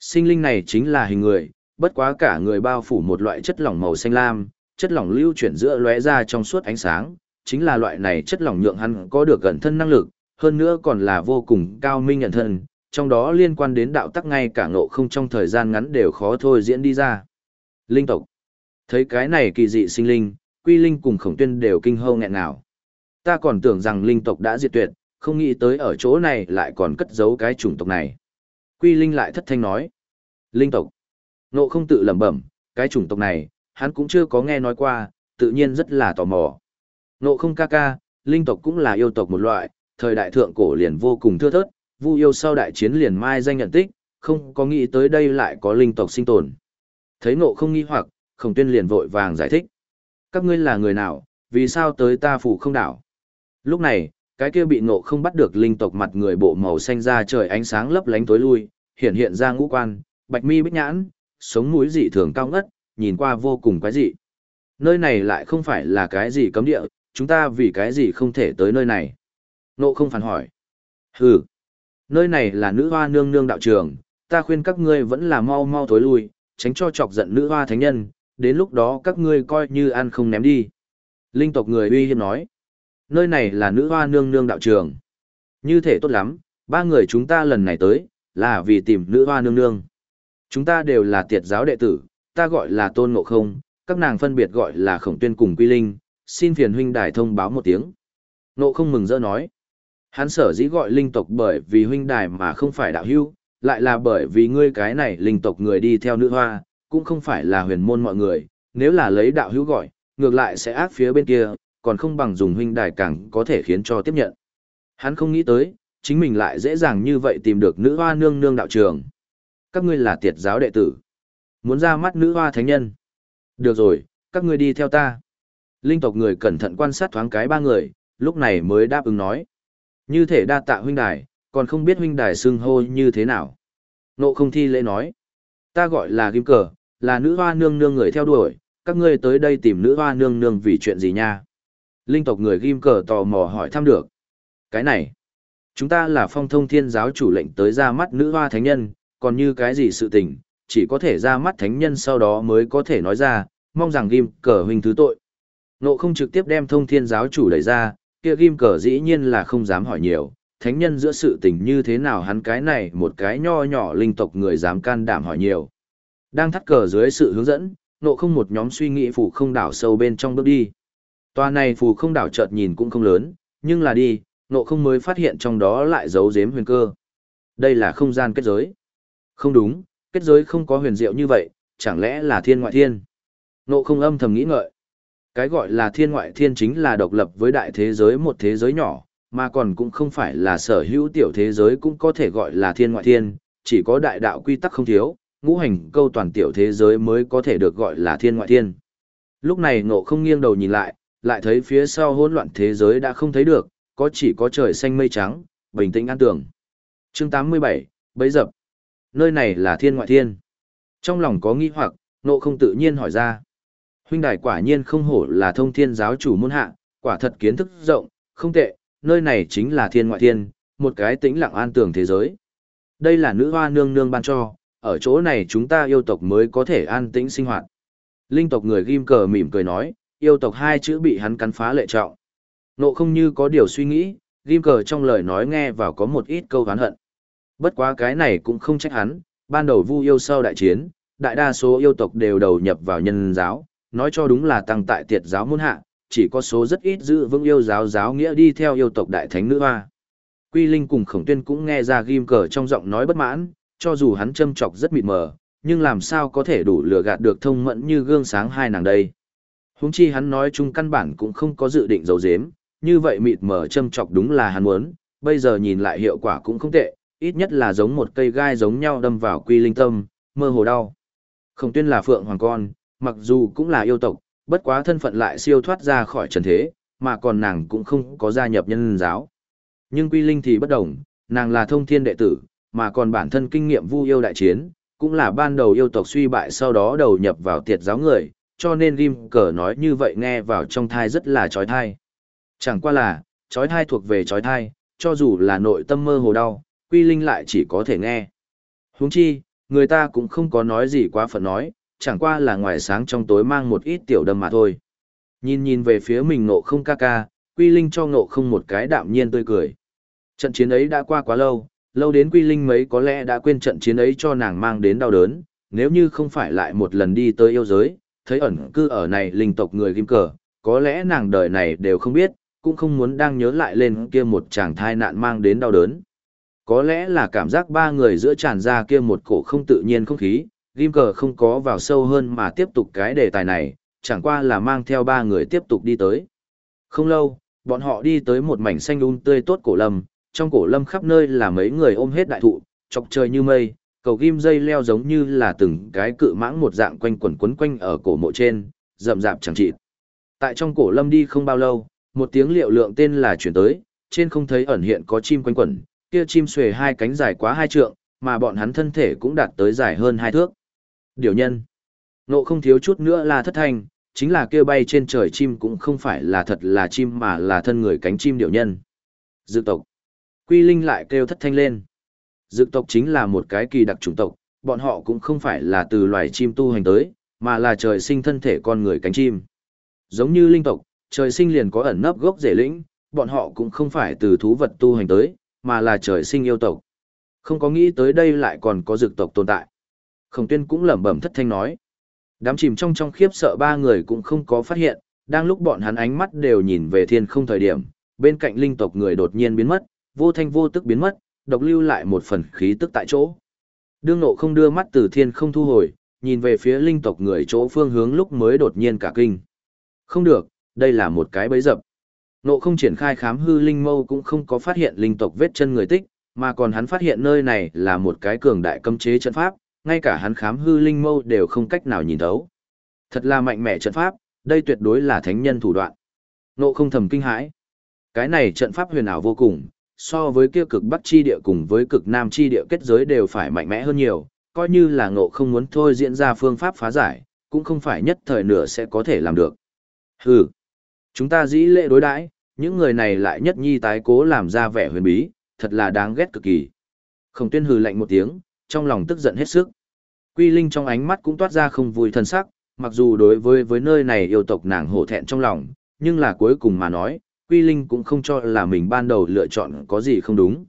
Sinh linh này chính là hình người, bất quá cả người bao phủ một loại chất lỏng màu xanh lam, chất lỏng lưu chuyển giữa lóe ra trong suốt ánh sáng, chính là loại này chất lỏng nhượng hắn có được gần thân năng lực, hơn nữa còn là vô cùng cao minh nhận thân, trong đó liên quan đến đạo tắc ngay cả ngộ không trong thời gian ngắn đều khó thôi diễn đi ra. Linh tộc. Thấy cái này kỳ dị sinh linh, Quy Linh cùng Khổng Tuyên đều kinh hâu nghẹn nào. Ta còn tưởng rằng linh tộc đã diệt tuyệt, không nghĩ tới ở chỗ này lại còn cất giấu cái chủng tộc này. Quy Linh lại thất thanh nói. Linh tộc. Nộ không tự lẩm bẩm, cái chủng tộc này, hắn cũng chưa có nghe nói qua, tự nhiên rất là tò mò. Nộ không ca ca, linh tộc cũng là yêu tộc một loại, thời đại thượng cổ liền vô cùng thưa thớt, vu yêu sau đại chiến liền mai danh nhận tích, không có nghĩ tới đây lại có linh tộc sinh tồn. Thấy nộ không nghi hoặc, khổng tuyên liền vội vàng giải thích. Các ngươi là người nào, vì sao tới ta phủ không đảo? Lúc này, cái kia bị nộ không bắt được linh tộc mặt người bộ màu xanh ra trời ánh sáng lấp lánh tối lui, hiện hiện ra ngũ quan, bạch mi bích nhãn, sống mũi dị thường cao ngất, nhìn qua vô cùng quái dị. Nơi này lại không phải là cái gì cấm địa, chúng ta vì cái gì không thể tới nơi này. Nộ không phản hỏi. Hừ, nơi này là nữ hoa nương nương đạo trường, ta khuyên các ngươi vẫn là mau mau tối lui, tránh cho chọc giận nữ hoa thánh nhân, đến lúc đó các ngươi coi như ăn không ném đi. Linh tộc người uy hiếp nói. Nơi này là nữ hoa nương nương đạo trường. Như thể tốt lắm, ba người chúng ta lần này tới, là vì tìm nữ hoa nương nương. Chúng ta đều là tiệt giáo đệ tử, ta gọi là tôn ngộ không, các nàng phân biệt gọi là khổng tuyên cùng quy linh, xin phiền huynh đài thông báo một tiếng. Ngộ không mừng rỡ nói. Hắn sở dĩ gọi linh tộc bởi vì huynh đài mà không phải đạo hưu, lại là bởi vì ngươi cái này linh tộc người đi theo nữ hoa, cũng không phải là huyền môn mọi người, nếu là lấy đạo hữu gọi, ngược lại sẽ ác phía bên kia, còn không bằng dùng huynh đài càng có thể khiến cho tiếp nhận. Hắn không nghĩ tới, chính mình lại dễ dàng như vậy tìm được nữ hoa nương nương đạo trường. Các ngươi là tiệt giáo đệ tử. Muốn ra mắt nữ hoa thánh nhân. Được rồi, các ngươi đi theo ta. Linh tộc người cẩn thận quan sát thoáng cái ba người, lúc này mới đáp ứng nói. Như thể đa tạ huynh đài, còn không biết huynh đài xưng hô như thế nào. Nộ không thi lễ nói. Ta gọi là Kim Cờ, là nữ hoa nương nương người theo đuổi, các ngươi tới đây tìm nữ hoa nương nương vì chuyện gì nha? Linh tộc người Kim Cờ tò mò hỏi thăm được. Cái này, chúng ta là phong thông thiên giáo chủ lệnh tới ra mắt nữ hoa thánh nhân, còn như cái gì sự tình, chỉ có thể ra mắt thánh nhân sau đó mới có thể nói ra, mong rằng Kim Cờ huynh thứ tội. Nộ không trực tiếp đem thông thiên giáo chủ đẩy ra, kia Kim Cờ dĩ nhiên là không dám hỏi nhiều, thánh nhân giữa sự tình như thế nào hắn cái này một cái nho nhỏ linh tộc người dám can đảm hỏi nhiều. Đang thắt cờ dưới sự hướng dẫn, nộ không một nhóm suy nghĩ phù không đảo sâu bên trong bước đi. tòa này phù không đảo chợt nhìn cũng không lớn, nhưng là đi, nộ không mới phát hiện trong đó lại giấu giếm huyền cơ. Đây là không gian kết giới. Không đúng, kết giới không có huyền diệu như vậy, chẳng lẽ là thiên ngoại thiên. Nộ không âm thầm nghĩ ngợi. Cái gọi là thiên ngoại thiên chính là độc lập với đại thế giới một thế giới nhỏ, mà còn cũng không phải là sở hữu tiểu thế giới cũng có thể gọi là thiên ngoại thiên, chỉ có đại đạo quy tắc không thiếu, ngũ hành câu toàn tiểu thế giới mới có thể được gọi là thiên ngoại thiên. Lúc này ngộ không nghiêng đầu nhìn lại, lại thấy phía sau hỗn loạn thế giới đã không thấy được, có chỉ có trời xanh mây trắng, bình tĩnh an tưởng. Chương 87, bấy dập. Nơi này là thiên ngoại thiên. Trong lòng có nghi hoặc, ngộ không tự nhiên hỏi ra. Huynh đài quả nhiên không hổ là thông thiên giáo chủ môn hạ, quả thật kiến thức rộng, không tệ, nơi này chính là thiên ngoại thiên, một cái tĩnh lặng an tường thế giới. Đây là nữ hoa nương nương ban cho, ở chỗ này chúng ta yêu tộc mới có thể an tĩnh sinh hoạt. Linh tộc người ghim cờ mỉm cười nói, yêu tộc hai chữ bị hắn cắn phá lệ trọng. Nộ không như có điều suy nghĩ, ghim cờ trong lời nói nghe vào có một ít câu hán hận. Bất quá cái này cũng không trách hắn, ban đầu vu yêu sau đại chiến, đại đa số yêu tộc đều đầu nhập vào nhân giáo, nói cho đúng là tăng tại tiệt giáo môn hạ, chỉ có số rất ít giữ vững yêu giáo giáo nghĩa đi theo yêu tộc đại thánh nữ hoa. Quy Linh cùng Khổng Tuyên cũng nghe ra ghim cờ trong giọng nói bất mãn, cho dù hắn châm chọc rất mịt mờ, nhưng làm sao có thể đủ lừa gạt được thông mẫn như gương sáng hai nàng đây. Huống chi hắn nói chung căn bản cũng không có dự định giấu giếm, như vậy mịt mờ châm chọc đúng là hắn muốn, bây giờ nhìn lại hiệu quả cũng không tệ, ít nhất là giống một cây gai giống nhau đâm vào quy linh tâm, mơ hồ đau. Khổng tuyên là phượng hoàng con, mặc dù cũng là yêu tộc, bất quá thân phận lại siêu thoát ra khỏi trần thế, mà còn nàng cũng không có gia nhập nhân giáo. Nhưng quy linh thì bất đồng, nàng là thông thiên đệ tử, mà còn bản thân kinh nghiệm vu yêu đại chiến, cũng là ban đầu yêu tộc suy bại sau đó đầu nhập vào tiệt giáo người, cho nên Rim Cờ nói như vậy nghe vào trong thai rất là trói thai. Chẳng qua là, trói thai thuộc về trói thai, cho dù là nội tâm mơ hồ đau, Quy Linh lại chỉ có thể nghe. huống chi, người ta cũng không có nói gì quá phận nói, chẳng qua là ngoài sáng trong tối mang một ít tiểu đâm mà thôi. Nhìn nhìn về phía mình nộ không ca ca, Quy Linh cho nộ không một cái đạm nhiên tươi cười. Trận chiến ấy đã qua quá lâu, lâu đến Quy Linh mấy có lẽ đã quên trận chiến ấy cho nàng mang đến đau đớn, nếu như không phải lại một lần đi tới yêu giới, thấy ẩn cư ở này linh tộc người kim cờ, có lẽ nàng đời này đều không biết, cũng không muốn đang nhớ lại lên kia một chàng thai nạn mang đến đau đớn. Có lẽ là cảm giác ba người giữa tràn ra kia một cổ không tự nhiên không khí, Gim cờ không có vào sâu hơn mà tiếp tục cái đề tài này, chẳng qua là mang theo ba người tiếp tục đi tới. Không lâu, bọn họ đi tới một mảnh xanh un tươi tốt cổ lâm, trong cổ lâm khắp nơi là mấy người ôm hết đại thụ, chọc trời như mây, cầu ghim dây leo giống như là từng cái cự mãng một dạng quanh quẩn quấn quanh ở cổ mộ trên, rậm rạp chẳng chịt. Tại trong cổ lâm đi không bao lâu, một tiếng liệu lượng tên là chuyển tới, trên không thấy ẩn hiện có chim quanh quẩn, kia chim xuề hai cánh dài quá hai trượng, mà bọn hắn thân thể cũng đạt tới dài hơn hai thước. Điều nhân. Nộ không thiếu chút nữa là thất thanh, chính là kêu bay trên trời chim cũng không phải là thật là chim mà là thân người cánh chim điều nhân. Dự tộc. Quy Linh lại kêu thất thanh lên. Dự tộc chính là một cái kỳ đặc chủng tộc, bọn họ cũng không phải là từ loài chim tu hành tới, mà là trời sinh thân thể con người cánh chim. Giống như linh tộc, trời sinh liền có ẩn nấp gốc rễ lĩnh, bọn họ cũng không phải từ thú vật tu hành tới, mà là trời sinh yêu tộc. Không có nghĩ tới đây lại còn có dược tộc tồn tại. Khổng tuyên cũng lẩm bẩm thất thanh nói. Đám chìm trong trong khiếp sợ ba người cũng không có phát hiện, đang lúc bọn hắn ánh mắt đều nhìn về thiên không thời điểm, bên cạnh linh tộc người đột nhiên biến mất, vô thanh vô tức biến mất, độc lưu lại một phần khí tức tại chỗ. Đương nộ không đưa mắt từ thiên không thu hồi, nhìn về phía linh tộc người chỗ phương hướng lúc mới đột nhiên cả kinh. Không được, đây là một cái bẫy dập. Nộ không triển khai khám hư linh mâu cũng không có phát hiện linh tộc vết chân người tích, mà còn hắn phát hiện nơi này là một cái cường đại cấm chế trận pháp, ngay cả hắn khám hư linh mâu đều không cách nào nhìn thấu. Thật là mạnh mẽ trận pháp, đây tuyệt đối là thánh nhân thủ đoạn. Nộ không thầm kinh hãi. Cái này trận pháp huyền ảo vô cùng, so với kia cực bắc chi địa cùng với cực nam chi địa kết giới đều phải mạnh mẽ hơn nhiều, coi như là ngộ không muốn thôi diễn ra phương pháp phá giải, cũng không phải nhất thời nửa sẽ có thể làm được. Hừ, chúng ta dĩ lệ đối đãi, những người này lại nhất nhi tái cố làm ra vẻ huyền bí, thật là đáng ghét cực kỳ. Khổng tuyên hừ lạnh một tiếng, trong lòng tức giận hết sức. Quy Linh trong ánh mắt cũng toát ra không vui thân sắc, mặc dù đối với với nơi này yêu tộc nàng hổ thẹn trong lòng, nhưng là cuối cùng mà nói, Quy Linh cũng không cho là mình ban đầu lựa chọn có gì không đúng.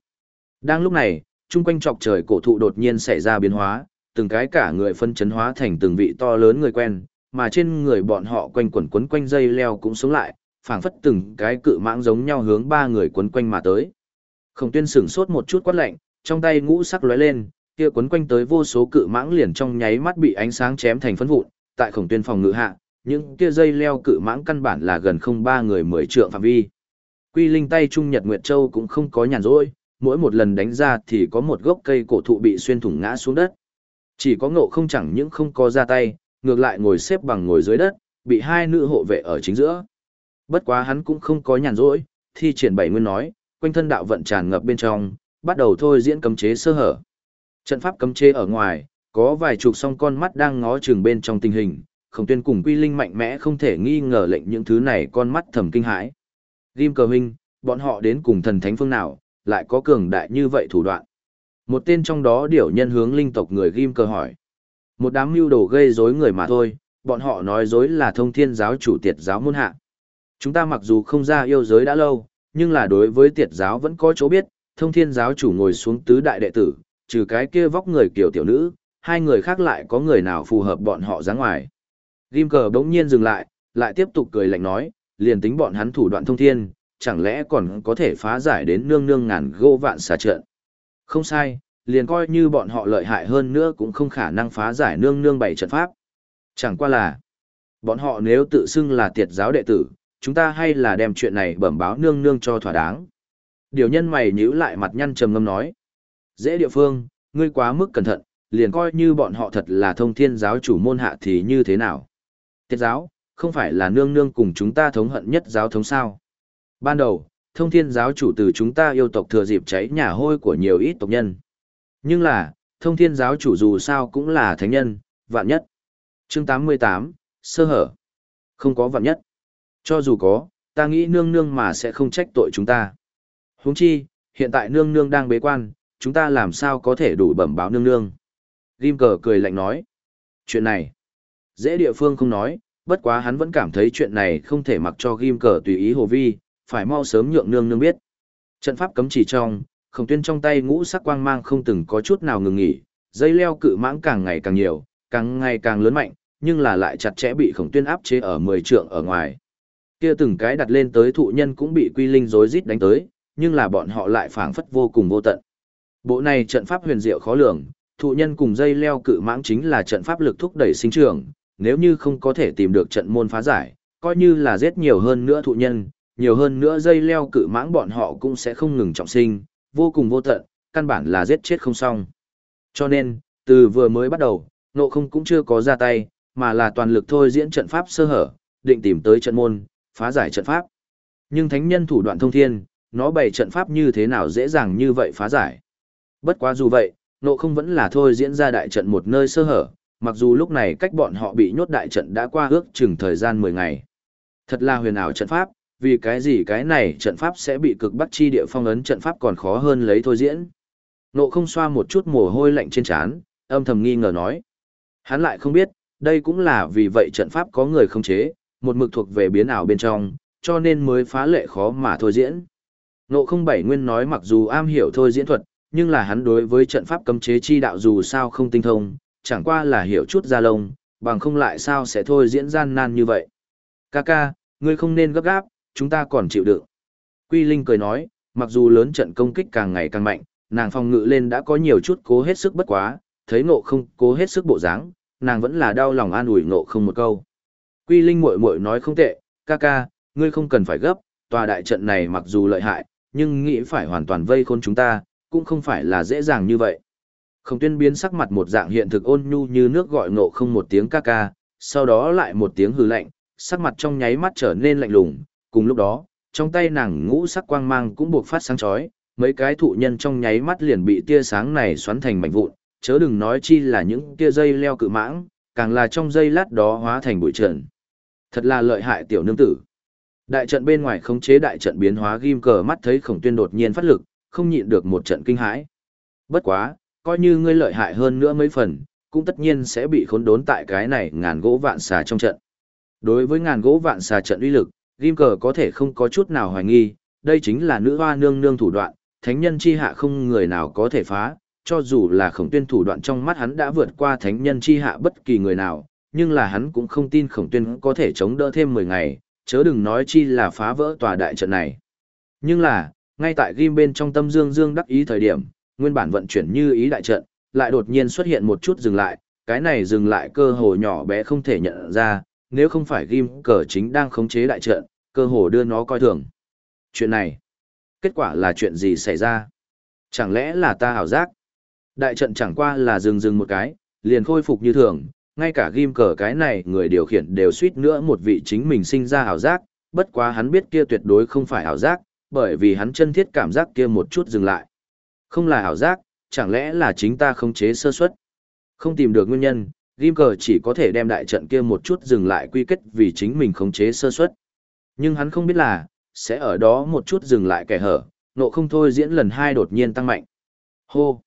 Đang lúc này, chung quanh trọc trời cổ thụ đột nhiên xảy ra biến hóa, từng cái cả người phân chấn hóa thành từng vị to lớn người quen, mà trên người bọn họ quanh quẩn quấn quanh dây leo cũng sống lại, phảng phất từng cái cự mãng giống nhau hướng ba người quấn quanh mà tới. Khổng tuyên sửng sốt một chút quát lạnh, trong tay ngũ sắc lóe lên, kia quấn quanh tới vô số cự mãng liền trong nháy mắt bị ánh sáng chém thành phấn vụn, tại khổng tuyên phòng ngự hạ, những kia dây leo cự mãng căn bản là gần không ba người mười trượng phạm vi. Quy linh tay Trung Nhật Nguyệt Châu cũng không có nhàn rỗi, mỗi một lần đánh ra thì có một gốc cây cổ thụ bị xuyên thủng ngã xuống đất. Chỉ có ngộ không chẳng những không có ra tay, ngược lại ngồi xếp bằng ngồi dưới đất, bị hai nữ hộ vệ ở chính giữa. Bất quá hắn cũng không có nhàn rỗi, thi triển bảy nguyên nói, quanh thân đạo vận tràn ngập bên trong, bắt đầu thôi diễn cấm chế sơ hở. Trận pháp cấm chế ở ngoài, có vài chục song con mắt đang ngó chừng bên trong tình hình, không tuyên cùng quy linh mạnh mẽ không thể nghi ngờ lệnh những thứ này con mắt thầm kinh hãi. Rim cờ huynh, bọn họ đến cùng thần thánh phương nào, lại có cường đại như vậy thủ đoạn. Một tên trong đó điểu nhân hướng linh tộc người Rim cờ hỏi. Một đám mưu đồ gây rối người mà thôi, bọn họ nói dối là thông thiên giáo chủ tiệt giáo môn hạ. Chúng ta mặc dù không ra yêu giới đã lâu, nhưng là đối với tiệt giáo vẫn có chỗ biết, thông thiên giáo chủ ngồi xuống tứ đại đệ tử, trừ cái kia vóc người kiểu tiểu nữ, hai người khác lại có người nào phù hợp bọn họ ra ngoài. Ghim cờ đống nhiên dừng lại, lại tiếp tục cười lạnh nói, liền tính bọn hắn thủ đoạn thông thiên, chẳng lẽ còn có thể phá giải đến nương nương ngàn gô vạn xà trận. Không sai, liền coi như bọn họ lợi hại hơn nữa cũng không khả năng phá giải nương nương bảy trận pháp. Chẳng qua là, bọn họ nếu tự xưng là tiệt giáo đệ tử, chúng ta hay là đem chuyện này bẩm báo nương nương cho thỏa đáng. Điều nhân mày nhíu lại mặt nhăn trầm ngâm nói. Dễ địa phương, ngươi quá mức cẩn thận, liền coi như bọn họ thật là thông thiên giáo chủ môn hạ thì như thế nào. Tiết giáo, không phải là nương nương cùng chúng ta thống hận nhất giáo thống sao. Ban đầu, thông thiên giáo chủ từ chúng ta yêu tộc thừa dịp cháy nhà hôi của nhiều ít tộc nhân. Nhưng là, thông thiên giáo chủ dù sao cũng là thánh nhân, vạn nhất. chương 88, sơ hở. Không có vạn nhất. Cho dù có, ta nghĩ nương nương mà sẽ không trách tội chúng ta. huống chi, hiện tại nương nương đang bế quan, chúng ta làm sao có thể đủ bẩm báo nương nương. Gim cờ cười lạnh nói. Chuyện này, dễ địa phương không nói, bất quá hắn vẫn cảm thấy chuyện này không thể mặc cho ghim cờ tùy ý hồ vi, phải mau sớm nhượng nương nương biết. Trận pháp cấm chỉ trong, khổng tuyên trong tay ngũ sắc quang mang không từng có chút nào ngừng nghỉ, dây leo cự mãng càng ngày càng nhiều, càng ngày càng lớn mạnh, nhưng là lại chặt chẽ bị khổng tuyên áp chế ở 10 trượng ở ngoài. Kia từng cái đặt lên tới thụ nhân cũng bị quy linh rối rít đánh tới, nhưng là bọn họ lại phảng phất vô cùng vô tận. Bộ này trận pháp huyền diệu khó lường, thụ nhân cùng dây leo cự mãng chính là trận pháp lực thúc đẩy sinh trưởng, nếu như không có thể tìm được trận môn phá giải, coi như là giết nhiều hơn nữa thụ nhân, nhiều hơn nữa dây leo cự mãng bọn họ cũng sẽ không ngừng trọng sinh, vô cùng vô tận, căn bản là giết chết không xong. Cho nên, từ vừa mới bắt đầu, nộ không cũng chưa có ra tay, mà là toàn lực thôi diễn trận pháp sơ hở, định tìm tới trận môn, phá giải trận pháp. Nhưng thánh nhân thủ đoạn thông thiên, nó bày trận pháp như thế nào dễ dàng như vậy phá giải. Bất quá dù vậy, nộ không vẫn là thôi diễn ra đại trận một nơi sơ hở, mặc dù lúc này cách bọn họ bị nhốt đại trận đã qua ước chừng thời gian 10 ngày. Thật là huyền ảo trận pháp, vì cái gì cái này trận pháp sẽ bị cực bắt chi địa phong ấn trận pháp còn khó hơn lấy thôi diễn. Nộ không xoa một chút mồ hôi lạnh trên trán, âm thầm nghi ngờ nói. Hắn lại không biết, đây cũng là vì vậy trận pháp có người không chế, một mực thuộc về biến ảo bên trong, cho nên mới phá lệ khó mà thôi diễn. Nộ không bảy nguyên nói mặc dù am hiểu thôi diễn thuật, nhưng là hắn đối với trận pháp cấm chế chi đạo dù sao không tinh thông, chẳng qua là hiểu chút ra lông, bằng không lại sao sẽ thôi diễn gian nan như vậy. Kaka, ca, ngươi không nên gấp gáp, chúng ta còn chịu đựng. Quy Linh cười nói, mặc dù lớn trận công kích càng ngày càng mạnh, nàng phòng ngự lên đã có nhiều chút cố hết sức bất quá, thấy ngộ không cố hết sức bộ dáng, nàng vẫn là đau lòng an ủi ngộ không một câu. Quy Linh muội muội nói không tệ, Kaka, ca, ngươi không cần phải gấp, tòa đại trận này mặc dù lợi hại, nhưng nghĩ phải hoàn toàn vây khôn chúng ta, cũng không phải là dễ dàng như vậy. Không tuyên biến sắc mặt một dạng hiện thực ôn nhu như nước gọi ngộ không một tiếng ca ca, sau đó lại một tiếng hừ lạnh, sắc mặt trong nháy mắt trở nên lạnh lùng, cùng lúc đó, trong tay nàng ngũ sắc quang mang cũng buộc phát sáng chói, mấy cái thụ nhân trong nháy mắt liền bị tia sáng này xoắn thành mảnh vụn, chớ đừng nói chi là những tia dây leo cự mãng, càng là trong dây lát đó hóa thành bụi trần. Thật là lợi hại tiểu nương tử. Đại trận bên ngoài khống chế đại trận biến hóa ghim cờ mắt thấy khổng tuyên đột nhiên phát lực, không nhịn được một trận kinh hãi. Bất quá, coi như ngươi lợi hại hơn nữa mấy phần, cũng tất nhiên sẽ bị khốn đốn tại cái này ngàn gỗ vạn xà trong trận. Đối với ngàn gỗ vạn xà trận uy lực, ghim cờ có thể không có chút nào hoài nghi, đây chính là nữ hoa nương nương thủ đoạn, thánh nhân chi hạ không người nào có thể phá, cho dù là khổng tuyên thủ đoạn trong mắt hắn đã vượt qua thánh nhân chi hạ bất kỳ người nào, nhưng là hắn cũng không tin khổng tuyên có thể chống đỡ thêm 10 ngày, chớ đừng nói chi là phá vỡ tòa đại trận này. Nhưng là, ngay tại ghim bên trong tâm dương dương đắc ý thời điểm, nguyên bản vận chuyển như ý đại trận, lại đột nhiên xuất hiện một chút dừng lại, cái này dừng lại cơ hồ nhỏ bé không thể nhận ra, nếu không phải ghim cờ chính đang khống chế đại trận, cơ hồ đưa nó coi thường. Chuyện này, kết quả là chuyện gì xảy ra? Chẳng lẽ là ta hảo giác? Đại trận chẳng qua là dừng dừng một cái, liền khôi phục như thường, ngay cả ghim cờ cái này người điều khiển đều suýt nữa một vị chính mình sinh ra hảo giác, bất quá hắn biết kia tuyệt đối không phải hảo giác, bởi vì hắn chân thiết cảm giác kia một chút dừng lại. Không là hảo giác, chẳng lẽ là chính ta không chế sơ suất? Không tìm được nguyên nhân, Grim cờ chỉ có thể đem đại trận kia một chút dừng lại quy kết vì chính mình không chế sơ suất. Nhưng hắn không biết là, sẽ ở đó một chút dừng lại kẻ hở, nộ không thôi diễn lần hai đột nhiên tăng mạnh. Hô!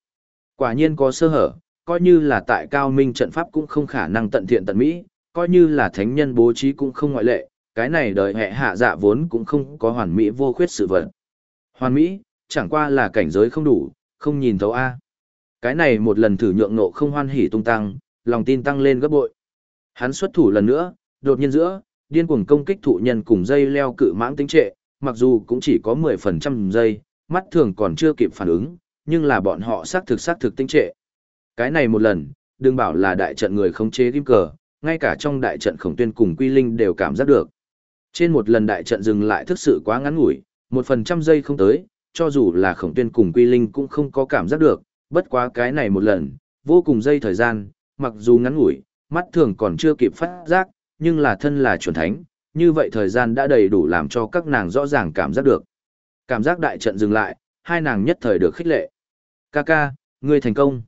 Quả nhiên có sơ hở, coi như là tại cao minh trận pháp cũng không khả năng tận thiện tận mỹ, coi như là thánh nhân bố trí cũng không ngoại lệ, cái này đời hệ hạ dạ vốn cũng không có hoàn mỹ vô khuyết sự vật. Hoàn mỹ, chẳng qua là cảnh giới không đủ, không nhìn thấu A. Cái này một lần thử nhượng nộ không hoan hỉ tung tăng, lòng tin tăng lên gấp bội. Hắn xuất thủ lần nữa, đột nhiên giữa, điên cuồng công kích thụ nhân cùng dây leo cự mãng tính trệ, mặc dù cũng chỉ có 10% dây, mắt thường còn chưa kịp phản ứng, nhưng là bọn họ xác thực xác thực tinh trệ. Cái này một lần, đừng bảo là đại trận người khống chế kim cờ, ngay cả trong đại trận khổng tuyên cùng quy linh đều cảm giác được. Trên một lần đại trận dừng lại thực sự quá ngắn ngủi, một phần trăm giây không tới, cho dù là khổng tuyên cùng quy linh cũng không có cảm giác được, bất quá cái này một lần, vô cùng dây thời gian, mặc dù ngắn ngủi, mắt thường còn chưa kịp phát giác, nhưng là thân là chuẩn thánh, như vậy thời gian đã đầy đủ làm cho các nàng rõ ràng cảm giác được. Cảm giác đại trận dừng lại, hai nàng nhất thời được khích lệ. Ca ca, ngươi thành công.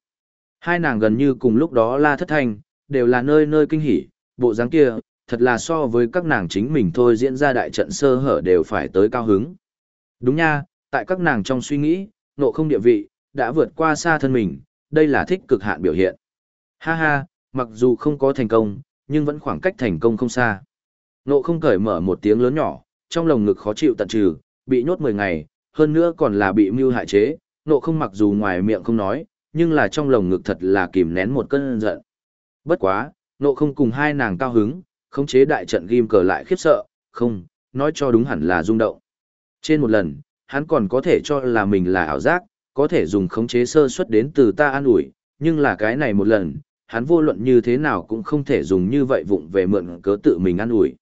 Hai nàng gần như cùng lúc đó la thất thanh, đều là nơi nơi kinh hỉ, bộ dáng kia, thật là so với các nàng chính mình thôi diễn ra đại trận sơ hở đều phải tới cao hứng. Đúng nha, tại các nàng trong suy nghĩ, nộ không địa vị, đã vượt qua xa thân mình, đây là thích cực hạn biểu hiện. Ha ha, mặc dù không có thành công, nhưng vẫn khoảng cách thành công không xa. Nộ không cởi mở một tiếng lớn nhỏ, trong lồng ngực khó chịu tận trừ, bị nhốt 10 ngày, hơn nữa còn là bị mưu hại chế, nộ không mặc dù ngoài miệng không nói, nhưng là trong lồng ngực thật là kìm nén một cơn giận. Bất quá, nộ không cùng hai nàng cao hứng, khống chế đại trận ghim cờ lại khiếp sợ, không, nói cho đúng hẳn là rung động. Trên một lần, hắn còn có thể cho là mình là ảo giác, có thể dùng khống chế sơ suất đến từ ta an ủi, nhưng là cái này một lần, hắn vô luận như thế nào cũng không thể dùng như vậy vụng về mượn cớ tự mình an ủi.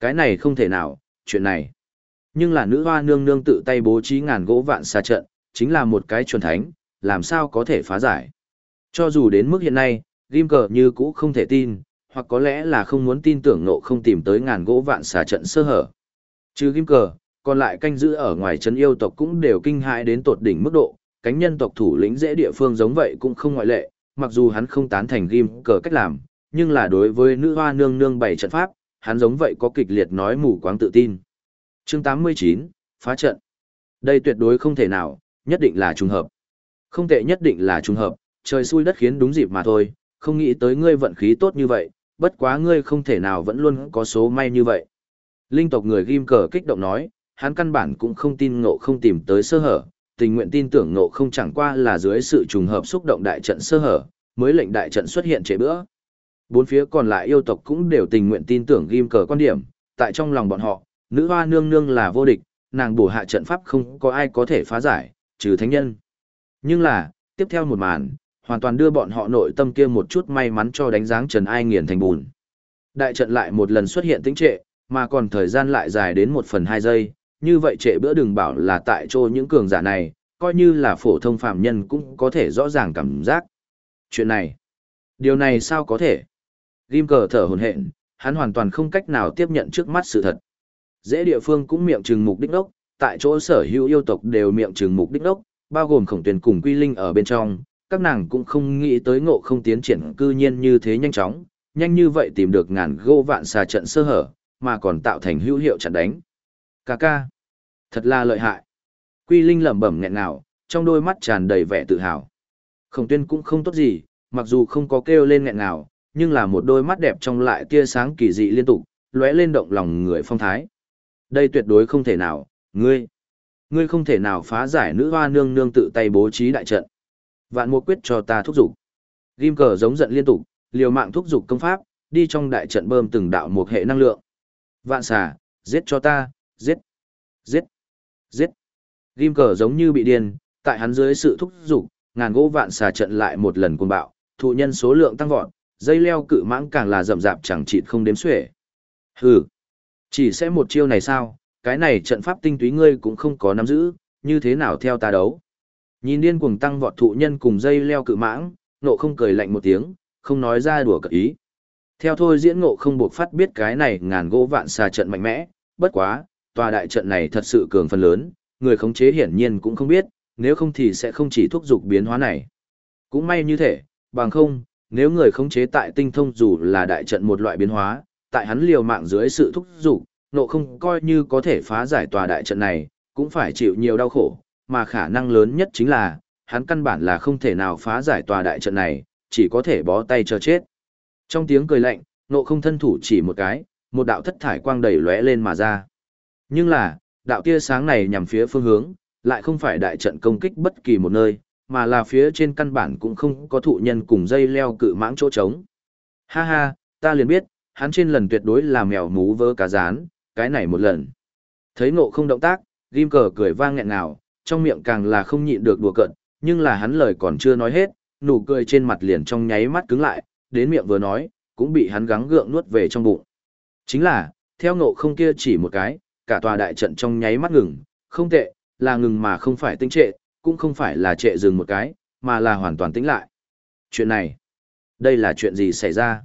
Cái này không thể nào, chuyện này. Nhưng là nữ hoa nương nương tự tay bố trí ngàn gỗ vạn xa trận, chính là một cái chuẩn thánh, làm sao có thể phá giải. Cho dù đến mức hiện nay, ghim cờ như cũ không thể tin, hoặc có lẽ là không muốn tin tưởng nộ không tìm tới ngàn gỗ vạn xà trận sơ hở. Trừ kim cờ, còn lại canh giữ ở ngoài trấn yêu tộc cũng đều kinh hãi đến tột đỉnh mức độ, cánh nhân tộc thủ lĩnh dễ địa phương giống vậy cũng không ngoại lệ, mặc dù hắn không tán thành ghim cờ cách làm, nhưng là đối với nữ hoa nương nương bảy trận pháp, hắn giống vậy có kịch liệt nói mù quáng tự tin. Chương 89, phá trận. Đây tuyệt đối không thể nào, nhất định là trùng hợp. Không thể nhất định là trùng hợp, trời xui đất khiến đúng dịp mà thôi, không nghĩ tới ngươi vận khí tốt như vậy, bất quá ngươi không thể nào vẫn luôn có số may như vậy. Linh tộc người ghim cờ kích động nói, hắn căn bản cũng không tin ngộ không tìm tới sơ hở, tình nguyện tin tưởng ngộ không chẳng qua là dưới sự trùng hợp xúc động đại trận sơ hở, mới lệnh đại trận xuất hiện trễ bữa. Bốn phía còn lại yêu tộc cũng đều tình nguyện tin tưởng ghim cờ quan điểm, tại trong lòng bọn họ, nữ hoa nương nương là vô địch, nàng bổ hạ trận pháp không có ai có thể phá giải, trừ thánh nhân. Nhưng là, tiếp theo một màn, hoàn toàn đưa bọn họ nội tâm kia một chút may mắn cho đánh dáng Trần Ai nghiền thành bùn. Đại trận lại một lần xuất hiện tĩnh trệ, mà còn thời gian lại dài đến một phần hai giây, như vậy trệ bữa đừng bảo là tại chỗ những cường giả này, coi như là phổ thông phạm nhân cũng có thể rõ ràng cảm giác. Chuyện này, điều này sao có thể? Ghim cờ thở hồn hện, hắn hoàn toàn không cách nào tiếp nhận trước mắt sự thật. Dễ địa phương cũng miệng trừng mục đích đốc, tại chỗ sở hữu yêu tộc đều miệng trừng mục đích đốc, bao gồm khổng tuyển cùng quy linh ở bên trong, các nàng cũng không nghĩ tới ngộ không tiến triển cư nhiên như thế nhanh chóng, nhanh như vậy tìm được ngàn gô vạn xà trận sơ hở, mà còn tạo thành hữu hiệu chặn đánh. Cà ca, thật là lợi hại. Quy linh lẩm bẩm nghẹn ngào, trong đôi mắt tràn đầy vẻ tự hào. Khổng tuyên cũng không tốt gì, mặc dù không có kêu lên nghẹn ngào, nhưng là một đôi mắt đẹp trong lại tia sáng kỳ dị liên tục, lóe lên động lòng người phong thái. Đây tuyệt đối không thể nào, ngươi, ngươi không thể nào phá giải nữ hoa nương nương tự tay bố trí đại trận. Vạn mục quyết cho ta thúc giục. Ghim cờ giống giận liên tục, liều mạng thúc giục công pháp, đi trong đại trận bơm từng đạo một hệ năng lượng. Vạn xà, giết cho ta, giết, giết, giết. Ghim cờ giống như bị điên, tại hắn dưới sự thúc giục, ngàn gỗ vạn xà trận lại một lần cuồng bạo, thụ nhân số lượng tăng vọt, dây leo cự mãng càng là rậm rạp chẳng chịt không đếm xuể. Hừ, chỉ sẽ một chiêu này sao, cái này trận pháp tinh túy ngươi cũng không có nắm giữ, như thế nào theo ta đấu. Nhìn điên cuồng tăng vọt thụ nhân cùng dây leo cự mãng, nộ không cười lạnh một tiếng, không nói ra đùa cợt ý. Theo thôi diễn ngộ không buộc phát biết cái này ngàn gỗ vạn xà trận mạnh mẽ, bất quá, tòa đại trận này thật sự cường phần lớn, người khống chế hiển nhiên cũng không biết, nếu không thì sẽ không chỉ thúc giục biến hóa này. Cũng may như thế, bằng không, nếu người khống chế tại tinh thông dù là đại trận một loại biến hóa, tại hắn liều mạng dưới sự thúc giục, nộ không coi như có thể phá giải tòa đại trận này, cũng phải chịu nhiều đau khổ, mà khả năng lớn nhất chính là, hắn căn bản là không thể nào phá giải tòa đại trận này, chỉ có thể bó tay cho chết. Trong tiếng cười lạnh, nộ không thân thủ chỉ một cái, một đạo thất thải quang đầy lóe lên mà ra. Nhưng là, đạo tia sáng này nhằm phía phương hướng, lại không phải đại trận công kích bất kỳ một nơi, mà là phía trên căn bản cũng không có thụ nhân cùng dây leo cự mãng chỗ trống. Ha ha, ta liền biết, hắn trên lần tuyệt đối là mèo mú vơ cá rán, cái này một lần. Thấy ngộ không động tác, ghim cờ cười vang nghẹn ngào, trong miệng càng là không nhịn được đùa cợt nhưng là hắn lời còn chưa nói hết, nụ cười trên mặt liền trong nháy mắt cứng lại, đến miệng vừa nói, cũng bị hắn gắng gượng nuốt về trong bụng. Chính là, theo ngộ không kia chỉ một cái, cả tòa đại trận trong nháy mắt ngừng, không tệ, là ngừng mà không phải tinh trệ, cũng không phải là trệ dừng một cái, mà là hoàn toàn tĩnh lại. Chuyện này, đây là chuyện gì xảy ra?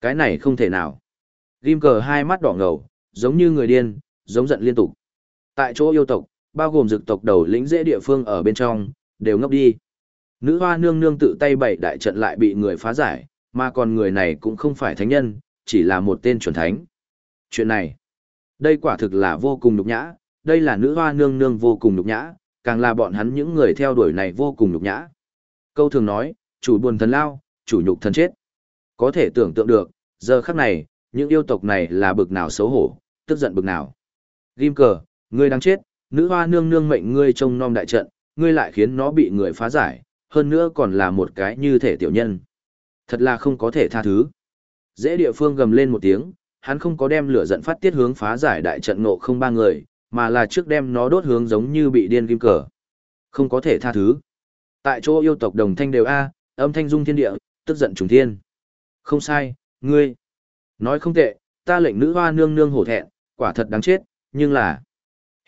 Cái này không thể nào. Ghim cờ hai mắt đỏ ngầu, giống như người điên, giống giận liên tục. Tại chỗ yêu tộc, bao gồm dực tộc đầu lĩnh dễ địa phương ở bên trong, đều ngốc đi. Nữ hoa nương nương tự tay bảy đại trận lại bị người phá giải, mà còn người này cũng không phải thánh nhân, chỉ là một tên chuẩn thánh. Chuyện này, đây quả thực là vô cùng nhục nhã, đây là nữ hoa nương nương vô cùng nhục nhã, càng là bọn hắn những người theo đuổi này vô cùng nhục nhã. Câu thường nói, chủ buồn thần lao, chủ nhục thần chết. Có thể tưởng tượng được, giờ khắc này, những yêu tộc này là bực nào xấu hổ, tức giận bực nào. Ghim cờ, ngươi đang chết, nữ hoa nương nương mệnh ngươi trông nom đại trận, ngươi lại khiến nó bị người phá giải, hơn nữa còn là một cái như thể tiểu nhân. Thật là không có thể tha thứ. Dễ địa phương gầm lên một tiếng, hắn không có đem lửa giận phát tiết hướng phá giải đại trận nộ không ba người, mà là trước đem nó đốt hướng giống như bị điên kim cờ. Không có thể tha thứ. Tại chỗ yêu tộc đồng thanh đều A, âm thanh dung thiên địa, tức giận trùng thiên. Không sai, ngươi. Nói không tệ, ta lệnh nữ hoa nương nương hổ thẹn, quả thật đáng chết, nhưng là...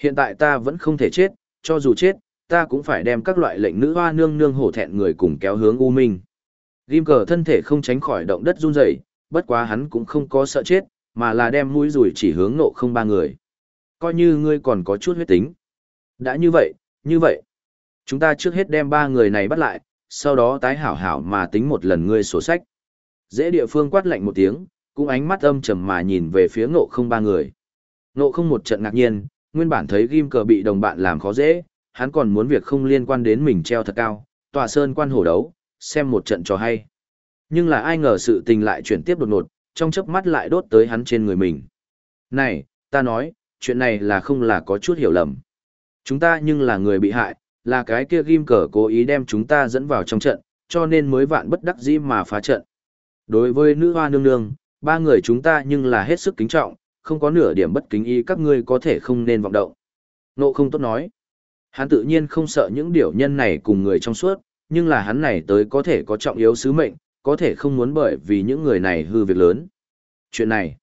Hiện tại ta vẫn không thể chết, cho dù chết, ta cũng phải đem các loại lệnh nữ hoa nương nương hổ thẹn người cùng kéo hướng U Minh. Ghim cờ thân thể không tránh khỏi động đất run rẩy, bất quá hắn cũng không có sợ chết, mà là đem mũi rùi chỉ hướng nộ không ba người. Coi như ngươi còn có chút huyết tính. Đã như vậy, như vậy. Chúng ta trước hết đem ba người này bắt lại, sau đó tái hảo hảo mà tính một lần ngươi sổ sách. Dễ địa phương quát lạnh một tiếng, cũng ánh mắt âm trầm mà nhìn về phía ngộ không ba người. Ngộ không một trận ngạc nhiên, nguyên bản thấy ghim cờ bị đồng bạn làm khó dễ, hắn còn muốn việc không liên quan đến mình treo thật cao, tòa sơn quan hổ đấu, xem một trận trò hay. Nhưng là ai ngờ sự tình lại chuyển tiếp đột ngột, trong chớp mắt lại đốt tới hắn trên người mình. Này, ta nói, chuyện này là không là có chút hiểu lầm. Chúng ta nhưng là người bị hại, là cái kia ghim cờ cố ý đem chúng ta dẫn vào trong trận, cho nên mới vạn bất đắc dĩ mà phá trận. Đối với nữ hoa nương nương, ba người chúng ta nhưng là hết sức kính trọng, không có nửa điểm bất kính ý các ngươi có thể không nên vọng động. Nộ không tốt nói. Hắn tự nhiên không sợ những điều nhân này cùng người trong suốt, nhưng là hắn này tới có thể có trọng yếu sứ mệnh, có thể không muốn bởi vì những người này hư việc lớn. Chuyện này,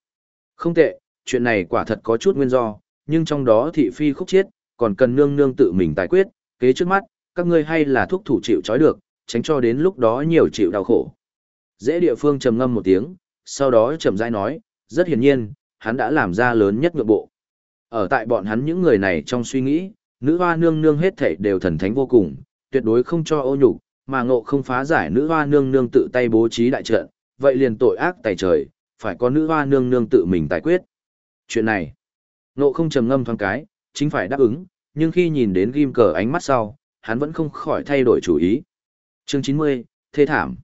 không tệ, chuyện này quả thật có chút nguyên do, nhưng trong đó thị phi khúc chiết, còn cần nương nương tự mình tài quyết, kế trước mắt, các ngươi hay là thúc thủ chịu trói được, tránh cho đến lúc đó nhiều chịu đau khổ. Dễ địa phương trầm ngâm một tiếng, sau đó trầm rãi nói, rất hiển nhiên, hắn đã làm ra lớn nhất ngược bộ. Ở tại bọn hắn những người này trong suy nghĩ, nữ hoa nương nương hết thảy đều thần thánh vô cùng, tuyệt đối không cho ô nhục, mà ngộ không phá giải nữ hoa nương nương tự tay bố trí đại trận, vậy liền tội ác tày trời, phải có nữ hoa nương nương tự mình tài quyết. Chuyện này, ngộ không trầm ngâm thoáng cái, chính phải đáp ứng, nhưng khi nhìn đến ghim cờ ánh mắt sau, hắn vẫn không khỏi thay đổi chủ ý. Chương 90, Thê Thảm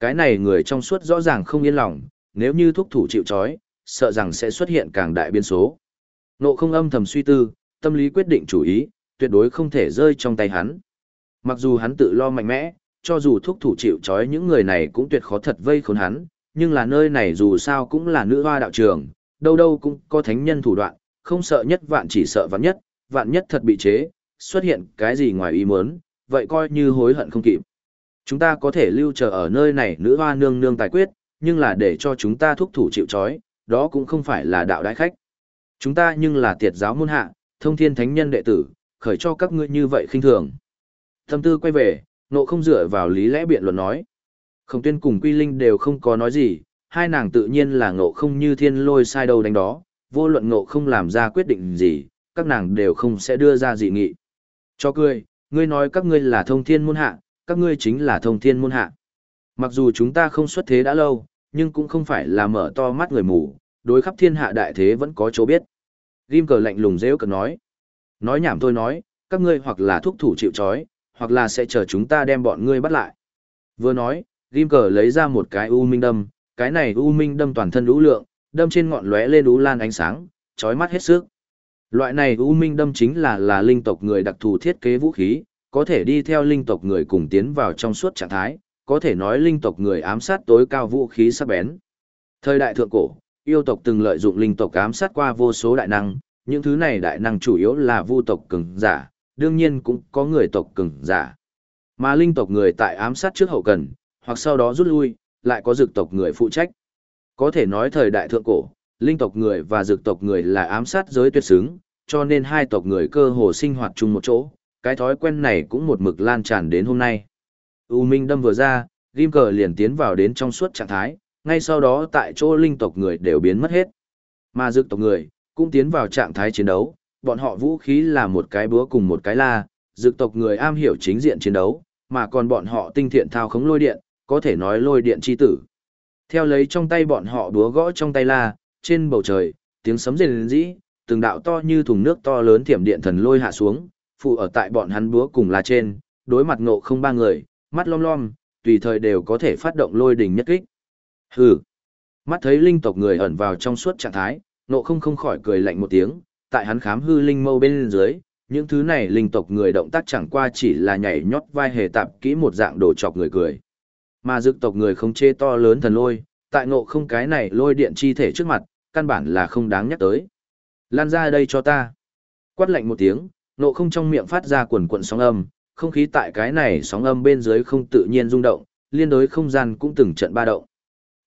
Cái này người trong suốt rõ ràng không yên lòng, nếu như thúc thủ chịu trói, sợ rằng sẽ xuất hiện càng đại biến số. Nộ không âm thầm suy tư, tâm lý quyết định chủ ý, tuyệt đối không thể rơi trong tay hắn. Mặc dù hắn tự lo mạnh mẽ, cho dù thúc thủ chịu trói những người này cũng tuyệt khó thật vây khốn hắn, nhưng là nơi này dù sao cũng là nữ hoa đạo trường, đâu đâu cũng có thánh nhân thủ đoạn, không sợ nhất vạn chỉ sợ vạn nhất, vạn nhất thật bị chế, xuất hiện cái gì ngoài ý muốn, vậy coi như hối hận không kịp. Chúng ta có thể lưu chờ ở nơi này nữ hoa nương nương tài quyết, nhưng là để cho chúng ta thúc thủ chịu trói, đó cũng không phải là đạo đại khách. Chúng ta nhưng là tiệt giáo môn hạ, thông thiên thánh nhân đệ tử, khởi cho các ngươi như vậy khinh thường. Tâm tư quay về, nộ không dựa vào lý lẽ biện luận nói. Khổng tuyên cùng quy linh đều không có nói gì, hai nàng tự nhiên là ngộ không như thiên lôi sai đâu đánh đó, vô luận ngộ không làm ra quyết định gì, các nàng đều không sẽ đưa ra dị nghị. Cho cười, ngươi nói các ngươi là thông thiên môn hạ, các ngươi chính là thông thiên môn hạ. Mặc dù chúng ta không xuất thế đã lâu, nhưng cũng không phải là mở to mắt người mù, đối khắp thiên hạ đại thế vẫn có chỗ biết. Ghim cờ lạnh lùng rêu cờ nói. Nói nhảm tôi nói, các ngươi hoặc là thúc thủ chịu trói, hoặc là sẽ chờ chúng ta đem bọn ngươi bắt lại. Vừa nói, Ghim cờ lấy ra một cái u minh đâm, cái này u minh đâm toàn thân lũ lượng, đâm trên ngọn lóe lên u lan ánh sáng, chói mắt hết sức. Loại này u minh đâm chính là là linh tộc người đặc thù thiết kế vũ khí, có thể đi theo linh tộc người cùng tiến vào trong suốt trạng thái, có thể nói linh tộc người ám sát tối cao vũ khí sắc bén. Thời đại thượng cổ, yêu tộc từng lợi dụng linh tộc ám sát qua vô số đại năng, những thứ này đại năng chủ yếu là vu tộc cường giả, đương nhiên cũng có người tộc cường giả. Mà linh tộc người tại ám sát trước hậu cần, hoặc sau đó rút lui, lại có dược tộc người phụ trách. Có thể nói thời đại thượng cổ, linh tộc người và dược tộc người là ám sát giới tuyệt xứng, cho nên hai tộc người cơ hồ sinh hoạt chung một chỗ, cái thói quen này cũng một mực lan tràn đến hôm nay. U Minh đâm vừa ra, Rim cờ liền tiến vào đến trong suốt trạng thái, ngay sau đó tại chỗ linh tộc người đều biến mất hết. Mà dược tộc người, cũng tiến vào trạng thái chiến đấu, bọn họ vũ khí là một cái búa cùng một cái la, dược tộc người am hiểu chính diện chiến đấu, mà còn bọn họ tinh thiện thao khống lôi điện, có thể nói lôi điện chi tử. Theo lấy trong tay bọn họ búa gõ trong tay la, trên bầu trời, tiếng sấm rền rĩ, từng đạo to như thùng nước to lớn thiểm điện thần lôi hạ xuống, phụ ở tại bọn hắn búa cùng la trên, đối mặt ngộ không ba người, mắt lom lom, tùy thời đều có thể phát động lôi đỉnh nhất kích. Hừ. Mắt thấy linh tộc người ẩn vào trong suốt trạng thái, nộ không không khỏi cười lạnh một tiếng, tại hắn khám hư linh mâu bên dưới, những thứ này linh tộc người động tác chẳng qua chỉ là nhảy nhót vai hề tạp kỹ một dạng đồ chọc người cười. Mà dực tộc người không chê to lớn thần lôi, tại ngộ không cái này lôi điện chi thể trước mặt, căn bản là không đáng nhắc tới. Lan ra đây cho ta. Quát lạnh một tiếng, ngộ không trong miệng phát ra quần quần sóng âm, không khí tại cái này sóng âm bên dưới không tự nhiên rung động, liên đối không gian cũng từng trận ba động.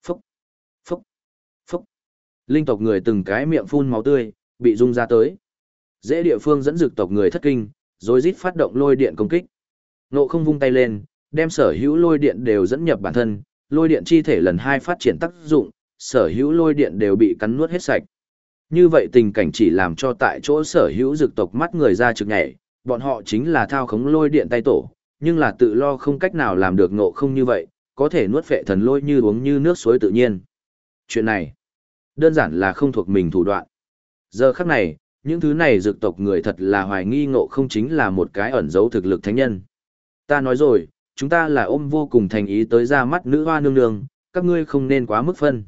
Phúc, phúc, phúc. Linh tộc người từng cái miệng phun máu tươi, bị rung ra tới. Dễ địa phương dẫn dực tộc người thất kinh, rồi rít phát động lôi điện công kích. Nộ không vung tay lên, đem sở hữu lôi điện đều dẫn nhập bản thân, lôi điện chi thể lần hai phát triển tác dụng, sở hữu lôi điện đều bị cắn nuốt hết sạch. Như vậy tình cảnh chỉ làm cho tại chỗ sở hữu dực tộc mắt người ra trực nhảy, bọn họ chính là thao khống lôi điện tay tổ, nhưng là tự lo không cách nào làm được ngộ không như vậy, có thể nuốt phệ thần lôi như uống như nước suối tự nhiên. Chuyện này, đơn giản là không thuộc mình thủ đoạn. Giờ khắc này, những thứ này dược tộc người thật là hoài nghi ngộ không chính là một cái ẩn giấu thực lực thánh nhân. Ta nói rồi, chúng ta là ôm vô cùng thành ý tới ra mắt nữ hoa nương nương, các ngươi không nên quá mức phân.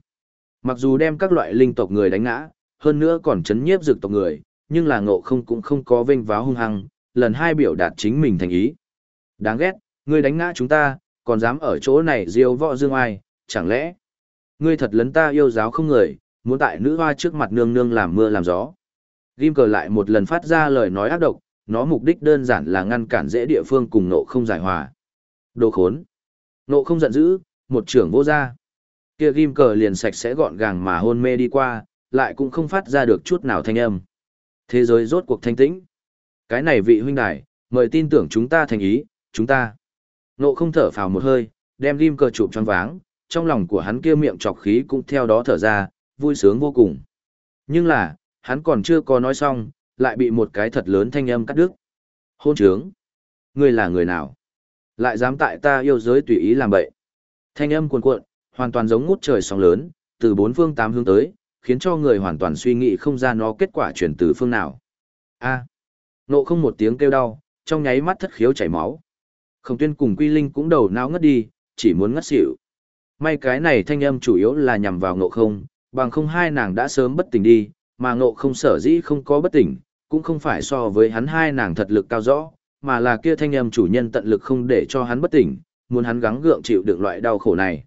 Mặc dù đem các loại linh tộc người đánh ngã, hơn nữa còn chấn nhiếp dược tộc người, nhưng là ngộ không cũng không có vênh váo hung hăng, lần hai biểu đạt chính mình thành ý. Đáng ghét, ngươi đánh ngã chúng ta, còn dám ở chỗ này diêu võ dương ai, chẳng lẽ ngươi thật lấn ta yêu giáo không người, muốn tại nữ hoa trước mặt nương nương làm mưa làm gió. Ghim cờ lại một lần phát ra lời nói ác độc, nó mục đích đơn giản là ngăn cản dễ địa phương cùng nộ không giải hòa. Đồ khốn. Nộ không giận dữ, một trưởng vô ra. Kia ghim cờ liền sạch sẽ gọn gàng mà hôn mê đi qua, lại cũng không phát ra được chút nào thanh âm. Thế giới rốt cuộc thanh tĩnh. Cái này vị huynh đài, mời tin tưởng chúng ta thành ý, chúng ta. Nộ không thở phào một hơi, đem ghim cờ chụp choáng váng, trong lòng của hắn kia miệng trọc khí cũng theo đó thở ra, vui sướng vô cùng. Nhưng là, hắn còn chưa có nói xong, lại bị một cái thật lớn thanh âm cắt đứt. Hôn trướng! Ngươi là người nào? Lại dám tại ta yêu giới tùy ý làm bậy. Thanh âm cuồn cuộn, hoàn toàn giống ngút trời sóng lớn, từ bốn phương tám hướng tới, khiến cho người hoàn toàn suy nghĩ không ra nó kết quả chuyển từ phương nào. A. Nộ không một tiếng kêu đau, trong nháy mắt thất khiếu chảy máu. Không tuyên cùng Quy Linh cũng đầu não ngất đi, chỉ muốn ngất xỉu. May cái này thanh âm chủ yếu là nhằm vào ngộ không, bằng không hai nàng đã sớm bất tỉnh đi, mà ngộ không sở dĩ không có bất tỉnh, cũng không phải so với hắn hai nàng thật lực cao rõ, mà là kia thanh âm chủ nhân tận lực không để cho hắn bất tỉnh, muốn hắn gắng gượng chịu đựng loại đau khổ này.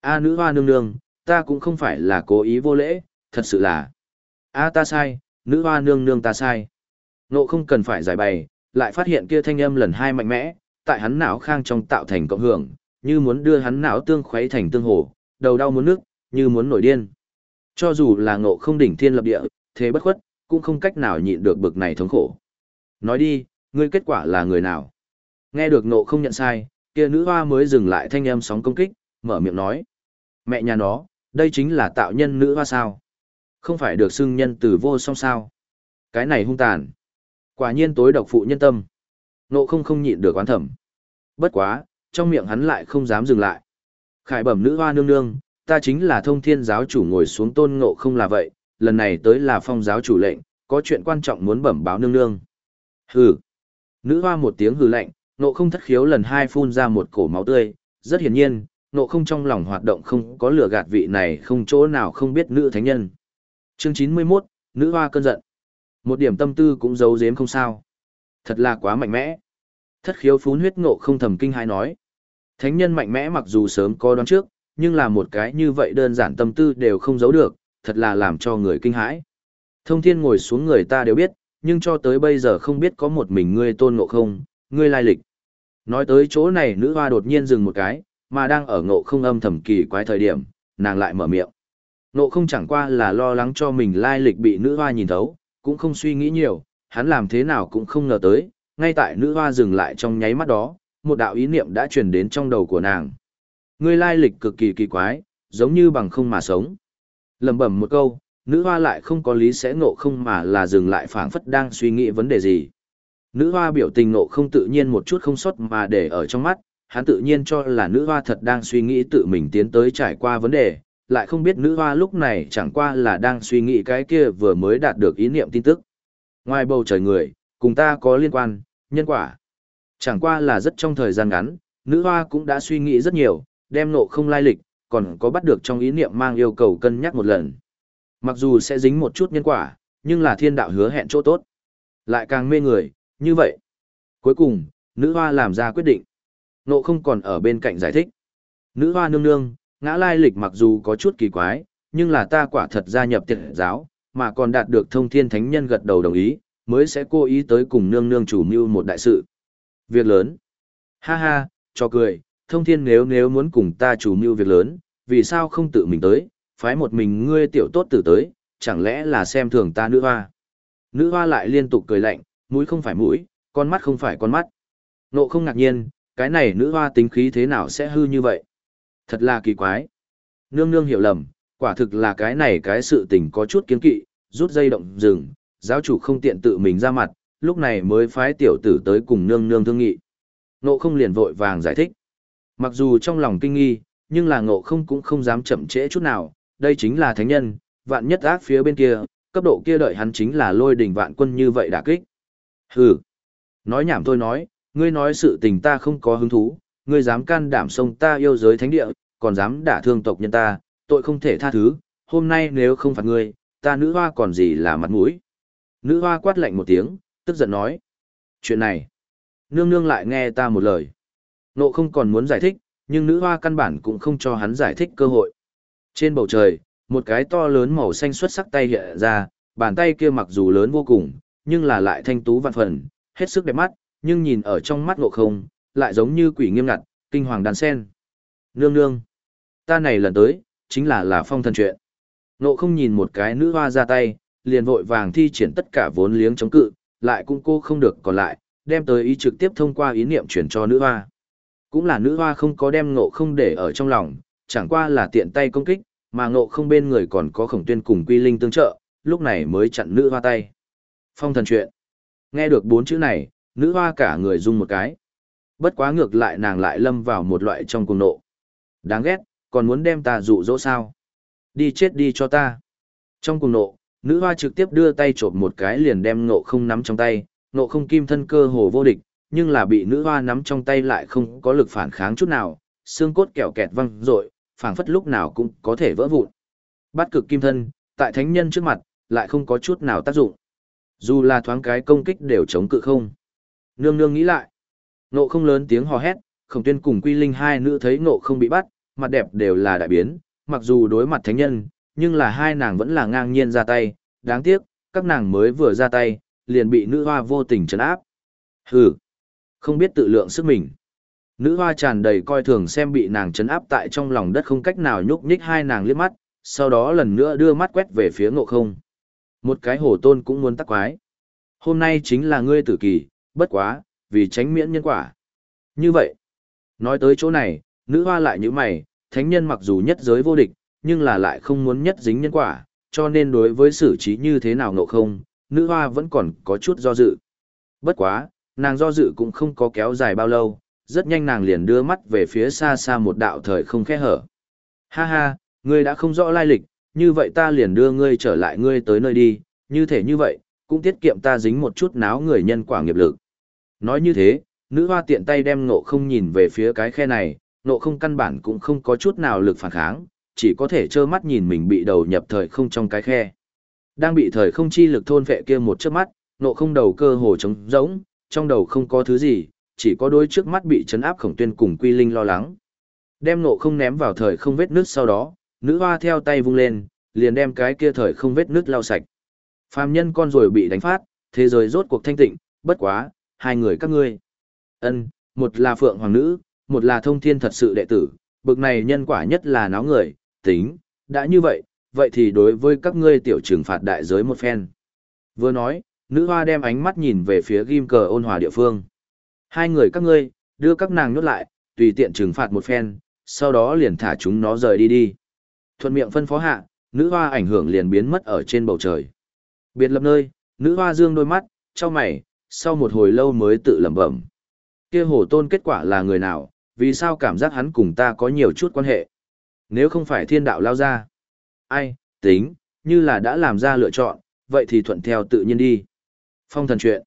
A nữ hoa nương nương, ta cũng không phải là cố ý vô lễ, thật sự là. A ta sai, nữ hoa nương nương ta sai. Nộ không cần phải giải bày, lại phát hiện kia thanh âm lần hai mạnh mẽ, tại hắn não khang trong tạo thành cộng hưởng, như muốn đưa hắn não tương khuấy thành tương hồ, đầu đau muốn nước, như muốn nổi điên. Cho dù là ngộ không đỉnh thiên lập địa, thế bất khuất, cũng không cách nào nhịn được bực này thống khổ. Nói đi, ngươi kết quả là người nào? Nghe được ngộ không nhận sai, kia nữ hoa mới dừng lại thanh âm sóng công kích, mở miệng nói. Mẹ nhà nó, đây chính là tạo nhân nữ hoa sao? Không phải được xưng nhân từ vô song sao? Cái này hung tàn. Quả nhiên tối độc phụ nhân tâm. Ngộ không không nhịn được oán thẩm. Bất quá, trong miệng hắn lại không dám dừng lại. Khải bẩm nữ hoa nương nương, ta chính là thông thiên giáo chủ ngồi xuống tôn ngộ không là vậy, lần này tới là phong giáo chủ lệnh, có chuyện quan trọng muốn bẩm báo nương nương. Hừ. Nữ hoa một tiếng hừ lạnh, ngộ không thất khiếu lần hai phun ra một cổ máu tươi, rất hiển nhiên, ngộ không trong lòng hoạt động không có lửa gạt vị này không chỗ nào không biết nữ thánh nhân. Chương 91, nữ hoa cơn giận. Một điểm tâm tư cũng giấu giếm không sao. Thật là quá mạnh mẽ. Thất khiếu phún huyết ngộ không thầm kinh hãi nói. Thánh nhân mạnh mẽ mặc dù sớm có đoán trước, nhưng là một cái như vậy đơn giản tâm tư đều không giấu được, thật là làm cho người kinh hãi. Thông thiên ngồi xuống người ta đều biết, nhưng cho tới bây giờ không biết có một mình ngươi tôn ngộ không, ngươi lai lịch. Nói tới chỗ này nữ hoa đột nhiên dừng một cái, mà đang ở ngộ không âm thầm kỳ quái thời điểm, nàng lại mở miệng. Ngộ không chẳng qua là lo lắng cho mình lai lịch bị nữ hoa nhìn thấu, cũng không suy nghĩ nhiều, hắn làm thế nào cũng không ngờ tới, ngay tại nữ hoa dừng lại trong nháy mắt đó, một đạo ý niệm đã truyền đến trong đầu của nàng. Ngươi lai lịch cực kỳ kỳ quái, giống như bằng không mà sống. Lầm bẩm một câu, nữ hoa lại không có lý sẽ ngộ không mà là dừng lại phảng phất đang suy nghĩ vấn đề gì. Nữ hoa biểu tình ngộ không tự nhiên một chút không sót mà để ở trong mắt, hắn tự nhiên cho là nữ hoa thật đang suy nghĩ tự mình tiến tới trải qua vấn đề, lại không biết nữ hoa lúc này chẳng qua là đang suy nghĩ cái kia vừa mới đạt được ý niệm tin tức. Ngoài bầu trời người, cùng ta có liên quan, nhân quả. Chẳng qua là rất trong thời gian ngắn, nữ hoa cũng đã suy nghĩ rất nhiều, đem nộ không lai lịch, còn có bắt được trong ý niệm mang yêu cầu cân nhắc một lần. Mặc dù sẽ dính một chút nhân quả, nhưng là thiên đạo hứa hẹn chỗ tốt. Lại càng mê người, như vậy. Cuối cùng, nữ hoa làm ra quyết định. Nộ không còn ở bên cạnh giải thích. Nữ hoa nương nương, ngã lai lịch mặc dù có chút kỳ quái, nhưng là ta quả thật gia nhập tiệt giáo, mà còn đạt được thông thiên thánh nhân gật đầu đồng ý, mới sẽ cố ý tới cùng nương nương chủ mưu một đại sự. Việc lớn. Ha ha, cho cười, thông thiên nếu nếu muốn cùng ta chủ mưu việc lớn, vì sao không tự mình tới, phái một mình ngươi tiểu tốt tử tới, chẳng lẽ là xem thường ta nữ hoa. Nữ hoa lại liên tục cười lạnh, mũi không phải mũi, con mắt không phải con mắt. Nộ không ngạc nhiên, cái này nữ hoa tính khí thế nào sẽ hư như vậy? Thật là kỳ quái. Nương nương hiểu lầm, quả thực là cái này cái sự tình có chút kiến kỵ, rút dây động rừng, giáo chủ không tiện tự mình ra mặt, lúc này mới phái tiểu tử tới cùng nương nương thương nghị. Nộ không liền vội vàng giải thích. Mặc dù trong lòng kinh nghi, nhưng là ngộ không cũng không dám chậm trễ chút nào, đây chính là thánh nhân, vạn nhất ác phía bên kia, cấp độ kia đợi hắn chính là lôi đỉnh vạn quân như vậy đả kích. Hừ, nói nhảm tôi nói, ngươi nói sự tình ta không có hứng thú, ngươi dám can đảm sông ta yêu giới thánh địa, còn dám đả thương tộc nhân ta, tội không thể tha thứ, hôm nay nếu không phạt ngươi, ta nữ hoa còn gì là mặt mũi. Nữ hoa quát lạnh một tiếng, tức giận nói. Chuyện này, nương nương lại nghe ta một lời. Nộ không còn muốn giải thích, nhưng nữ hoa căn bản cũng không cho hắn giải thích cơ hội. Trên bầu trời, một cái to lớn màu xanh xuất sắc tay hiện ra, bàn tay kia mặc dù lớn vô cùng, nhưng là lại thanh tú vạn phần, hết sức đẹp mắt, nhưng nhìn ở trong mắt ngộ không, lại giống như quỷ nghiêm ngặt, kinh hoàng đàn sen. Nương nương, ta này lần tới, chính là là phong thần chuyện. Ngộ không nhìn một cái nữ hoa ra tay, liền vội vàng thi triển tất cả vốn liếng chống cự, lại cũng cô không được còn lại, đem tới ý trực tiếp thông qua ý niệm chuyển cho nữ hoa. Cũng là nữ hoa không có đem ngộ không để ở trong lòng, chẳng qua là tiện tay công kích, mà ngộ không bên người còn có khổng tuyên cùng quy linh tương trợ, lúc này mới chặn nữ hoa tay. Phong thần chuyện. Nghe được bốn chữ này, nữ hoa cả người rung một cái. Bất quá ngược lại nàng lại lâm vào một loại trong cuồng nộ. Đáng ghét, còn muốn đem ta dụ dỗ sao? Đi chết đi cho ta. Trong cuồng nộ, nữ hoa trực tiếp đưa tay chộp một cái liền đem ngộ không nắm trong tay, ngộ không kim thân cơ hồ vô địch, nhưng là bị nữ hoa nắm trong tay lại không có lực phản kháng chút nào, xương cốt kẹo kẹt văng rội, phảng phất lúc nào cũng có thể vỡ vụn. bát cực kim thân, tại thánh nhân trước mặt, lại không có chút nào tác dụng. Dù là thoáng cái công kích đều chống cự không. Nương nương nghĩ lại. Nộ không lớn tiếng hò hét, khổng tuyên cùng quy linh hai nữ thấy nộ không bị bắt, mặt đẹp đều là đại biến, mặc dù đối mặt thánh nhân, nhưng là hai nàng vẫn là ngang nhiên ra tay, đáng tiếc, các nàng mới vừa ra tay, liền bị nữ hoa vô tình trấn áp. Hừ, không biết tự lượng sức mình. Nữ hoa tràn đầy coi thường xem bị nàng chấn áp tại trong lòng đất không cách nào nhúc nhích hai nàng liếc mắt, sau đó lần nữa đưa mắt quét về phía ngộ không. Một cái hổ tôn cũng muốn tắc quái. Hôm nay chính là ngươi tử kỳ, bất quá, vì tránh miễn nhân quả. Như vậy, nói tới chỗ này, nữ hoa lại như mày, thánh nhân mặc dù nhất giới vô địch, nhưng là lại không muốn nhất dính nhân quả, cho nên đối với xử trí như thế nào ngộ không, nữ hoa vẫn còn có chút do dự. Bất quá, nàng do dự cũng không có kéo dài bao lâu, rất nhanh nàng liền đưa mắt về phía xa xa một đạo thời không khe hở. Ha ha, ngươi đã không rõ lai lịch, như vậy ta liền đưa ngươi trở lại ngươi tới nơi đi, như thể như vậy, cũng tiết kiệm ta dính một chút náo người nhân quả nghiệp lực. Nói như thế, nữ hoa tiện tay đem nộ không nhìn về phía cái khe này, nộ không căn bản cũng không có chút nào lực phản kháng, chỉ có thể trơ mắt nhìn mình bị đầu nhập thời không trong cái khe. Đang bị thời không chi lực thôn vệ kia một chớp mắt, nộ không đầu cơ hồ trống rỗng, trong đầu không có thứ gì, chỉ có đôi trước mắt bị chấn áp khổng tuyên cùng quy linh lo lắng. Đem nộ không ném vào thời không vết nước sau đó, nữ hoa theo tay vung lên, liền đem cái kia thời không vết nước lau sạch. Phàm nhân con rồi bị đánh phát, thế giới rốt cuộc thanh tịnh, bất quá, hai người các ngươi. ân một là phượng hoàng nữ, một là thông thiên thật sự đệ tử, bực này nhân quả nhất là náo người, tính, đã như vậy, vậy thì đối với các ngươi tiểu trừng phạt đại giới một phen. Vừa nói, nữ hoa đem ánh mắt nhìn về phía ghim cờ ôn hòa địa phương. Hai người các ngươi, đưa các nàng nhốt lại, tùy tiện trừng phạt một phen, sau đó liền thả chúng nó rời đi đi. Thuận miệng phân phó hạ, nữ hoa ảnh hưởng liền biến mất ở trên bầu trời. Biệt lập nơi, nữ hoa dương đôi mắt, cho mày, sau một hồi lâu mới tự lẩm bẩm. Kia hổ tôn kết quả là người nào, vì sao cảm giác hắn cùng ta có nhiều chút quan hệ? Nếu không phải thiên đạo lao ra. Ai, tính, như là đã làm ra lựa chọn, vậy thì thuận theo tự nhiên đi. Phong thần chuyện.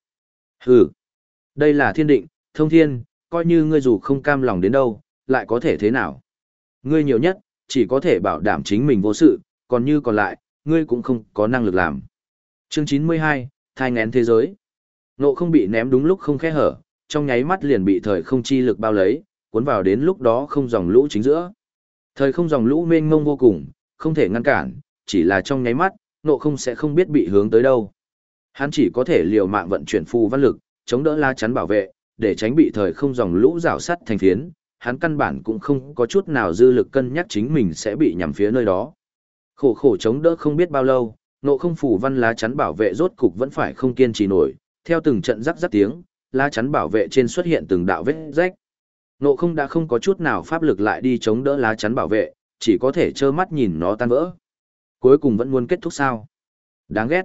Hừ. Đây là thiên định, thông thiên, coi như ngươi dù không cam lòng đến đâu, lại có thể thế nào? Ngươi nhiều nhất, chỉ có thể bảo đảm chính mình vô sự, còn như còn lại, ngươi cũng không có năng lực làm. Chương 92, thai ngén thế giới. Nộ không bị ném đúng lúc không khe hở, trong nháy mắt liền bị thời không chi lực bao lấy, cuốn vào đến lúc đó không dòng lũ chính giữa. Thời không dòng lũ mênh mông vô cùng, không thể ngăn cản, chỉ là trong nháy mắt, nộ không sẽ không biết bị hướng tới đâu. Hắn chỉ có thể liều mạng vận chuyển phù văn lực, chống đỡ la chắn bảo vệ, để tránh bị thời không dòng lũ rào sắt thành phiến, hắn căn bản cũng không có chút nào dư lực cân nhắc chính mình sẽ bị nhằm phía nơi đó. Khổ khổ chống đỡ không biết bao lâu, nộ không phủ văn lá chắn bảo vệ rốt cục vẫn phải không kiên trì nổi, theo từng trận rắc rắc tiếng, lá chắn bảo vệ trên xuất hiện từng đạo vết rách. Nộ không đã không có chút nào pháp lực lại đi chống đỡ lá chắn bảo vệ, chỉ có thể trơ mắt nhìn nó tan vỡ. Cuối cùng vẫn muốn kết thúc sao. Đáng ghét.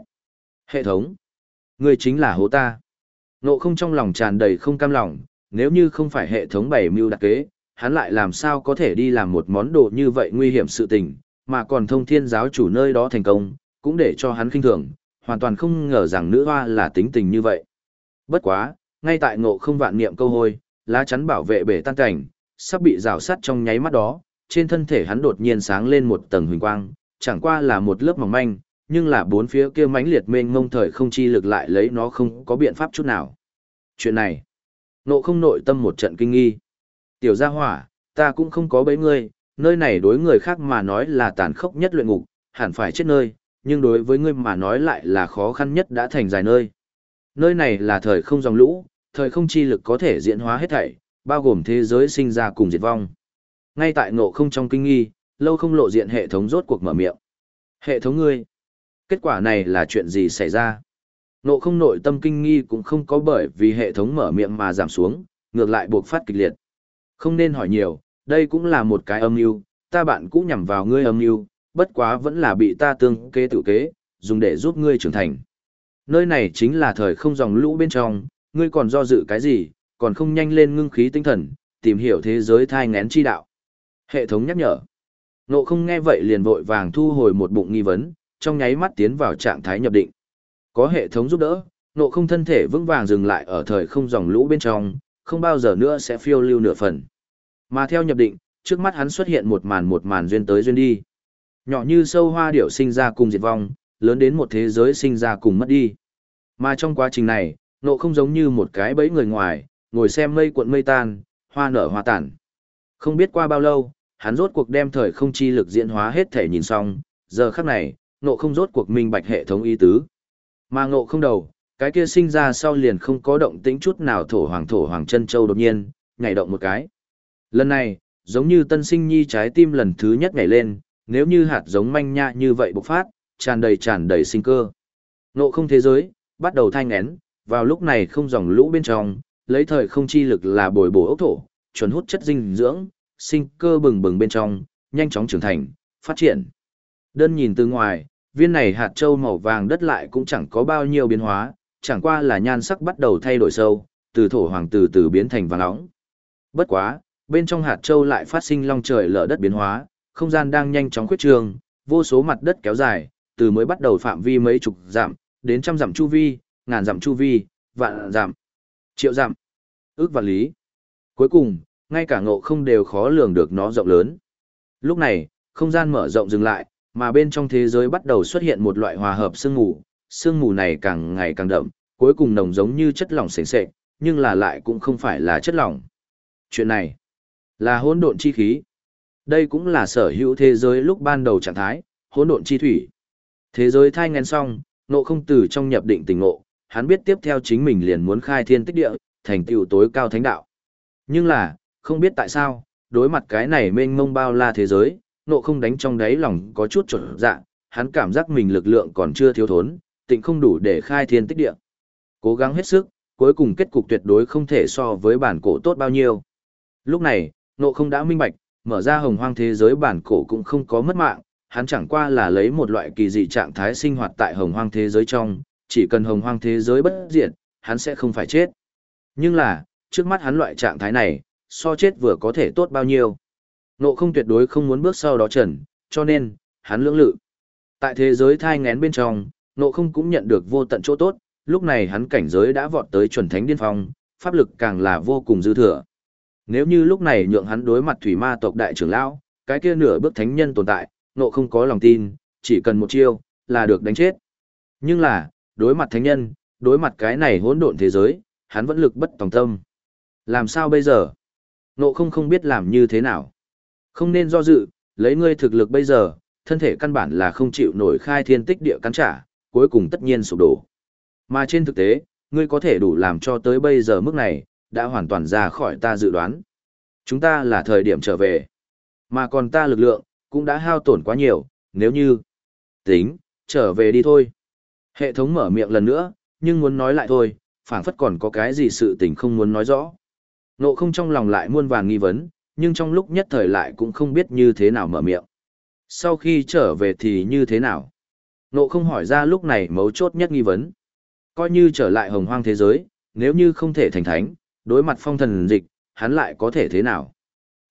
Hệ thống. Người chính là hố ta. Nộ không trong lòng tràn đầy không cam lòng, nếu như không phải hệ thống bảy mưu đặc kế, hắn lại làm sao có thể đi làm một món đồ như vậy nguy hiểm sự tình, mà còn thông thiên giáo chủ nơi đó thành công, cũng để cho hắn kinh thường, hoàn toàn không ngờ rằng nữ hoa là tính tình như vậy. Bất quá, ngay tại ngộ không vạn niệm câu hôi, lá chắn bảo vệ bể tan cảnh, sắp bị rào sắt trong nháy mắt đó, trên thân thể hắn đột nhiên sáng lên một tầng huỳnh quang, chẳng qua là một lớp mỏng manh, nhưng là bốn phía kia mãnh liệt mênh mông thời không chi lực lại lấy nó không có biện pháp chút nào. Chuyện này, nộ không nội tâm một trận kinh nghi. Tiểu gia hỏa, ta cũng không có bấy ngươi, nơi này đối người khác mà nói là tàn khốc nhất luyện ngục, hẳn phải chết nơi, nhưng đối với ngươi mà nói lại là khó khăn nhất đã thành dài nơi. Nơi này là thời không dòng lũ, thời không chi lực có thể diễn hóa hết thảy, bao gồm thế giới sinh ra cùng diệt vong. Ngay tại ngộ không trong kinh nghi, lâu không lộ diện hệ thống rốt cuộc mở miệng. Hệ thống ngươi, kết quả này là chuyện gì xảy ra? Nộ không nội tâm kinh nghi cũng không có bởi vì hệ thống mở miệng mà giảm xuống, ngược lại buộc phát kịch liệt. Không nên hỏi nhiều, đây cũng là một cái âm mưu, ta bạn cũng nhằm vào ngươi âm mưu, bất quá vẫn là bị ta tương kế tự kế, dùng để giúp ngươi trưởng thành. Nơi này chính là thời không dòng lũ bên trong, ngươi còn do dự cái gì, còn không nhanh lên ngưng khí tinh thần, tìm hiểu thế giới thai ngén chi đạo. Hệ thống nhắc nhở. Nộ không nghe vậy liền vội vàng thu hồi một bụng nghi vấn, trong nháy mắt tiến vào trạng thái nhập định. Có hệ thống giúp đỡ, nộ không thân thể vững vàng dừng lại ở thời không dòng lũ bên trong, không bao giờ nữa sẽ phiêu lưu nửa phần. Mà theo nhập định, trước mắt hắn xuất hiện một màn một màn duyên tới duyên đi. Nhỏ như sâu hoa điểu sinh ra cùng diệt vong, lớn đến một thế giới sinh ra cùng mất đi. Mà trong quá trình này, nộ không giống như một cái bẫy người ngoài, ngồi xem mây cuộn mây tan, hoa nở hoa tản. Không biết qua bao lâu, hắn rốt cuộc đem thời không chi lực diễn hóa hết thể nhìn xong, giờ khắc này, nộ không rốt cuộc minh bạch hệ thống ý tứ. Mà ngộ không đầu, cái kia sinh ra sau liền không có động tĩnh chút nào thổ hoàng thổ hoàng chân châu đột nhiên, nhảy động một cái. Lần này, giống như tân sinh nhi trái tim lần thứ nhất nhảy lên, nếu như hạt giống manh nha như vậy bộc phát, tràn đầy tràn đầy sinh cơ. Nộ không thế giới, bắt đầu thanh ngén, vào lúc này không dòng lũ bên trong, lấy thời không chi lực là bồi bổ ốc thổ, chuẩn hút chất dinh dưỡng, sinh cơ bừng bừng bên trong, nhanh chóng trưởng thành, phát triển. Đơn nhìn từ ngoài, viên này hạt châu màu vàng đất lại cũng chẳng có bao nhiêu biến hóa, chẳng qua là nhan sắc bắt đầu thay đổi sâu, từ thổ hoàng từ từ biến thành vàng nóng. Bất quá, bên trong hạt châu lại phát sinh long trời lở đất biến hóa, không gian đang nhanh chóng khuyết trường, vô số mặt đất kéo dài, từ mới bắt đầu phạm vi mấy chục dặm, đến trăm dặm chu vi, ngàn dặm chu vi, vạn dặm, triệu dặm, ước và lý. Cuối cùng, ngay cả ngộ không đều khó lường được nó rộng lớn. Lúc này, không gian mở rộng dừng lại, mà bên trong thế giới bắt đầu xuất hiện một loại hòa hợp sương mù, sương mù này càng ngày càng đậm, cuối cùng nồng giống như chất lỏng sền sệt, nhưng là lại cũng không phải là chất lỏng. Chuyện này là hỗn độn chi khí. Đây cũng là sở hữu thế giới lúc ban đầu trạng thái, hỗn độn chi thủy. Thế giới thai ngén xong, nộ không từ trong nhập định tình ngộ, hắn biết tiếp theo chính mình liền muốn khai thiên tích địa, thành tựu tối cao thánh đạo. Nhưng là, không biết tại sao, đối mặt cái này mênh mông bao la thế giới, nộ không đánh trong đáy lòng có chút trột dạ, hắn cảm giác mình lực lượng còn chưa thiếu thốn, tịnh không đủ để khai thiên tích địa. Cố gắng hết sức, cuối cùng kết cục tuyệt đối không thể so với bản cổ tốt bao nhiêu. Lúc này, nộ không đã minh bạch, mở ra hồng hoang thế giới bản cổ cũng không có mất mạng, hắn chẳng qua là lấy một loại kỳ dị trạng thái sinh hoạt tại hồng hoang thế giới trong, chỉ cần hồng hoang thế giới bất diệt, hắn sẽ không phải chết. Nhưng là, trước mắt hắn loại trạng thái này, so chết vừa có thể tốt bao nhiêu. Nộ không tuyệt đối không muốn bước sau đó trần, cho nên, hắn lưỡng lự. Tại thế giới thai ngén bên trong, nộ không cũng nhận được vô tận chỗ tốt, lúc này hắn cảnh giới đã vọt tới chuẩn thánh điên phong, pháp lực càng là vô cùng dư thừa. Nếu như lúc này nhượng hắn đối mặt thủy ma tộc đại trưởng lão, cái kia nửa bước thánh nhân tồn tại, nộ không có lòng tin, chỉ cần một chiêu, là được đánh chết. Nhưng là, đối mặt thánh nhân, đối mặt cái này hỗn độn thế giới, hắn vẫn lực bất tòng tâm. Làm sao bây giờ? Nộ không không biết làm như thế nào. Không nên do dự, lấy ngươi thực lực bây giờ, thân thể căn bản là không chịu nổi khai thiên tích địa cắn trả, cuối cùng tất nhiên sụp đổ. Mà trên thực tế, ngươi có thể đủ làm cho tới bây giờ mức này, đã hoàn toàn ra khỏi ta dự đoán. Chúng ta là thời điểm trở về. Mà còn ta lực lượng, cũng đã hao tổn quá nhiều, nếu như... Tính, trở về đi thôi. Hệ thống mở miệng lần nữa, nhưng muốn nói lại thôi, phảng phất còn có cái gì sự tình không muốn nói rõ. Nộ không trong lòng lại muôn vàn nghi vấn, nhưng trong lúc nhất thời lại cũng không biết như thế nào mở miệng. Sau khi trở về thì như thế nào? Nộ không hỏi ra lúc này mấu chốt nhất nghi vấn. Coi như trở lại hồng hoang thế giới, nếu như không thể thành thánh, đối mặt phong thần dịch, hắn lại có thể thế nào?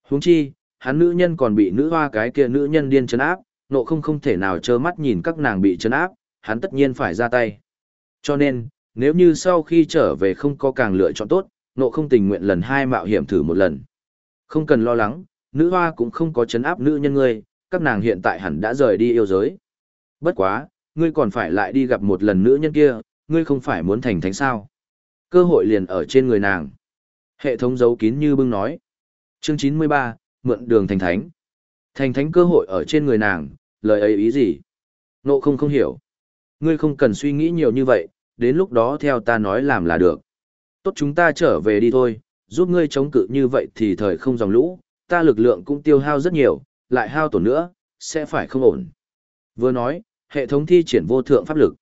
Huống chi, hắn nữ nhân còn bị nữ hoa cái kia nữ nhân điên chấn áp, nộ không không thể nào trơ mắt nhìn các nàng bị chấn áp, hắn tất nhiên phải ra tay. Cho nên, nếu như sau khi trở về không có càng lựa chọn tốt, nộ không tình nguyện lần hai mạo hiểm thử một lần. Không cần lo lắng, nữ hoa cũng không có chấn áp nữ nhân ngươi, các nàng hiện tại hẳn đã rời đi yêu giới. Bất quá, ngươi còn phải lại đi gặp một lần nữ nhân kia, ngươi không phải muốn thành thánh sao. Cơ hội liền ở trên người nàng. Hệ thống giấu kín như bưng nói. Chương 93, mượn đường thành thánh. Thành thánh cơ hội ở trên người nàng, lời ấy ý gì? Nộ không không hiểu. Ngươi không cần suy nghĩ nhiều như vậy, đến lúc đó theo ta nói làm là được. Tốt chúng ta trở về đi thôi, giúp ngươi chống cự như vậy thì thời không dòng lũ, ta lực lượng cũng tiêu hao rất nhiều, lại hao tổn nữa, sẽ phải không ổn. Vừa nói, hệ thống thi triển vô thượng pháp lực.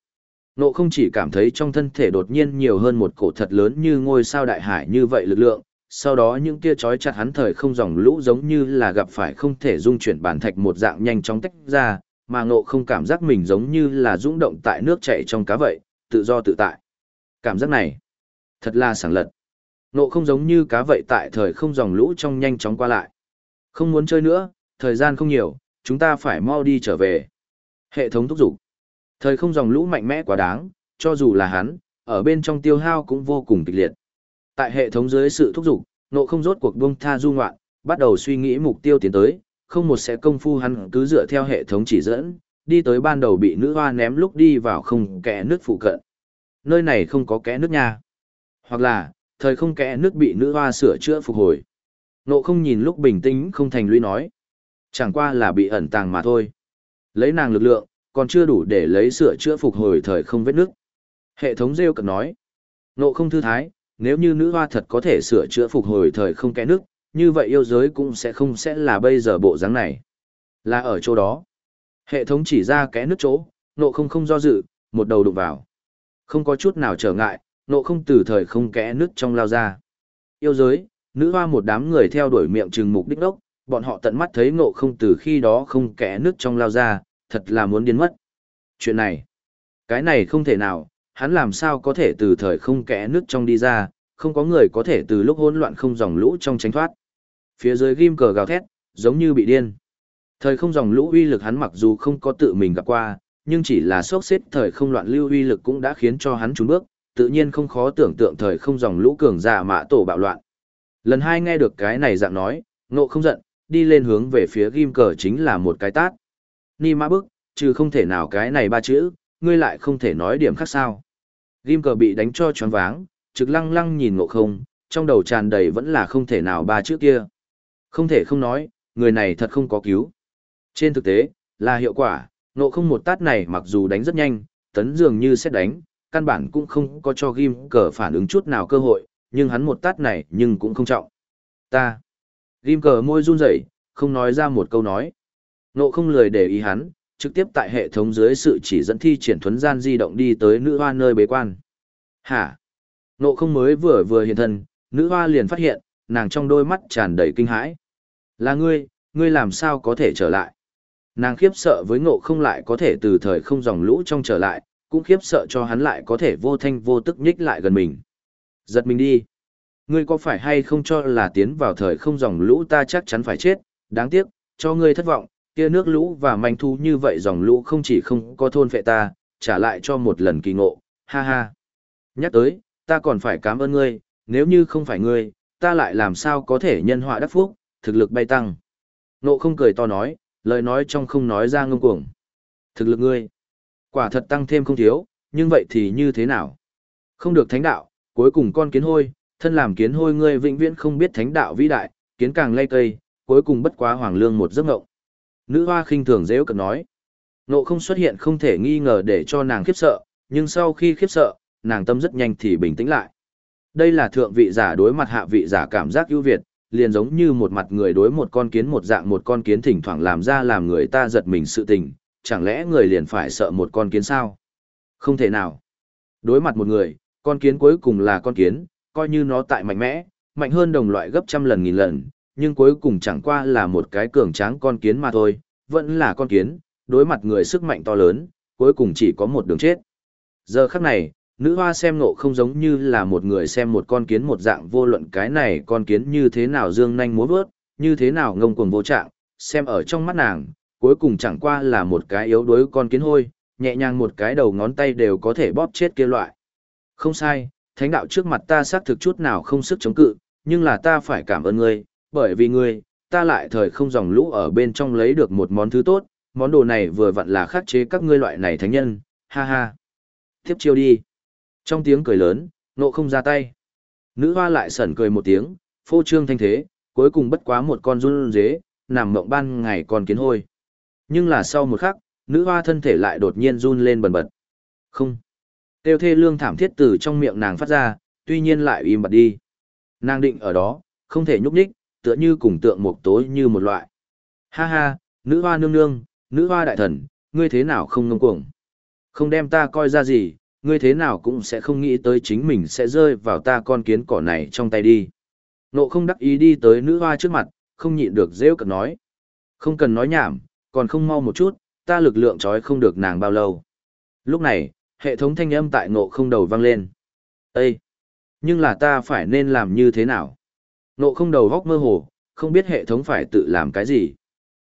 Nộ không chỉ cảm thấy trong thân thể đột nhiên nhiều hơn một cổ thật lớn như ngôi sao đại hải như vậy lực lượng, sau đó những kia trói chặt hắn thời không dòng lũ giống như là gặp phải không thể dung chuyển bản thạch một dạng nhanh chóng tách ra, mà ngộ không cảm giác mình giống như là rung động tại nước chảy trong cá vậy, tự do tự tại. Cảm giác này, thật là sảng lật. Nộ không giống như cá vậy tại thời không dòng lũ trong nhanh chóng qua lại. Không muốn chơi nữa, thời gian không nhiều, chúng ta phải mau đi trở về. Hệ thống thúc giục. Thời không dòng lũ mạnh mẽ quá đáng, cho dù là hắn, ở bên trong tiêu hao cũng vô cùng kịch liệt. Tại hệ thống dưới sự thúc giục, nộ không rốt cuộc buông tha du ngoạn, bắt đầu suy nghĩ mục tiêu tiến tới, không một sẽ công phu hắn cứ dựa theo hệ thống chỉ dẫn, đi tới ban đầu bị nữ hoa ném lúc đi vào không kẽ nước phụ cận. Nơi này không có kẽ nước nha. Hoặc là, thời không kẽ nước bị nữ hoa sửa chữa phục hồi. Nộ không nhìn lúc bình tĩnh không thành lũy nói. Chẳng qua là bị ẩn tàng mà thôi. Lấy nàng lực lượng, còn chưa đủ để lấy sửa chữa phục hồi thời không vết nước. Hệ thống rêu cực nói. Nộ không thư thái, nếu như nữ hoa thật có thể sửa chữa phục hồi thời không kẽ nước, như vậy yêu giới cũng sẽ không sẽ là bây giờ bộ dáng này. Là ở chỗ đó. Hệ thống chỉ ra kẽ nước chỗ, nộ không không do dự, một đầu đụng vào. Không có chút nào trở ngại, nộ không từ thời không kẽ nước trong lao ra. Yêu giới, nữ hoa một đám người theo đuổi miệng trừng mục đích đốc, bọn họ tận mắt thấy nộ không từ khi đó không kẽ nước trong lao ra, thật là muốn điên mất. Chuyện này, cái này không thể nào, hắn làm sao có thể từ thời không kẽ nước trong đi ra, không có người có thể từ lúc hỗn loạn không dòng lũ trong tránh thoát. Phía dưới ghim cờ gào thét, giống như bị điên. Thời không dòng lũ uy lực hắn mặc dù không có tự mình gặp qua, nhưng chỉ là sốc xếp thời không loạn lưu uy lực cũng đã khiến cho hắn trốn bước, tự nhiên không khó tưởng tượng thời không dòng lũ cường giả mã tổ bạo loạn. Lần hai nghe được cái này dạng nói, nộ không giận, đi lên hướng về phía ghim cờ chính là một cái tát. Ni mã bức, trừ không thể nào cái này ba chữ, ngươi lại không thể nói điểm khác sao. Ghim cờ bị đánh cho choáng váng, trực lăng lăng nhìn ngộ không, trong đầu tràn đầy vẫn là không thể nào ba chữ kia. Không thể không nói, người này thật không có cứu. Trên thực tế, là hiệu quả, ngộ không một tát này mặc dù đánh rất nhanh, tấn dường như xét đánh, căn bản cũng không có cho ghim cờ phản ứng chút nào cơ hội, nhưng hắn một tát này nhưng cũng không trọng. Ta. Ghim cờ môi run rẩy, không nói ra một câu nói. Nộ không lười để ý hắn, trực tiếp tại hệ thống dưới sự chỉ dẫn thi triển thuấn gian di động đi tới nữ hoa nơi bế quan. Hả? Nộ không mới vừa vừa hiện thân, nữ hoa liền phát hiện, nàng trong đôi mắt tràn đầy kinh hãi. Là ngươi, ngươi làm sao có thể trở lại? Nàng khiếp sợ với ngộ không lại có thể từ thời không dòng lũ trong trở lại, cũng khiếp sợ cho hắn lại có thể vô thanh vô tức nhích lại gần mình. Giật mình đi. Ngươi có phải hay không cho là tiến vào thời không dòng lũ ta chắc chắn phải chết, đáng tiếc, cho ngươi thất vọng, kia nước lũ và manh thu như vậy dòng lũ không chỉ không có thôn phệ ta, trả lại cho một lần kỳ ngộ, ha ha. Nhắc tới, ta còn phải cảm ơn ngươi, nếu như không phải ngươi, ta lại làm sao có thể nhân họa đắc phúc, thực lực bay tăng. Nộ không cười to nói, lời nói trong không nói ra ngông cuồng. Thực lực ngươi, quả thật tăng thêm không thiếu, nhưng vậy thì như thế nào? Không được thánh đạo, cuối cùng con kiến hôi, thân làm kiến hôi ngươi vĩnh viễn không biết thánh đạo vĩ đại, kiến càng lay cây, cuối cùng bất quá hoàng lương một giấc ngộng. Nữ hoa khinh thường dễ cợt nói. Nộ không xuất hiện không thể nghi ngờ để cho nàng khiếp sợ, nhưng sau khi khiếp sợ, nàng tâm rất nhanh thì bình tĩnh lại. Đây là thượng vị giả đối mặt hạ vị giả cảm giác ưu việt, liền giống như một mặt người đối một con kiến một dạng một con kiến thỉnh thoảng làm ra làm người ta giật mình sự tình, chẳng lẽ người liền phải sợ một con kiến sao? Không thể nào. Đối mặt một người, con kiến cuối cùng là con kiến, coi như nó tại mạnh mẽ, mạnh hơn đồng loại gấp trăm lần nghìn lần, nhưng cuối cùng chẳng qua là một cái cường tráng con kiến mà thôi, vẫn là con kiến, đối mặt người sức mạnh to lớn, cuối cùng chỉ có một đường chết. Giờ khắc này, nữ hoa xem ngộ không giống như là một người xem một con kiến một dạng vô luận cái này con kiến như thế nào dương nanh múa vớt, như thế nào ngông cuồng vô trạng, xem ở trong mắt nàng, cuối cùng chẳng qua là một cái yếu đuối con kiến hôi, nhẹ nhàng một cái đầu ngón tay đều có thể bóp chết kia loại. Không sai, thánh đạo trước mặt ta xác thực chút nào không sức chống cự, nhưng là ta phải cảm ơn ngươi, bởi vì ngươi, ta lại thời không dòng lũ ở bên trong lấy được một món thứ tốt, món đồ này vừa vặn là khắc chế các ngươi loại này thánh nhân, ha ha. Tiếp chiêu đi. Trong tiếng cười lớn, nộ không ra tay. Nữ hoa lại sẩn cười một tiếng, phô trương thanh thế, cuối cùng bất quá một con run dế, nằm mộng ban ngày còn kiến hôi. Nhưng là sau một khắc, nữ hoa thân thể lại đột nhiên run lên bần bật. Không. Tiêu thê lương thảm thiết từ trong miệng nàng phát ra, tuy nhiên lại im bặt đi. Nàng định ở đó, không thể nhúc nhích, tựa như cùng tượng mộc tối như một loại. Ha ha, nữ hoa nương nương, nữ hoa đại thần, ngươi thế nào không ngông cuồng. Không đem ta coi ra gì, ngươi thế nào cũng sẽ không nghĩ tới chính mình sẽ rơi vào ta con kiến cỏ này trong tay đi. Nộ không đắc ý đi tới nữ hoa trước mặt, không nhịn được rêu cực nói. Không cần nói nhảm, còn không mau một chút, ta lực lượng trói không được nàng bao lâu. Lúc này, hệ thống thanh âm tại nộ không đầu vang lên. Ê! Nhưng là ta phải nên làm như thế nào? Nộ không đầu góc mơ hồ, không biết hệ thống phải tự làm cái gì.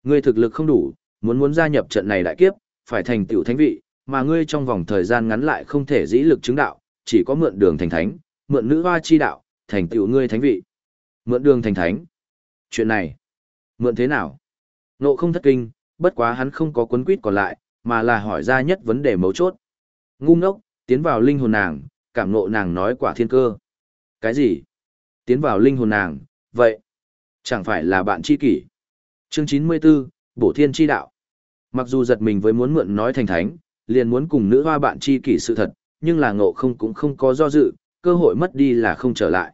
Ngươi thực lực không đủ, muốn muốn gia nhập trận này đại kiếp, phải thành tiểu thánh vị, mà ngươi trong vòng thời gian ngắn lại không thể dĩ lực chứng đạo, chỉ có mượn đường thành thánh, mượn nữ hoa chi đạo, thành tiểu ngươi thánh vị. Mượn đường thành thánh. Chuyện này, mượn thế nào? Nộ không thất kinh, bất quá hắn không có cuốn quýt còn lại, mà là hỏi ra nhất vấn đề mấu chốt. Ngu ngốc, tiến vào linh hồn nàng, cảm nộ nàng nói quả thiên cơ. Cái gì? Tiến vào linh hồn nàng, vậy? Chẳng phải là bạn chi kỷ. Chương 94, Bổ Thiên Chi Đạo. Mặc dù giật mình với muốn mượn nói thành thánh, liền muốn cùng nữ hoa bạn chi kỷ sự thật, nhưng là ngộ không cũng không có do dự, cơ hội mất đi là không trở lại.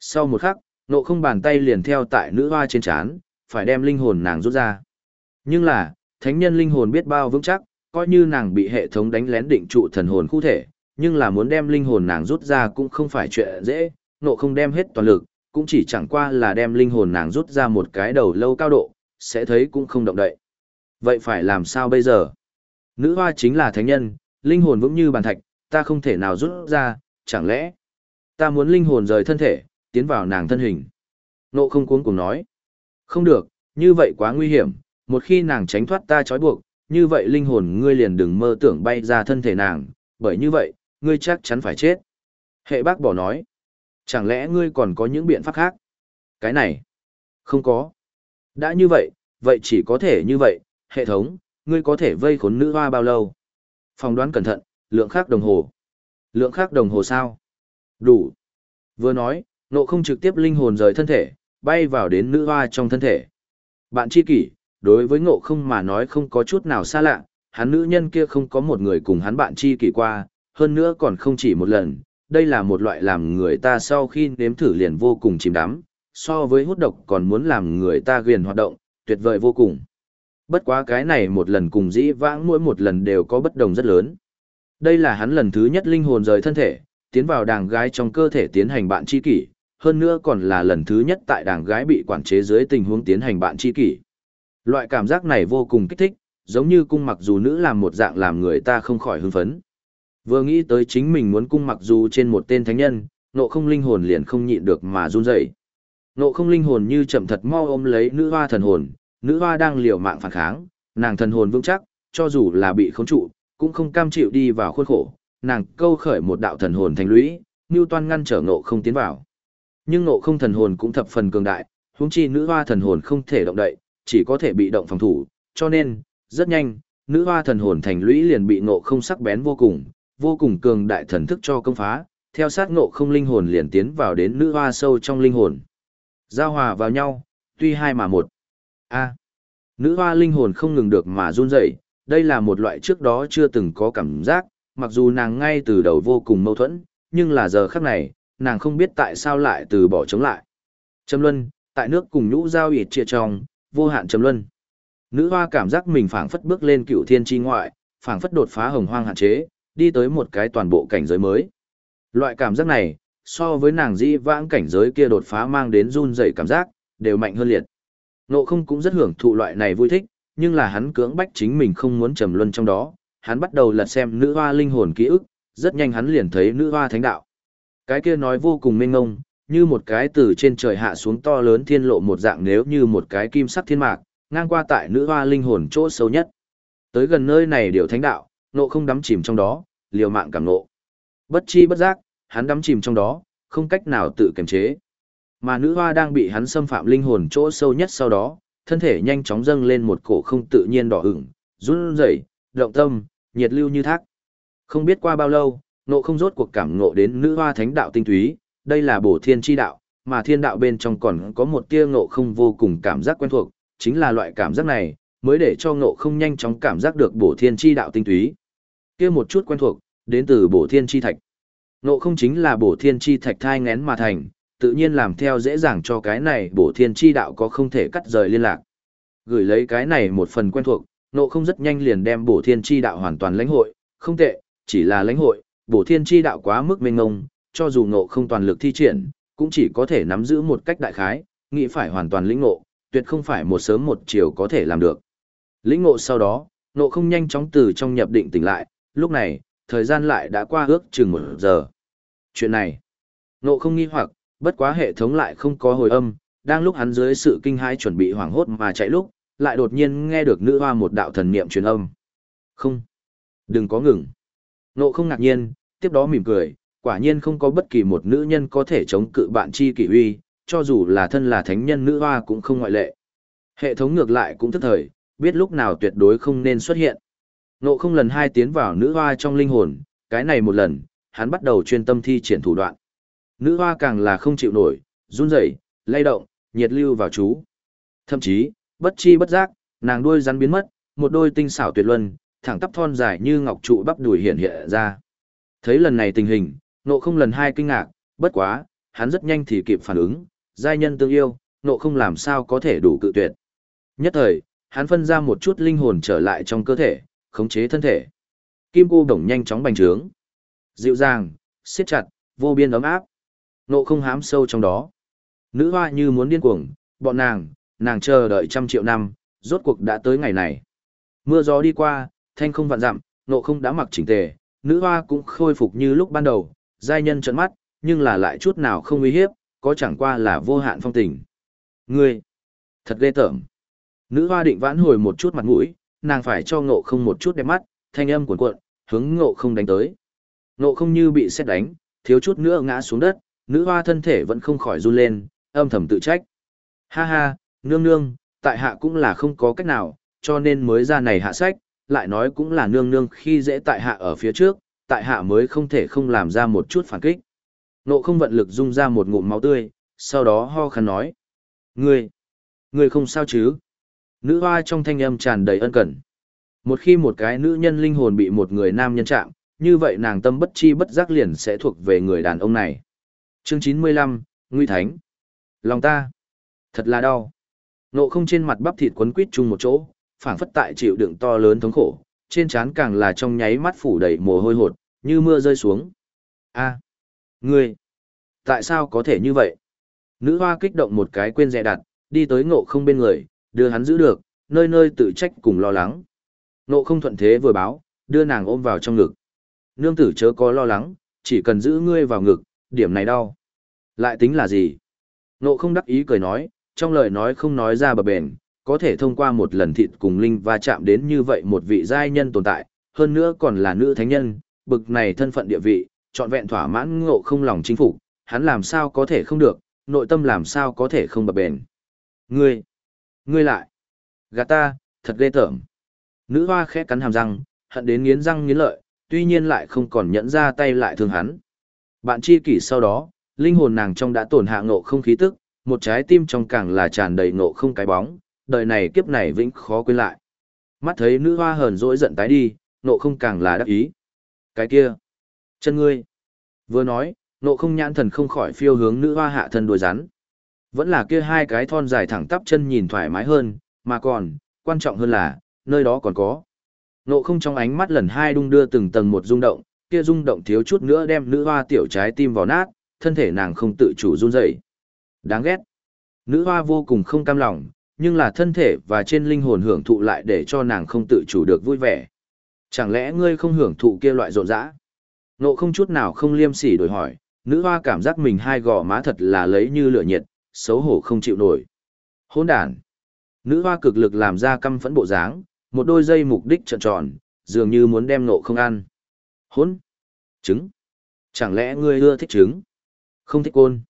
Sau một khắc, ngộ không bàn tay liền theo tại nữ hoa trên chán, phải đem linh hồn nàng rút ra. Nhưng là, thánh nhân linh hồn biết bao vững chắc, coi như nàng bị hệ thống đánh lén định trụ thần hồn khu thể, nhưng là muốn đem linh hồn nàng rút ra cũng không phải chuyện dễ, nộ không đem hết toàn lực, cũng chỉ chẳng qua là đem linh hồn nàng rút ra một cái đầu lâu cao độ, sẽ thấy cũng không động đậy. Vậy phải làm sao bây giờ? Nữ hoa chính là thánh nhân, linh hồn vững như bàn thạch, ta không thể nào rút ra, chẳng lẽ ta muốn linh hồn rời thân thể, tiến vào nàng thân hình. Nộ không cuống cùng nói. Không được, như vậy quá nguy hiểm, một khi nàng tránh thoát ta trói buộc, như vậy linh hồn ngươi liền đừng mơ tưởng bay ra thân thể nàng, bởi như vậy, ngươi chắc chắn phải chết. Hệ bác bỏ nói. Chẳng lẽ ngươi còn có những biện pháp khác? Cái này, không có. Đã như vậy, vậy chỉ có thể như vậy, hệ thống, ngươi có thể vây khốn nữ hoa bao lâu? Phòng đoán cẩn thận, lượng khác đồng hồ. Lượng khác đồng hồ sao? Đủ. Vừa nói, nộ không trực tiếp linh hồn rời thân thể, bay vào đến nữ hoa trong thân thể. Bạn chi kỷ, đối với ngộ không mà nói không có chút nào xa lạ, hắn nữ nhân kia không có một người cùng hắn bạn chi kỷ qua, hơn nữa còn không chỉ một lần, đây là một loại làm người ta sau khi nếm thử liền vô cùng chìm đắm, so với hút độc còn muốn làm người ta ghiền hoạt động, tuyệt vời vô cùng. Bất quá cái này một lần cùng dĩ vãng mỗi một lần đều có bất đồng rất lớn. Đây là hắn lần thứ nhất linh hồn rời thân thể, tiến vào đàng gái trong cơ thể tiến hành bạn chi kỷ, hơn nữa còn là lần thứ nhất tại đàng gái bị quản chế dưới tình huống tiến hành bạn chi kỷ. Loại cảm giác này vô cùng kích thích, giống như cung mặc dù nữ làm một dạng làm người ta không khỏi hưng phấn. Vừa nghĩ tới chính mình muốn cung mặc dù trên một tên thánh nhân, nộ không linh hồn liền không nhịn được mà run rẩy. Nộ không linh hồn như chậm thật mau ôm lấy nữ hoa thần hồn, nữ hoa đang liều mạng phản kháng, nàng thần hồn vững chắc, cho dù là bị khống trụ, cũng không cam chịu đi vào khuôn khổ, nàng câu khởi một đạo thần hồn thành lũy, như Toan ngăn trở nộ không tiến vào. Nhưng nộ không thần hồn cũng thập phần cường đại, huống chi nữ hoa thần hồn không thể động đậy, chỉ có thể bị động phòng thủ, cho nên, rất nhanh, nữ hoa thần hồn thành lũy liền bị nộ không sắc bén vô cùng, vô cùng cường đại thần thức cho công phá, theo sát ngộ không linh hồn liền tiến vào đến nữ hoa sâu trong linh hồn. Giao hòa vào nhau, tuy hai mà một. A. nữ hoa linh hồn không ngừng được mà run rẩy, đây là một loại trước đó chưa từng có cảm giác, mặc dù nàng ngay từ đầu vô cùng mâu thuẫn, nhưng là giờ khắc này, nàng không biết tại sao lại từ bỏ chống lại. Trầm luân, tại nước cùng nhũ giao ịt chia trong, vô hạn trầm luân. Nữ hoa cảm giác mình phảng phất bước lên cựu thiên chi ngoại, phảng phất đột phá hồng hoang hạn chế, đi tới một cái toàn bộ cảnh giới mới. Loại cảm giác này, so với nàng di vãng cảnh giới kia đột phá mang đến run rẩy cảm giác, đều mạnh hơn liệt. Nộ không cũng rất hưởng thụ loại này vui thích, nhưng là hắn cưỡng bách chính mình không muốn trầm luân trong đó, hắn bắt đầu lật xem nữ hoa linh hồn ký ức, rất nhanh hắn liền thấy nữ hoa thánh đạo. Cái kia nói vô cùng mênh ngông, như một cái từ trên trời hạ xuống to lớn thiên lộ một dạng nếu như một cái kim sắc thiên mạc, ngang qua tại nữ hoa linh hồn chỗ sâu nhất. Tới gần nơi này điều thánh đạo, nộ không đắm chìm trong đó, liều mạng cảm nộ. Bất chi bất giác, hắn đắm chìm trong đó, không cách nào tự kiềm chế. Mà nữ hoa đang bị hắn xâm phạm linh hồn chỗ sâu nhất sau đó, thân thể nhanh chóng dâng lên một cổ không tự nhiên đỏ ửng, run rẩy, động tâm, nhiệt lưu như thác. Không biết qua bao lâu, nộ không rốt cuộc cảm ngộ đến nữ hoa thánh đạo tinh túy, đây là bổ thiên chi đạo, mà thiên đạo bên trong còn có một tia ngộ không vô cùng cảm giác quen thuộc, chính là loại cảm giác này, mới để cho ngộ không nhanh chóng cảm giác được bổ thiên chi đạo tinh túy. Kia một chút quen thuộc, đến từ bổ thiên chi thạch. Ngộ không chính là bổ thiên chi thạch thai ngén mà thành, tự nhiên làm theo dễ dàng cho cái này bổ thiên chi đạo có không thể cắt rời liên lạc. Gửi lấy cái này một phần quen thuộc, ngộ không rất nhanh liền đem bổ thiên chi đạo hoàn toàn lãnh hội, không tệ, chỉ là lãnh hội, bổ thiên chi đạo quá mức mênh ngông, cho dù ngộ không toàn lực thi triển, cũng chỉ có thể nắm giữ một cách đại khái, nghĩ phải hoàn toàn lĩnh ngộ, tuyệt không phải một sớm một chiều có thể làm được. Lĩnh ngộ sau đó, ngộ không nhanh chóng từ trong nhập định tỉnh lại, lúc này, thời gian lại đã qua ước chừng một giờ. Chuyện này, ngộ không nghi hoặc, bất quá hệ thống lại không có hồi âm, đang lúc hắn dưới sự kinh hãi chuẩn bị hoảng hốt mà chạy lúc, lại đột nhiên nghe được nữ hoa một đạo thần niệm truyền âm. Không, đừng có ngừng. Ngộ không ngạc nhiên, tiếp đó mỉm cười, quả nhiên không có bất kỳ một nữ nhân có thể chống cự bạn chi kỷ uy, cho dù là thân là thánh nhân nữ hoa cũng không ngoại lệ. Hệ thống ngược lại cũng thức thời, biết lúc nào tuyệt đối không nên xuất hiện. Nộ không lần hai tiến vào nữ hoa trong linh hồn, cái này một lần, hắn bắt đầu chuyên tâm thi triển thủ đoạn. Nữ hoa càng là không chịu nổi, run rẩy, lay động, nhiệt lưu vào chú. Thậm chí, bất chi bất giác, nàng đuôi rắn biến mất, một đôi tinh xảo tuyệt luân, thẳng tắp thon dài như ngọc trụ bắp đùi hiện hiện ra. Thấy lần này tình hình, nộ không lần hai kinh ngạc, bất quá, hắn rất nhanh thì kịp phản ứng, giai nhân tương yêu, nộ không làm sao có thể đủ cự tuyệt. Nhất thời, hắn phân ra một chút linh hồn trở lại trong cơ thể, khống chế thân thể. Kim cô đồng nhanh chóng bành trướng. Dịu dàng, siết chặt, vô biên ấm áp. Nộ không hám sâu trong đó. Nữ hoa như muốn điên cuồng, bọn nàng, nàng chờ đợi trăm triệu năm, rốt cuộc đã tới ngày này. Mưa gió đi qua, thanh không vạn dặm, nộ không đã mặc chỉnh tề, nữ hoa cũng khôi phục như lúc ban đầu, giai nhân trợn mắt, nhưng là lại chút nào không uy hiếp, có chẳng qua là vô hạn phong tình. Ngươi, thật ghê tởm. Nữ hoa định vãn hồi một chút mặt mũi, nàng phải cho ngộ không một chút đẹp mắt, thanh âm cuộn cuộn, hướng ngộ không đánh tới. Ngộ không như bị xét đánh, thiếu chút nữa ngã xuống đất, nữ hoa thân thể vẫn không khỏi run lên, âm thầm tự trách. Ha ha, nương nương, tại hạ cũng là không có cách nào, cho nên mới ra này hạ sách, lại nói cũng là nương nương khi dễ tại hạ ở phía trước, tại hạ mới không thể không làm ra một chút phản kích. Nộ không vận lực dung ra một ngụm máu tươi, sau đó ho khăn nói. Ngươi, ngươi không sao chứ? Nữ hoa trong thanh âm tràn đầy ân cần. Một khi một cái nữ nhân linh hồn bị một người nam nhân chạm, như vậy nàng tâm bất chi bất giác liền sẽ thuộc về người đàn ông này. Chương 95, Nguy Thánh. Lòng ta, thật là đau. Nộ không trên mặt bắp thịt quấn quít chung một chỗ, phảng phất tại chịu đựng to lớn thống khổ, trên trán càng là trong nháy mắt phủ đầy mồ hôi hột, như mưa rơi xuống. A, ngươi, tại sao có thể như vậy? Nữ hoa kích động một cái quên dè đặt, đi tới ngộ không bên người, đưa hắn giữ được, nơi nơi tự trách cùng lo lắng. Ngộ không thuận thế vừa báo, đưa nàng ôm vào trong ngực. Nương tử chớ có lo lắng, chỉ cần giữ ngươi vào ngực, điểm này đau. Lại tính là gì? Ngộ không đắc ý cười nói, trong lời nói không nói ra bờ bền, có thể thông qua một lần thịt cùng linh va chạm đến như vậy một vị giai nhân tồn tại, hơn nữa còn là nữ thánh nhân, bực này thân phận địa vị, trọn vẹn thỏa mãn ngộ không lòng chính phủ, hắn làm sao có thể không được, nội tâm làm sao có thể không bập bền. Ngươi, ngươi lại, gạt ta, thật ghê tởm. Nữ hoa khẽ cắn hàm răng, hận đến nghiến răng nghiến lợi, tuy nhiên lại không còn nhẫn ra tay lại thương hắn. Bạn chi kỷ sau đó, linh hồn nàng trong đã tổn hạ ngộ không khí tức, một trái tim trong càng là tràn đầy ngộ không cái bóng, đời này kiếp này vĩnh khó quên lại. Mắt thấy nữ hoa hờn dỗi giận tái đi, nộ không càng là đắc ý. Cái kia, chân ngươi. Vừa nói, nộ không nhãn thần không khỏi phiêu hướng nữ hoa hạ thân đuôi rắn. Vẫn là kia hai cái thon dài thẳng tắp chân nhìn thoải mái hơn, mà còn, quan trọng hơn là, nơi đó còn có. Nộ không trong ánh mắt lần hai đung đưa từng tầng một rung động, kia rung động thiếu chút nữa đem nữ hoa tiểu trái tim vào nát, thân thể nàng không tự chủ run rẩy. Đáng ghét. Nữ hoa vô cùng không cam lòng, nhưng là thân thể và trên linh hồn hưởng thụ lại để cho nàng không tự chủ được vui vẻ. Chẳng lẽ ngươi không hưởng thụ kia loại rộn rã? Nộ không chút nào không liêm sỉ đổi hỏi, nữ hoa cảm giác mình hai gò má thật là lấy như lửa nhiệt, xấu hổ không chịu nổi. Hỗn đàn. Nữ hoa cực lực làm ra căm phẫn bộ dáng, một đôi dây mục đích trợn tròn, dường như muốn đem nộ không ăn. Hỗn. Trứng. Chẳng lẽ ngươi ưa thích trứng? Không thích côn.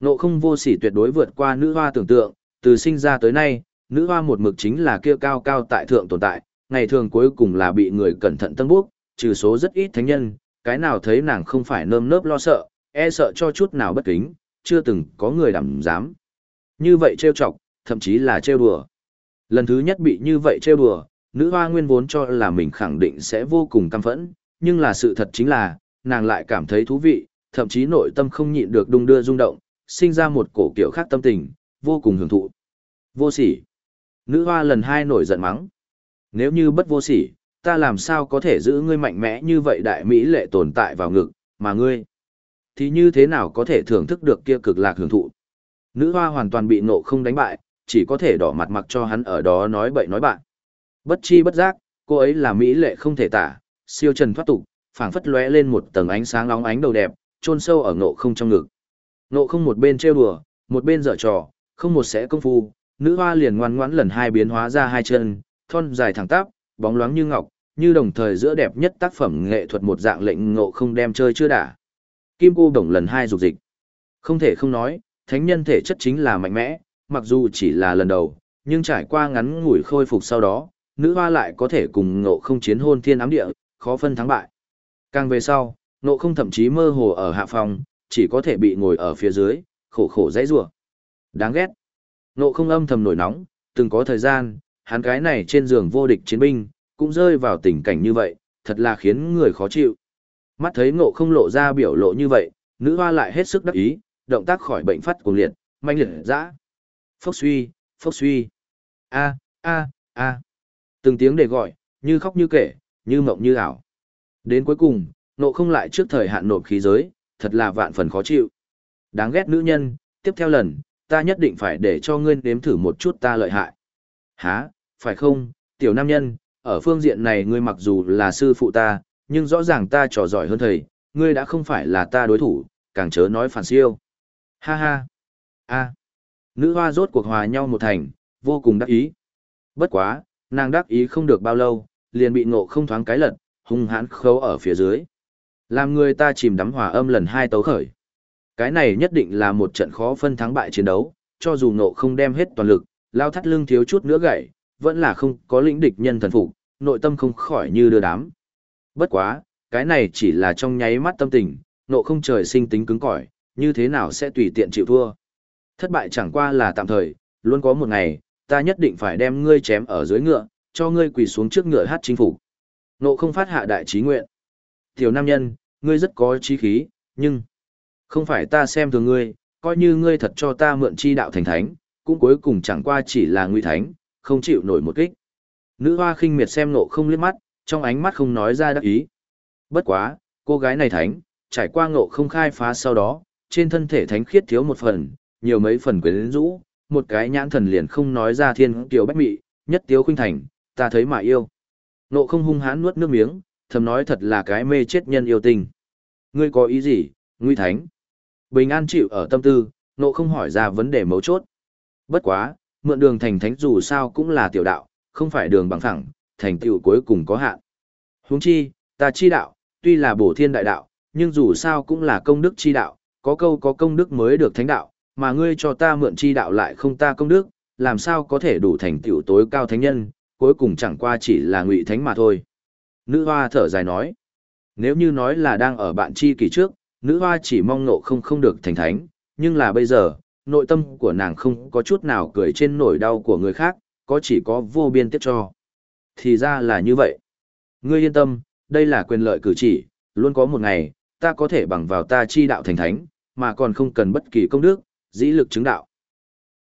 Nộ không vô sỉ tuyệt đối vượt qua nữ hoa tưởng tượng, từ sinh ra tới nay, nữ hoa một mực chính là kia cao cao tại thượng tồn tại, ngày thường cuối cùng là bị người cẩn thận tân bước, trừ số rất ít thánh nhân, cái nào thấy nàng không phải nơm nớp lo sợ, e sợ cho chút nào bất kính, chưa từng có người đảm dám. Như vậy trêu chọc, thậm chí là trêu đùa. Lần thứ nhất bị như vậy trêu đùa, nữ hoa nguyên vốn cho là mình khẳng định sẽ vô cùng căm phẫn, nhưng là sự thật chính là, nàng lại cảm thấy thú vị, thậm chí nội tâm không nhịn được đung đưa rung động, sinh ra một cổ kiểu khác tâm tình, vô cùng hưởng thụ. Vô sỉ. Nữ hoa lần hai nổi giận mắng. Nếu như bất vô sỉ, ta làm sao có thể giữ ngươi mạnh mẽ như vậy đại mỹ lệ tồn tại vào ngực, mà ngươi thì như thế nào có thể thưởng thức được kia cực lạc hưởng thụ. Nữ hoa hoàn toàn bị nộ không đánh bại, chỉ có thể đỏ mặt mặc cho hắn ở đó nói bậy nói bạn. Bất chi bất giác, cô ấy là mỹ lệ không thể tả, siêu trần thoát tục, phảng phất lóe lên một tầng ánh sáng óng ánh đầu đẹp, chôn sâu ở nộ không trong ngực. Nộ không một bên trêu đùa, một bên dở trò, không một sẽ công phu, nữ hoa liền ngoan ngoãn lần hai biến hóa ra hai chân, thon dài thẳng tắp, bóng loáng như ngọc, như đồng thời giữa đẹp nhất tác phẩm nghệ thuật một dạng lệnh ngộ không đem chơi chưa đả. Kim cô đồng lần hai dục dịch. Không thể không nói, thánh nhân thể chất chính là mạnh mẽ, mặc dù chỉ là lần đầu, nhưng trải qua ngắn ngủi khôi phục sau đó, nữ hoa lại có thể cùng ngộ không chiến hôn thiên ám địa, khó phân thắng bại. Càng về sau, ngộ không thậm chí mơ hồ ở hạ phòng, chỉ có thể bị ngồi ở phía dưới, khổ khổ dãy rủa. Đáng ghét. nộ không âm thầm nổi nóng, từng có thời gian, hắn cái này trên giường vô địch chiến binh, cũng rơi vào tình cảnh như vậy, thật là khiến người khó chịu. Mắt thấy ngộ không lộ ra biểu lộ như vậy, nữ hoa lại hết sức đắc ý, động tác khỏi bệnh phát cuồng liệt, manh liệt dã. Phốc suy, phốc suy. A, a, a. Từng tiếng để gọi, như khóc như kể, như mộng như ảo. Đến cuối cùng, nộ không lại trước thời hạn nộp khí giới, thật là vạn phần khó chịu. Đáng ghét nữ nhân, tiếp theo lần, ta nhất định phải để cho ngươi nếm thử một chút ta lợi hại. Hả, phải không, tiểu nam nhân, ở phương diện này ngươi mặc dù là sư phụ ta, nhưng rõ ràng ta trò giỏi hơn thầy, ngươi đã không phải là ta đối thủ, càng chớ nói phản siêu. Ha ha. A. Nữ hoa rốt cuộc hòa nhau một thành, vô cùng đắc ý. Bất quá, nàng đắc ý không được bao lâu, liền bị ngộ không thoáng cái lật, hung hãn khâu ở phía dưới. Làm người ta chìm đắm hòa âm lần hai tấu khởi. Cái này nhất định là một trận khó phân thắng bại chiến đấu, cho dù nộ không đem hết toàn lực, lao thắt lưng thiếu chút nữa gãy, vẫn là không có lĩnh địch nhân thần phục, nội tâm không khỏi như đưa đám. Bất quá, cái này chỉ là trong nháy mắt tâm tình, nộ không trời sinh tính cứng cỏi, như thế nào sẽ tùy tiện chịu thua. Thất bại chẳng qua là tạm thời, luôn có một ngày, ta nhất định phải đem ngươi chém ở dưới ngựa, cho ngươi quỳ xuống trước ngựa hát chính phủ. Nộ không phát hạ đại trí nguyện. Tiểu nam nhân, ngươi rất có trí khí, nhưng không phải ta xem thường ngươi, coi như ngươi thật cho ta mượn chi đạo thành thánh, cũng cuối cùng chẳng qua chỉ là nguy thánh, không chịu nổi một kích. Nữ hoa khinh miệt xem nộ không liếc mắt, trong ánh mắt không nói ra đắc ý. Bất quá, cô gái này thánh, trải qua ngộ không khai phá sau đó, trên thân thể thánh khiết thiếu một phần, nhiều mấy phần quyến rũ, một cái nhãn thần liền không nói ra thiên kiều bách mị, nhất tiếu khuynh thành, ta thấy mà yêu. Ngộ không hung hãn nuốt nước miếng, thầm nói thật là cái mê chết nhân yêu tình. Ngươi có ý gì, nguy thánh? Bình an chịu ở tâm tư, nộ không hỏi ra vấn đề mấu chốt. Bất quá, mượn đường thành thánh dù sao cũng là tiểu đạo, không phải đường bằng phẳng, thành tựu cuối cùng có hạn. Huống chi, ta chi đạo, tuy là bổ thiên đại đạo, nhưng dù sao cũng là công đức chi đạo, có câu có công đức mới được thánh đạo, mà ngươi cho ta mượn chi đạo lại không ta công đức, làm sao có thể đủ thành tựu tối cao thánh nhân, cuối cùng chẳng qua chỉ là ngụy thánh mà thôi. Nữ hoa thở dài nói, nếu như nói là đang ở bạn chi kỳ trước, nữ hoa chỉ mong nộ không không được thành thánh, nhưng là bây giờ, nội tâm của nàng không có chút nào cười trên nỗi đau của người khác, có chỉ có vô biên tiếc cho. Thì ra là như vậy. Ngươi yên tâm, đây là quyền lợi cử chỉ, luôn có một ngày, ta có thể bằng vào ta chi đạo thành thánh, mà còn không cần bất kỳ công đức, dĩ lực chứng đạo.